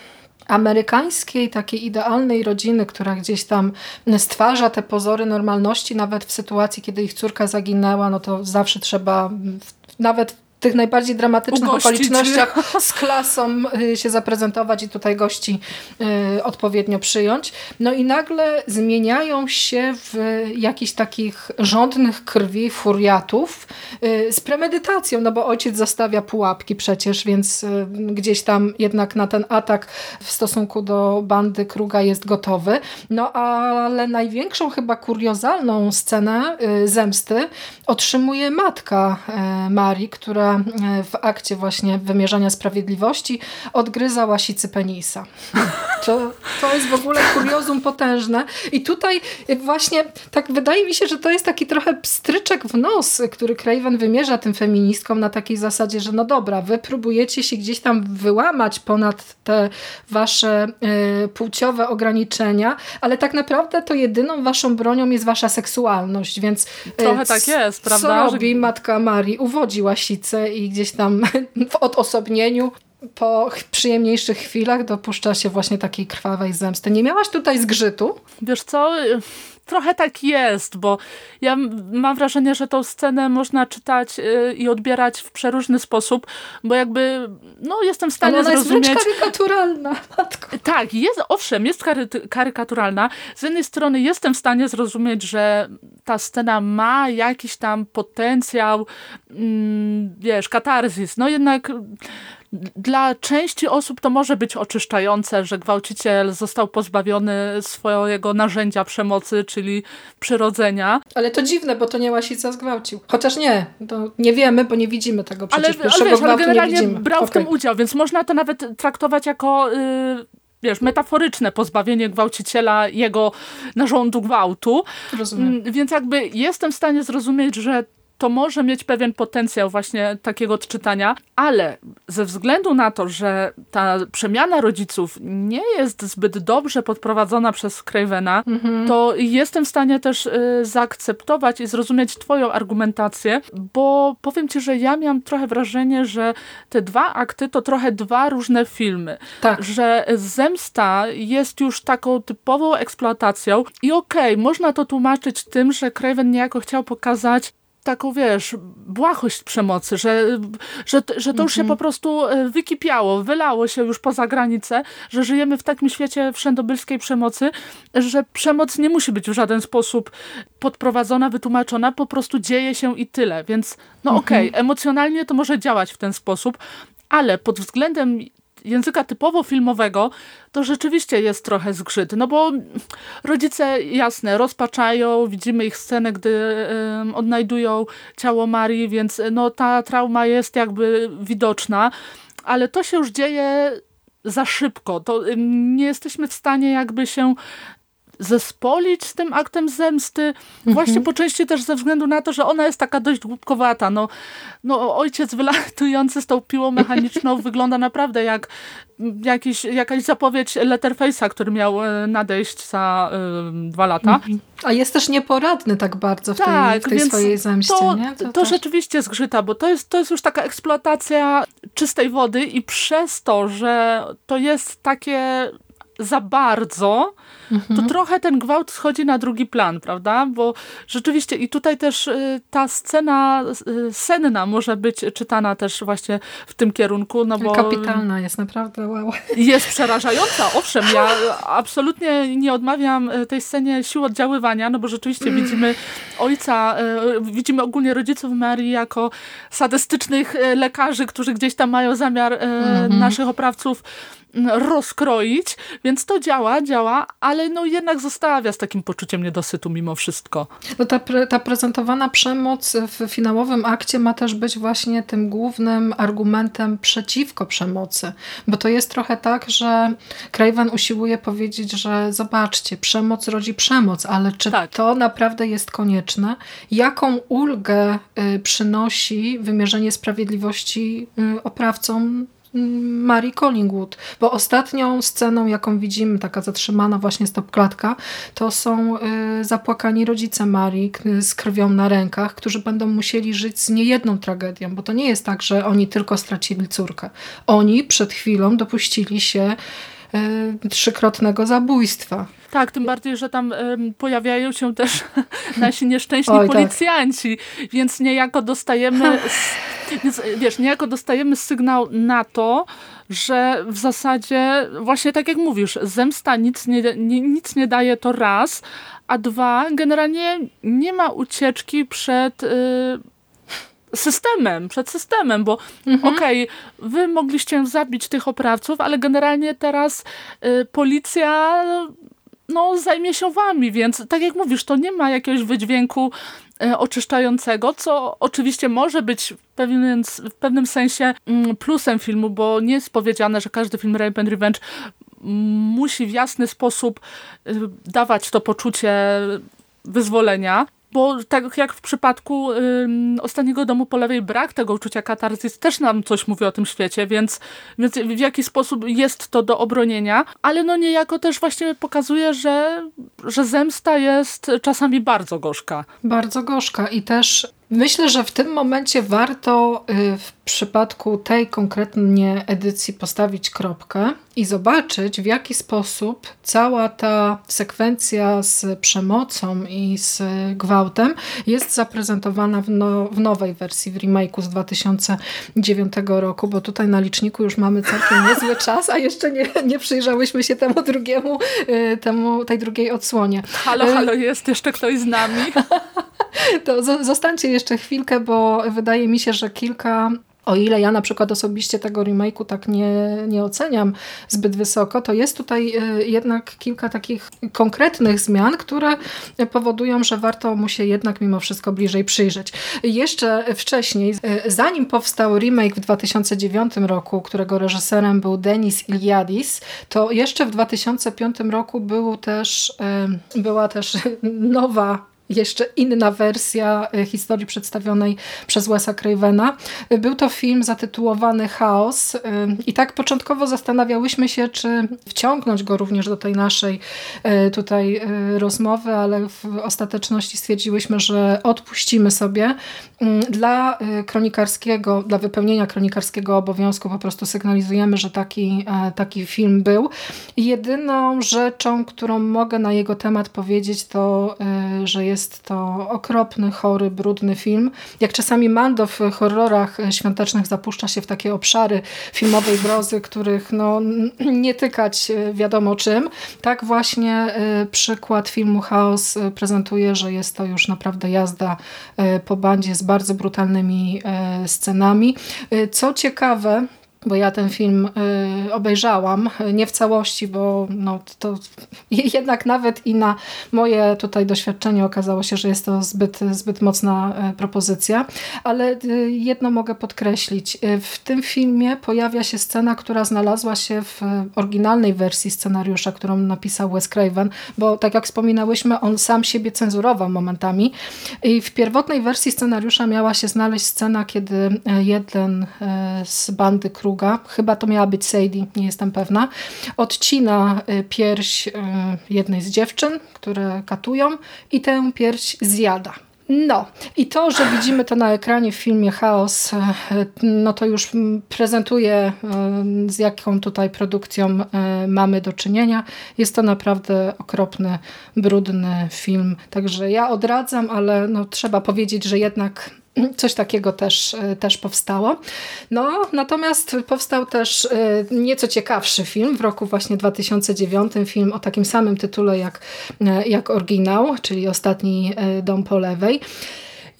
amerykańskiej, takiej idealnej rodziny, która gdzieś tam stwarza te pozory normalności, nawet w sytuacji, kiedy ich córka zaginęła, no to zawsze trzeba nawet tych najbardziej dramatycznych Ugościć. okolicznościach z klasą y, się zaprezentować i tutaj gości y, odpowiednio przyjąć. No i nagle zmieniają się w jakichś takich rządnych krwi furiatów y, z premedytacją, no bo ojciec zostawia pułapki przecież, więc gdzieś tam jednak na ten atak w stosunku do bandy Kruga jest gotowy. No ale największą chyba kuriozalną scenę zemsty otrzymuje matka Marii, która E, w akcie właśnie wymierzania sprawiedliwości odgryza łasicy penisa. To, to jest w ogóle kuriozum potężne. I tutaj właśnie tak wydaje mi się, że to jest taki trochę pstryczek w nos, który Craven wymierza tym feministkom na takiej zasadzie, że no dobra, wy próbujecie się gdzieś tam wyłamać ponad te wasze y, płciowe ograniczenia, ale tak naprawdę to jedyną waszą bronią jest wasza seksualność, więc Trochę tak jest, prawda? Co robi matka Marii? Uwodzi łasicę i gdzieś tam w odosobnieniu po przyjemniejszych chwilach dopuszcza się właśnie takiej krwawej zemsty. Nie miałaś tutaj zgrzytu? Wiesz co, trochę tak jest, bo ja mam wrażenie, że tą scenę można czytać y, i odbierać w przeróżny sposób, bo jakby, no jestem w stanie Ale ona zrozumieć... jest karykaturalna, matko. Tak, jest, owszem, jest kary karykaturalna. Z jednej strony jestem w stanie zrozumieć, że ta scena ma jakiś tam potencjał, mm, wiesz, katarzis, no jednak dla części osób to może być oczyszczające, że gwałciciel został pozbawiony swojego narzędzia przemocy, czyli przyrodzenia. Ale to dziwne, bo to nie Łasica zgwałcił. Chociaż nie, to nie wiemy, bo nie widzimy tego przecież ale, pierwszego ale wiesz, ale generalnie brał okay. w tym udział, więc można to nawet traktować jako... Yy, wiesz, metaforyczne pozbawienie gwałciciela jego narządu gwałtu. Rozumiem. Mm, więc jakby jestem w stanie zrozumieć, że to może mieć pewien potencjał właśnie takiego odczytania, ale ze względu na to, że ta przemiana rodziców nie jest zbyt dobrze podprowadzona przez Cravena, mhm. to jestem w stanie też y, zaakceptować i zrozumieć twoją argumentację, bo powiem ci, że ja miałam trochę wrażenie, że te dwa akty to trochę dwa różne filmy. Tak. Że Zemsta jest już taką typową eksploatacją i okej, okay, można to tłumaczyć tym, że Craven niejako chciał pokazać taką, wiesz, błahość przemocy, że, że, że to już się mhm. po prostu e, wykipiało, wylało się już poza granicę, że żyjemy w takim świecie wszędobylskiej przemocy, że przemoc nie musi być w żaden sposób podprowadzona, wytłumaczona, po prostu dzieje się i tyle. Więc no mhm. okej, okay, emocjonalnie to może działać w ten sposób, ale pod względem języka typowo filmowego, to rzeczywiście jest trochę zgrzyt. No bo rodzice, jasne, rozpaczają, widzimy ich scenę, gdy y, odnajdują ciało Marii, więc no ta trauma jest jakby widoczna, ale to się już dzieje za szybko. To nie jesteśmy w stanie jakby się zespolić z tym aktem zemsty, mhm. właśnie po części też ze względu na to, że ona jest taka dość głupkowata. No, no ojciec wylatujący z tą piłą mechaniczną wygląda naprawdę jak jakiś, jakaś zapowiedź Letterface'a, który miał e, nadejść za y, dwa lata. Mhm. A jest też nieporadny tak bardzo w tak, tej, w tej swojej zemście, to, nie? To, to rzeczywiście zgrzyta, bo to jest, to jest już taka eksploatacja czystej wody i przez to, że to jest takie za bardzo, mhm. to trochę ten gwałt schodzi na drugi plan, prawda? Bo rzeczywiście i tutaj też y, ta scena y, senna może być czytana też właśnie w tym kierunku, no bo... Kapitalna jest, naprawdę wow. Jest przerażająca, owszem, ja absolutnie nie odmawiam y, tej scenie sił oddziaływania, no bo rzeczywiście mm. widzimy ojca, widzimy ogólnie rodziców Marii jako sadystycznych lekarzy, którzy gdzieś tam mają zamiar mhm. naszych oprawców rozkroić, więc to działa, działa, ale no jednak zostawia z takim poczuciem niedosytu mimo wszystko. No ta, pre, ta prezentowana przemoc w finałowym akcie ma też być właśnie tym głównym argumentem przeciwko przemocy, bo to jest trochę tak, że Craven usiłuje powiedzieć, że zobaczcie, przemoc rodzi przemoc, ale czy tak. to naprawdę jest konieczne? Jaką ulgę y, przynosi wymierzenie sprawiedliwości y, oprawcom Mary Collingwood, bo ostatnią sceną, jaką widzimy, taka zatrzymana właśnie stopklatka, to są y, zapłakani rodzice Marii z krwią na rękach, którzy będą musieli żyć z niejedną tragedią, bo to nie jest tak, że oni tylko stracili córkę. Oni przed chwilą dopuścili się y, trzykrotnego zabójstwa. Tak, tym bardziej, że tam um, pojawiają się też nasi nieszczęśni Oj, tak. policjanci, tak. więc niejako dostajemy, więc, wiesz, niejako dostajemy sygnał na to, że w zasadzie właśnie tak jak mówisz, zemsta nic nie, nie, nic nie daje to raz, a dwa, generalnie nie ma ucieczki przed... Y systemem, przed systemem, bo mhm. okej, okay, wy mogliście zabić tych oprawców, ale generalnie teraz y, policja no, zajmie się wami, więc tak jak mówisz, to nie ma jakiegoś wydźwięku e, oczyszczającego, co oczywiście może być w pewnym, w pewnym sensie mm, plusem filmu, bo nie jest powiedziane, że każdy film Rape and Revenge musi w jasny sposób e, dawać to poczucie wyzwolenia, bo tak jak w przypadku Ostatniego Domu po lewej brak tego uczucia katarzys też nam coś mówi o tym świecie, więc, więc w jaki sposób jest to do obronienia, ale no niejako też właśnie pokazuje, że, że zemsta jest czasami bardzo gorzka. Bardzo gorzka i też Myślę, że w tym momencie warto y, w przypadku tej konkretnie edycji postawić kropkę i zobaczyć, w jaki sposób cała ta sekwencja z przemocą i z gwałtem jest zaprezentowana w, no, w nowej wersji, w remake'u z 2009 roku, bo tutaj na liczniku już mamy całkiem niezły czas, a jeszcze nie, nie przyjrzałyśmy się temu drugiemu, y, temu, tej drugiej odsłonie. Halo, halo, jest jeszcze ktoś z nami? To zostańcie jeszcze chwilkę, bo wydaje mi się, że kilka o ile ja na przykład osobiście tego remake'u tak nie, nie oceniam zbyt wysoko, to jest tutaj y, jednak kilka takich konkretnych zmian, które powodują, że warto mu się jednak mimo wszystko bliżej przyjrzeć. Jeszcze wcześniej, y, zanim powstał remake w 2009 roku, którego reżyserem był Denis Iliadis, to jeszcze w 2005 roku był też, y, była też nowa jeszcze inna wersja e, historii przedstawionej przez Wesa Cravena. E, był to film zatytułowany Chaos e, i tak początkowo zastanawiałyśmy się, czy wciągnąć go również do tej naszej tutaj rozmowy, ale w ostateczności stwierdziłyśmy, że odpuścimy sobie. Mm, dla kronikarskiego, dla wypełnienia kronikarskiego obowiązku po prostu sygnalizujemy, że taki, taki film był. Jedyną rzeczą, którą mogę na jego temat powiedzieć, to, że jest to okropny, chory, brudny film. Jak czasami Mando w horrorach świątecznych zapuszcza się w takie obszary filmowej grozy, których no, nie tykać e, wiadomo czym, tak właśnie e, przykład filmu Chaos e, prezentuje, że jest to już naprawdę jazda po bandzie z bardzo brutalnymi scenami. Co ciekawe, bo ja ten film y, obejrzałam, nie w całości, bo no, to jednak nawet i na moje tutaj doświadczenie okazało się, że jest to zbyt, zbyt mocna y, propozycja, ale y, jedno mogę podkreślić. W tym filmie pojawia się scena, która znalazła się w oryginalnej wersji scenariusza, którą napisał Wes Craven, bo tak jak wspominałyśmy, on sam siebie cenzurował momentami i w pierwotnej wersji scenariusza miała się znaleźć scena, kiedy jeden z bandy król druga, chyba to miała być Sadie, nie jestem pewna, odcina y, pierś y, jednej z dziewczyn, które katują i tę pierś zjada. No i to, że widzimy to na ekranie w filmie Chaos, y, no to już prezentuje z jaką tutaj produkcją mamy do czynienia. Jest to naprawdę okropny, brudny film. Także ja odradzam, ale no, trzeba powiedzieć, że jednak Coś takiego też, e, też powstało. No, natomiast powstał też e, nieco ciekawszy film w roku właśnie 2009, film o takim samym tytule jak, e, jak oryginał, czyli Ostatni dom po lewej.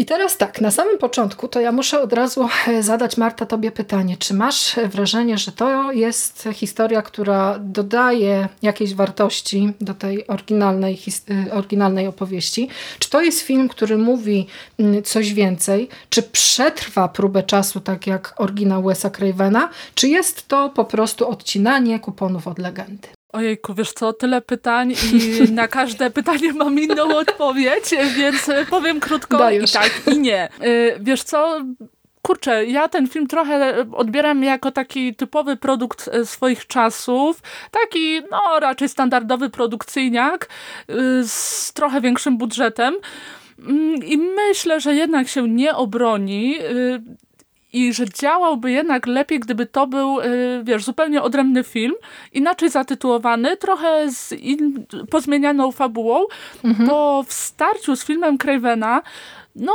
I teraz tak, na samym początku to ja muszę od razu e, zadać Marta tobie pytanie. Czy masz wrażenie, że to jest historia, która dodaje jakiejś wartości do tej oryginalnej, e, oryginalnej opowieści? Czy to jest film, który mówi mm, coś więcej? Czy przetrwa próbę czasu, tak jak oryginał Wesa Cravena? Czy jest to po prostu odcinanie kuponów od legendy? Ojejku, wiesz co, tyle pytań i na każde pytanie mam inną odpowiedź, więc powiem krótko Dajesz. i tak, i nie. Y, wiesz co, kurczę, ja ten film trochę odbieram jako taki typowy produkt e, swoich czasów, taki no raczej standardowy produkcyjniak y, z trochę większym budżetem mm, i myślę, że jednak się nie obroni y, i że działałby jednak lepiej, gdyby to był, y, wiesz, zupełnie odrębny film, inaczej zatytułowany, trochę z in, pozmienianą fabułą, mhm. bo w starciu z filmem Cravena, no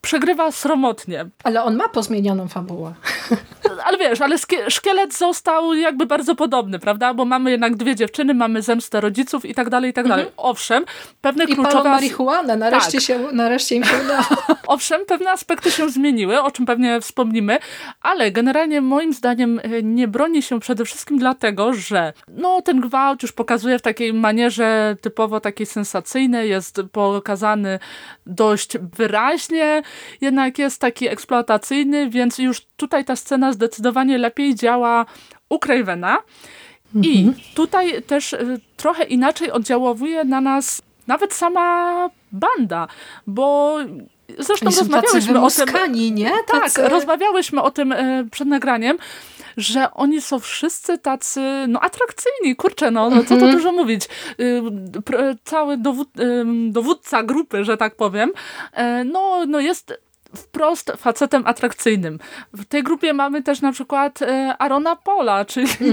przegrywa sromotnie. Ale on ma pozmienioną fabułę. Ale wiesz, ale szkielet został jakby bardzo podobny, prawda? Bo mamy jednak dwie dziewczyny, mamy zemstę rodziców i tak dalej, i tak dalej. Mhm. Owszem, pewne I kluczowe... I marihuanę, nareszcie, tak. się, nareszcie im się udało. Owszem, pewne aspekty się zmieniły, o czym pewnie wspomnimy, ale generalnie moim zdaniem e, nie broni się przede wszystkim dlatego, że no ten gwałt już pokazuje w takiej manierze typowo takiej sensacyjnej, jest pokazany dość wyraźnie, jednak jest taki eksploatacyjny, więc już tutaj ta scena zdecydowanie lepiej działa u Cravena. I mhm. tutaj też y, trochę inaczej oddziałuje na nas nawet sama banda, bo zresztą rozmawiałyśmy o tym. nie? Tak, tacy... Tak, rozmawiałyśmy o tym y, przed nagraniem, że oni są wszyscy tacy, no atrakcyjni, kurczę, no, no co to mhm. dużo mówić. Y, cały dowód, dowódca grupy, że tak powiem, e, no, no jest wprost facetem atrakcyjnym. W tej grupie mamy też na przykład e, Arona Pola, czyli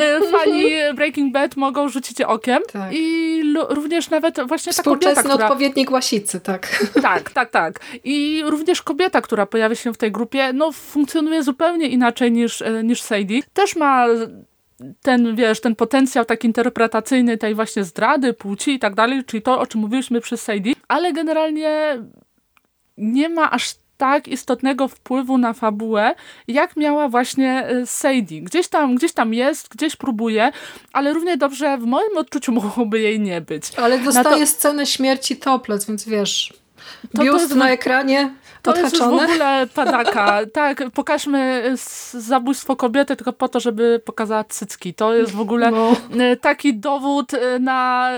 e, fani Breaking Bad mogą rzucić okiem tak. i również nawet właśnie ta kobieta, która... odpowiednik Łasicy, tak. Tak, tak, tak. I również kobieta, która pojawia się w tej grupie, no funkcjonuje zupełnie inaczej niż, e, niż Sadie. Też ma ten, wiesz, ten potencjał taki interpretacyjny tej właśnie zdrady, płci i tak dalej, czyli to, o czym mówiliśmy przy Sadie, ale generalnie nie ma aż tak istotnego wpływu na fabułę, jak miała właśnie y, Sadie. Gdzieś tam, gdzieś tam jest, gdzieś próbuje, ale równie dobrze w moim odczuciu mogłoby jej nie być. Ale dostaje to... scenę śmierci toplec, więc wiesz, to, biust to na ekranie to jest już w ogóle padaka. tak, pokażmy zabójstwo kobiety tylko po to, żeby pokazać cycki. To jest w ogóle no. Y, taki dowód y, na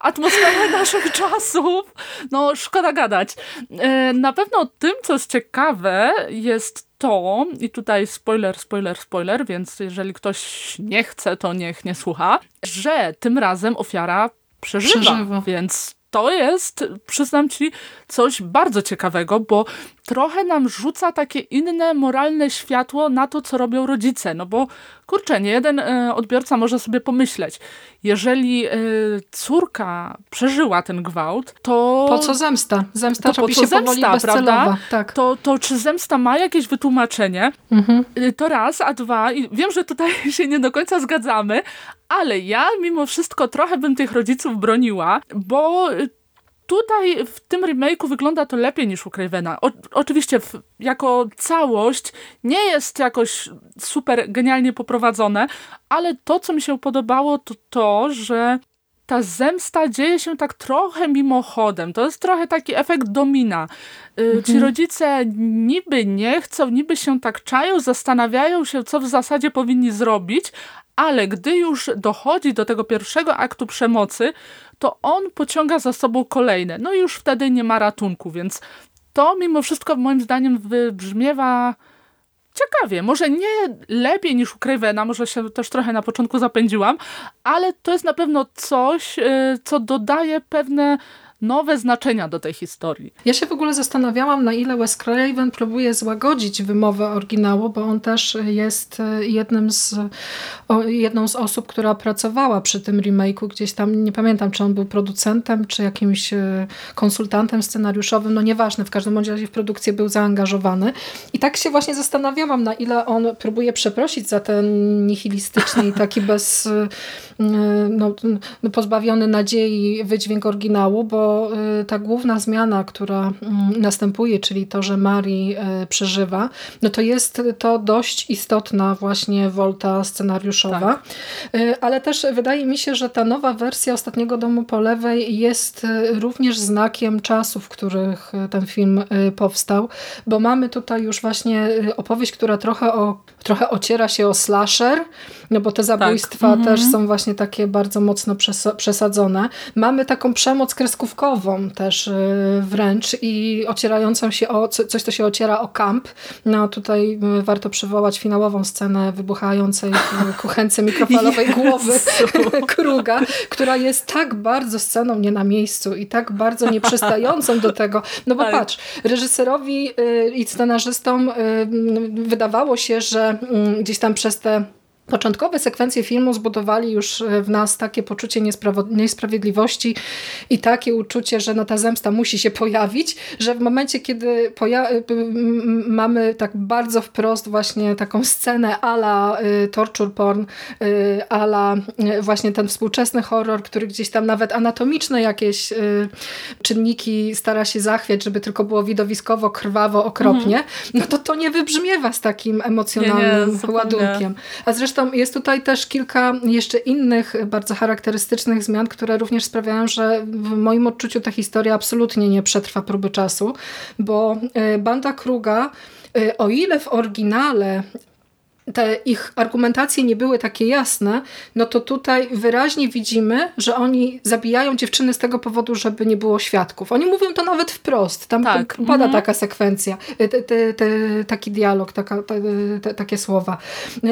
atmosferę naszych czasów. No, szkoda gadać. E, na pewno tym, co jest ciekawe, jest to, i tutaj spoiler, spoiler, spoiler, więc jeżeli ktoś nie chce, to niech nie słucha, że tym razem ofiara przeżywa, przeżywa. więc to jest, przyznam ci, coś bardzo ciekawego, bo trochę nam rzuca takie inne moralne światło na to, co robią rodzice. No bo kurczę, nie jeden e, odbiorca może sobie pomyśleć, jeżeli e, córka przeżyła ten gwałt, to... Po co zemsta? Zemsta to po co zemsta, prawda? Tak. To, to czy zemsta ma jakieś wytłumaczenie? Mhm. E, to raz, a dwa, i wiem, że tutaj się nie do końca zgadzamy, ale ja mimo wszystko trochę bym tych rodziców broniła, bo Tutaj w tym remake'u wygląda to lepiej niż u Cravena. O, oczywiście w, jako całość nie jest jakoś super genialnie poprowadzone, ale to, co mi się podobało, to to, że ta zemsta dzieje się tak trochę mimochodem. To jest trochę taki efekt domina. Y, mhm. Ci rodzice niby nie chcą, niby się tak czają, zastanawiają się, co w zasadzie powinni zrobić, ale gdy już dochodzi do tego pierwszego aktu przemocy, to on pociąga za sobą kolejne. No i już wtedy nie ma ratunku, więc to mimo wszystko moim zdaniem wybrzmiewa ciekawie. Może nie lepiej niż u Cravena, może się też trochę na początku zapędziłam, ale to jest na pewno coś, y, co dodaje pewne nowe znaczenia do tej historii. Ja się w ogóle zastanawiałam, na ile Wes Craven próbuje złagodzić wymowę oryginału, bo on też jest e, jednym z, jedną z osób, która pracowała przy tym remake'u. Gdzieś tam, nie pamiętam, czy on był producentem, czy jakimś e, konsultantem scenariuszowym, no nieważne, w każdym razie w produkcję był zaangażowany. I tak się właśnie zastanawiałam, na ile on próbuje przeprosić za ten nihilistyczny i taki bez, e, no pozbawiony nadziei wydźwięk oryginału, bo Y, ta główna zmiana, która mm, następuje, czyli to, że Mari y, przeżywa, no to jest to dość istotna właśnie wolta scenariuszowa. Tak. Y, ale też wydaje mi się, że ta nowa wersja Ostatniego Domu po lewej jest również znakiem czasu, w których ten film powstał, bo mamy tutaj już właśnie opowieść, która trochę, o, trochę ociera się o slasher, no bo te zabójstwa tak. też mhm. są właśnie takie bardzo mocno przesadzone. Mamy taką przemoc kreskówkową, też y, wręcz i ocierającą się o coś, co się ociera o kamp. No tutaj y, warto przywołać finałową scenę wybuchającej kuchence mikrofalowej głowy Kruga, która jest tak bardzo sceną nie na miejscu i tak bardzo nieprzystającą do tego. No bo patrz, reżyserowi y, i scenarzystom wydawało się, że gdzieś tam przez te Początkowe sekwencje filmu zbudowali już e, w nas takie poczucie niesprawiedliwości i takie uczucie, że no ta zemsta musi się pojawić, że w momencie, kiedy mamy tak bardzo wprost właśnie taką scenę ala y, torture porn, y, ala właśnie ten współczesny horror, który gdzieś tam nawet anatomiczne jakieś czynniki stara się zachwiać, żeby tylko było widowiskowo, krwawo, okropnie, mhm. no to to nie wybrzmiewa z takim emocjonalnym nie, nie, ładunkiem. A zresztą Zresztą jest tutaj też kilka jeszcze innych bardzo charakterystycznych zmian, które również sprawiają, że w moim odczuciu ta historia absolutnie nie przetrwa próby czasu, bo e, banda Kruga e, o ile w oryginale te ich argumentacje nie były takie jasne, no to tutaj wyraźnie widzimy, że oni zabijają dziewczyny z tego powodu, żeby nie było świadków. Oni mówią to nawet wprost. Tam tak. pada mhm. taka sekwencja, te, te, te, taki dialog, taka, takie słowa.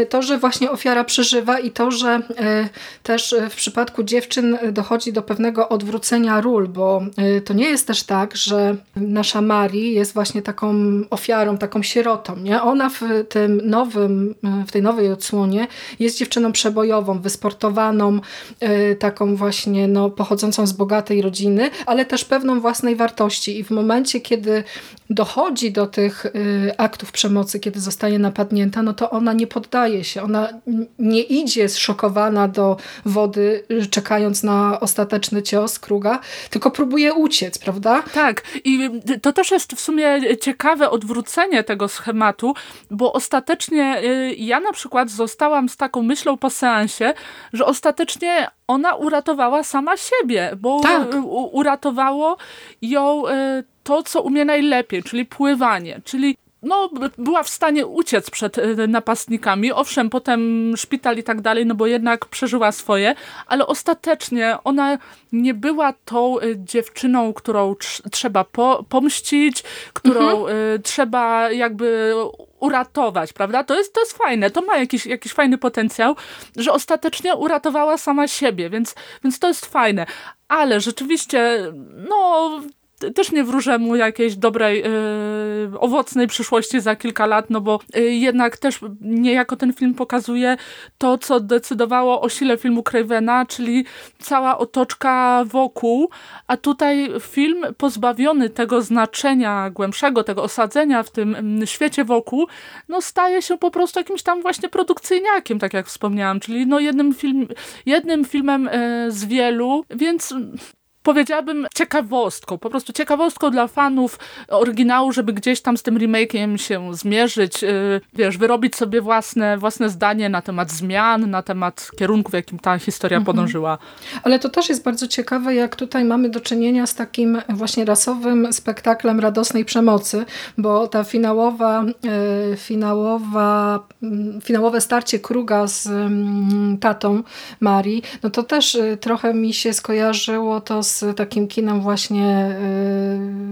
To, że właśnie ofiara przeżywa i to, że e, też w przypadku dziewczyn dochodzi do pewnego odwrócenia ról, bo to nie jest też tak, że nasza Mari jest właśnie taką ofiarą, taką sierotą. Nie? Ona w tym nowym w tej nowej odsłonie jest dziewczyną przebojową, wysportowaną, e, taką właśnie no, pochodzącą z bogatej rodziny, ale też pewną własnej wartości. I w momencie, kiedy dochodzi do tych e, aktów przemocy, kiedy zostaje napadnięta, no to ona nie poddaje się, ona nie idzie zszokowana do wody, czekając na ostateczny cios kruga, tylko próbuje uciec, prawda? Tak. I to też jest w sumie ciekawe odwrócenie tego schematu, bo ostatecznie ja na przykład zostałam z taką myślą po seansie, że ostatecznie ona uratowała sama siebie, bo tak. uratowało ją e, to, co umie najlepiej, czyli pływanie, czyli no, była w stanie uciec przed e, napastnikami. Owszem, potem szpital i tak dalej, no bo jednak przeżyła swoje, ale ostatecznie ona nie była tą e, dziewczyną, którą trzeba po pomścić, którą mhm. trzeba jakby uratować, prawda? To jest, to jest fajne, to ma jakiś, jakiś fajny potencjał, że ostatecznie uratowała sama siebie, więc, więc to jest fajne. Ale rzeczywiście, no, też nie wróżę mu jakiejś dobrej, yy, owocnej przyszłości za kilka lat, no bo yy, jednak też niejako ten film pokazuje to, co decydowało o sile filmu Cravena, czyli cała otoczka wokół, a tutaj film pozbawiony tego znaczenia głębszego, tego osadzenia w tym świecie wokół, no staje się po prostu jakimś tam właśnie produkcyjniakiem, tak jak wspomniałam, czyli no jednym, film, jednym filmem yy, z wielu, więc powiedziałabym ciekawostką, po prostu ciekawostką dla fanów oryginału, żeby gdzieś tam z tym remake'iem się zmierzyć, y, wiesz, wyrobić sobie własne, własne zdanie na temat zmian, na temat kierunku, w jakim ta historia mhm. podążyła. Ale to też jest bardzo ciekawe, jak tutaj mamy do czynienia z takim właśnie rasowym spektaklem radosnej przemocy, bo ta finałowa, y, finałowa, mm, finałowe starcie Kruga z mm, tatą Marii, no to też y, trochę mi się skojarzyło to z takim kinem właśnie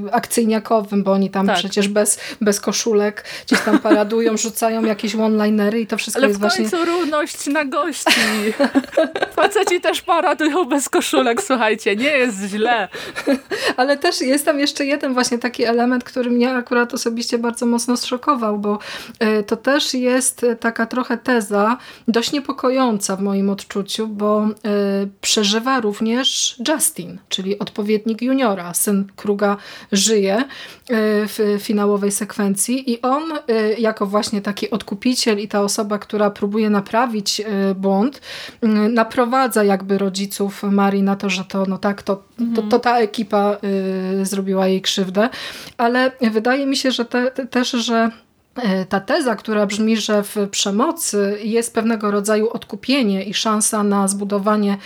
y, akcyjniakowym, bo oni tam tak. przecież bez, bez koszulek gdzieś tam paradują, rzucają jakieś one-linery i to wszystko Ale jest właśnie... Ale w końcu równość na gości. Faceci też paradują bez koszulek, słuchajcie, nie jest źle. Ale też jest tam jeszcze jeden właśnie taki element, który mnie akurat osobiście bardzo mocno zszokował, bo y, to też jest taka trochę teza, dość niepokojąca w moim odczuciu, bo y, przeżywa również Justin, czyli odpowiednik juniora. Syn Kruga żyje e, w finałowej sekwencji i on e, jako właśnie taki odkupiciel i ta osoba, która próbuje naprawić e, błąd, naprowadza jakby rodziców Marii na to, że to no tak, to, to, to ta ekipa zrobiła jej krzywdę. Ale wydaje mi się, że te, te, też, że ta teza, która brzmi, że w przemocy jest pewnego rodzaju odkupienie i szansa na zbudowanie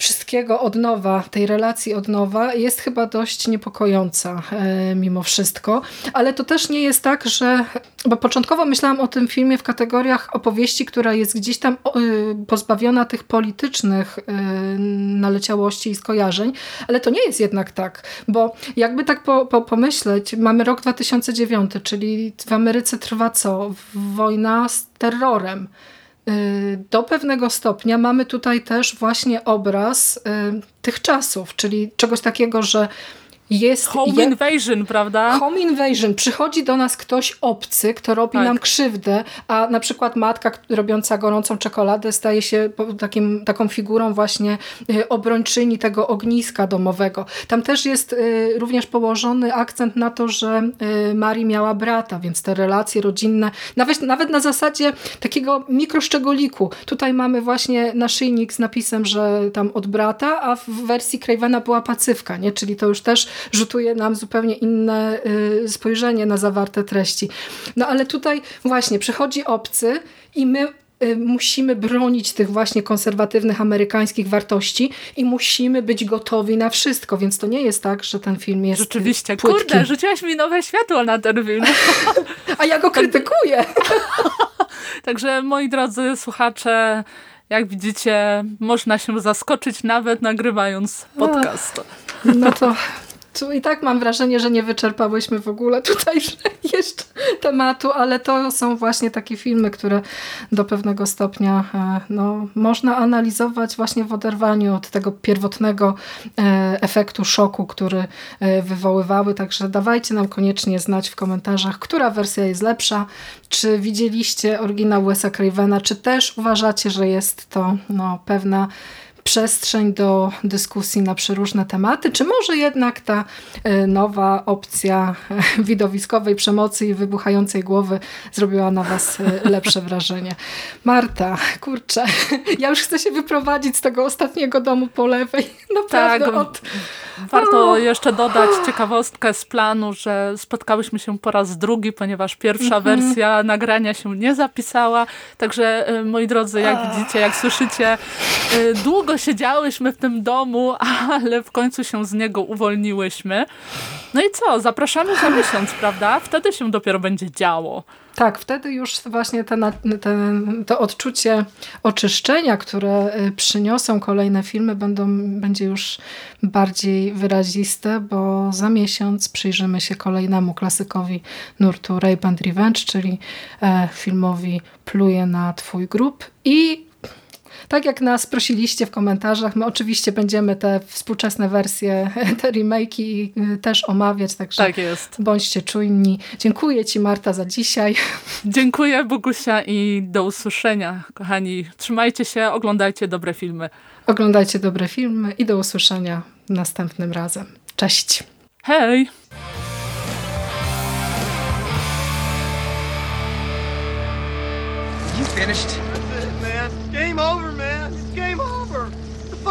wszystkiego od nowa, tej relacji od nowa jest chyba dość niepokojąca e, mimo wszystko, ale to też nie jest tak, że, bo początkowo myślałam o tym filmie w kategoriach opowieści, która jest gdzieś tam e, pozbawiona tych politycznych e, naleciałości i skojarzeń, ale to nie jest jednak tak, bo jakby tak po, po, pomyśleć, mamy rok 2009, czyli w Ameryce trwa co? Wojna z terrorem. Y, do pewnego stopnia mamy tutaj też właśnie obraz y, tych czasów, czyli czegoś takiego, że jest... Home invasion, prawda? Home invasion. Przychodzi do nas ktoś obcy, kto robi tak. nam krzywdę, a na przykład matka robiąca gorącą czekoladę staje się takim, taką figurą właśnie y, obrończyni tego ogniska domowego. Tam też jest y, również położony akcent na to, że y, Marii miała brata, więc te relacje rodzinne, nawet, nawet na zasadzie takiego mikroszczegoliku. Tutaj mamy właśnie naszyjnik z napisem, że tam od brata, a w wersji Cravena była pacywka, nie? czyli to już też rzutuje nam zupełnie inne y, spojrzenie na zawarte treści. No ale tutaj właśnie przychodzi obcy i my y, musimy bronić tych właśnie konserwatywnych amerykańskich wartości i musimy być gotowi na wszystko, więc to nie jest tak, że ten film jest Rzeczywiście, płytki. kurde, rzuciłaś mi nowe światło na ten film. A ja go krytykuję. Także moi drodzy słuchacze, jak widzicie, można się zaskoczyć nawet nagrywając podcast. No to tu i tak mam wrażenie, że nie wyczerpałyśmy w ogóle tutaj jeszcze tematu, ale to są właśnie takie filmy, które do pewnego stopnia e, no, można analizować właśnie w oderwaniu od tego pierwotnego e, efektu szoku, który e, wywoływały. Także dawajcie nam koniecznie znać w komentarzach, która wersja jest lepsza, czy widzieliście oryginał Wes'a Cravena, czy też uważacie, że jest to no, pewna przestrzeń do dyskusji na przeróżne tematy, czy może jednak ta e, nowa opcja e, widowiskowej przemocy i wybuchającej głowy zrobiła na Was e, lepsze wrażenie. Marta, kurczę, ja już chcę się wyprowadzić z tego ostatniego domu po lewej. Naprawdę tak, od... Warto jeszcze dodać ciekawostkę z planu, że spotkałyśmy się po raz drugi, ponieważ pierwsza mhm. wersja nagrania się nie zapisała. Także moi drodzy, jak widzicie, jak słyszycie, długo siedziałyśmy w tym domu, ale w końcu się z niego uwolniłyśmy. No i co? Zapraszamy za miesiąc, prawda? Wtedy się dopiero będzie działo. Tak, wtedy już właśnie te, te, to odczucie oczyszczenia, które y, przyniosą kolejne filmy, będą, będzie już bardziej wyraziste, bo za miesiąc przyjrzymy się kolejnemu klasykowi nurtu Rape and Revenge, czyli e, filmowi Pluje na Twój grób i tak jak nas prosiliście w komentarzach, my oczywiście będziemy te współczesne wersje, te remake'i y, też omawiać, także tak jest. bądźcie czujni. Dziękuję Ci Marta za dzisiaj. Dziękuję Bogusia i do usłyszenia, kochani. Trzymajcie się, oglądajcie dobre filmy. Oglądajcie dobre filmy i do usłyszenia następnym razem. Cześć. Hej! You finished?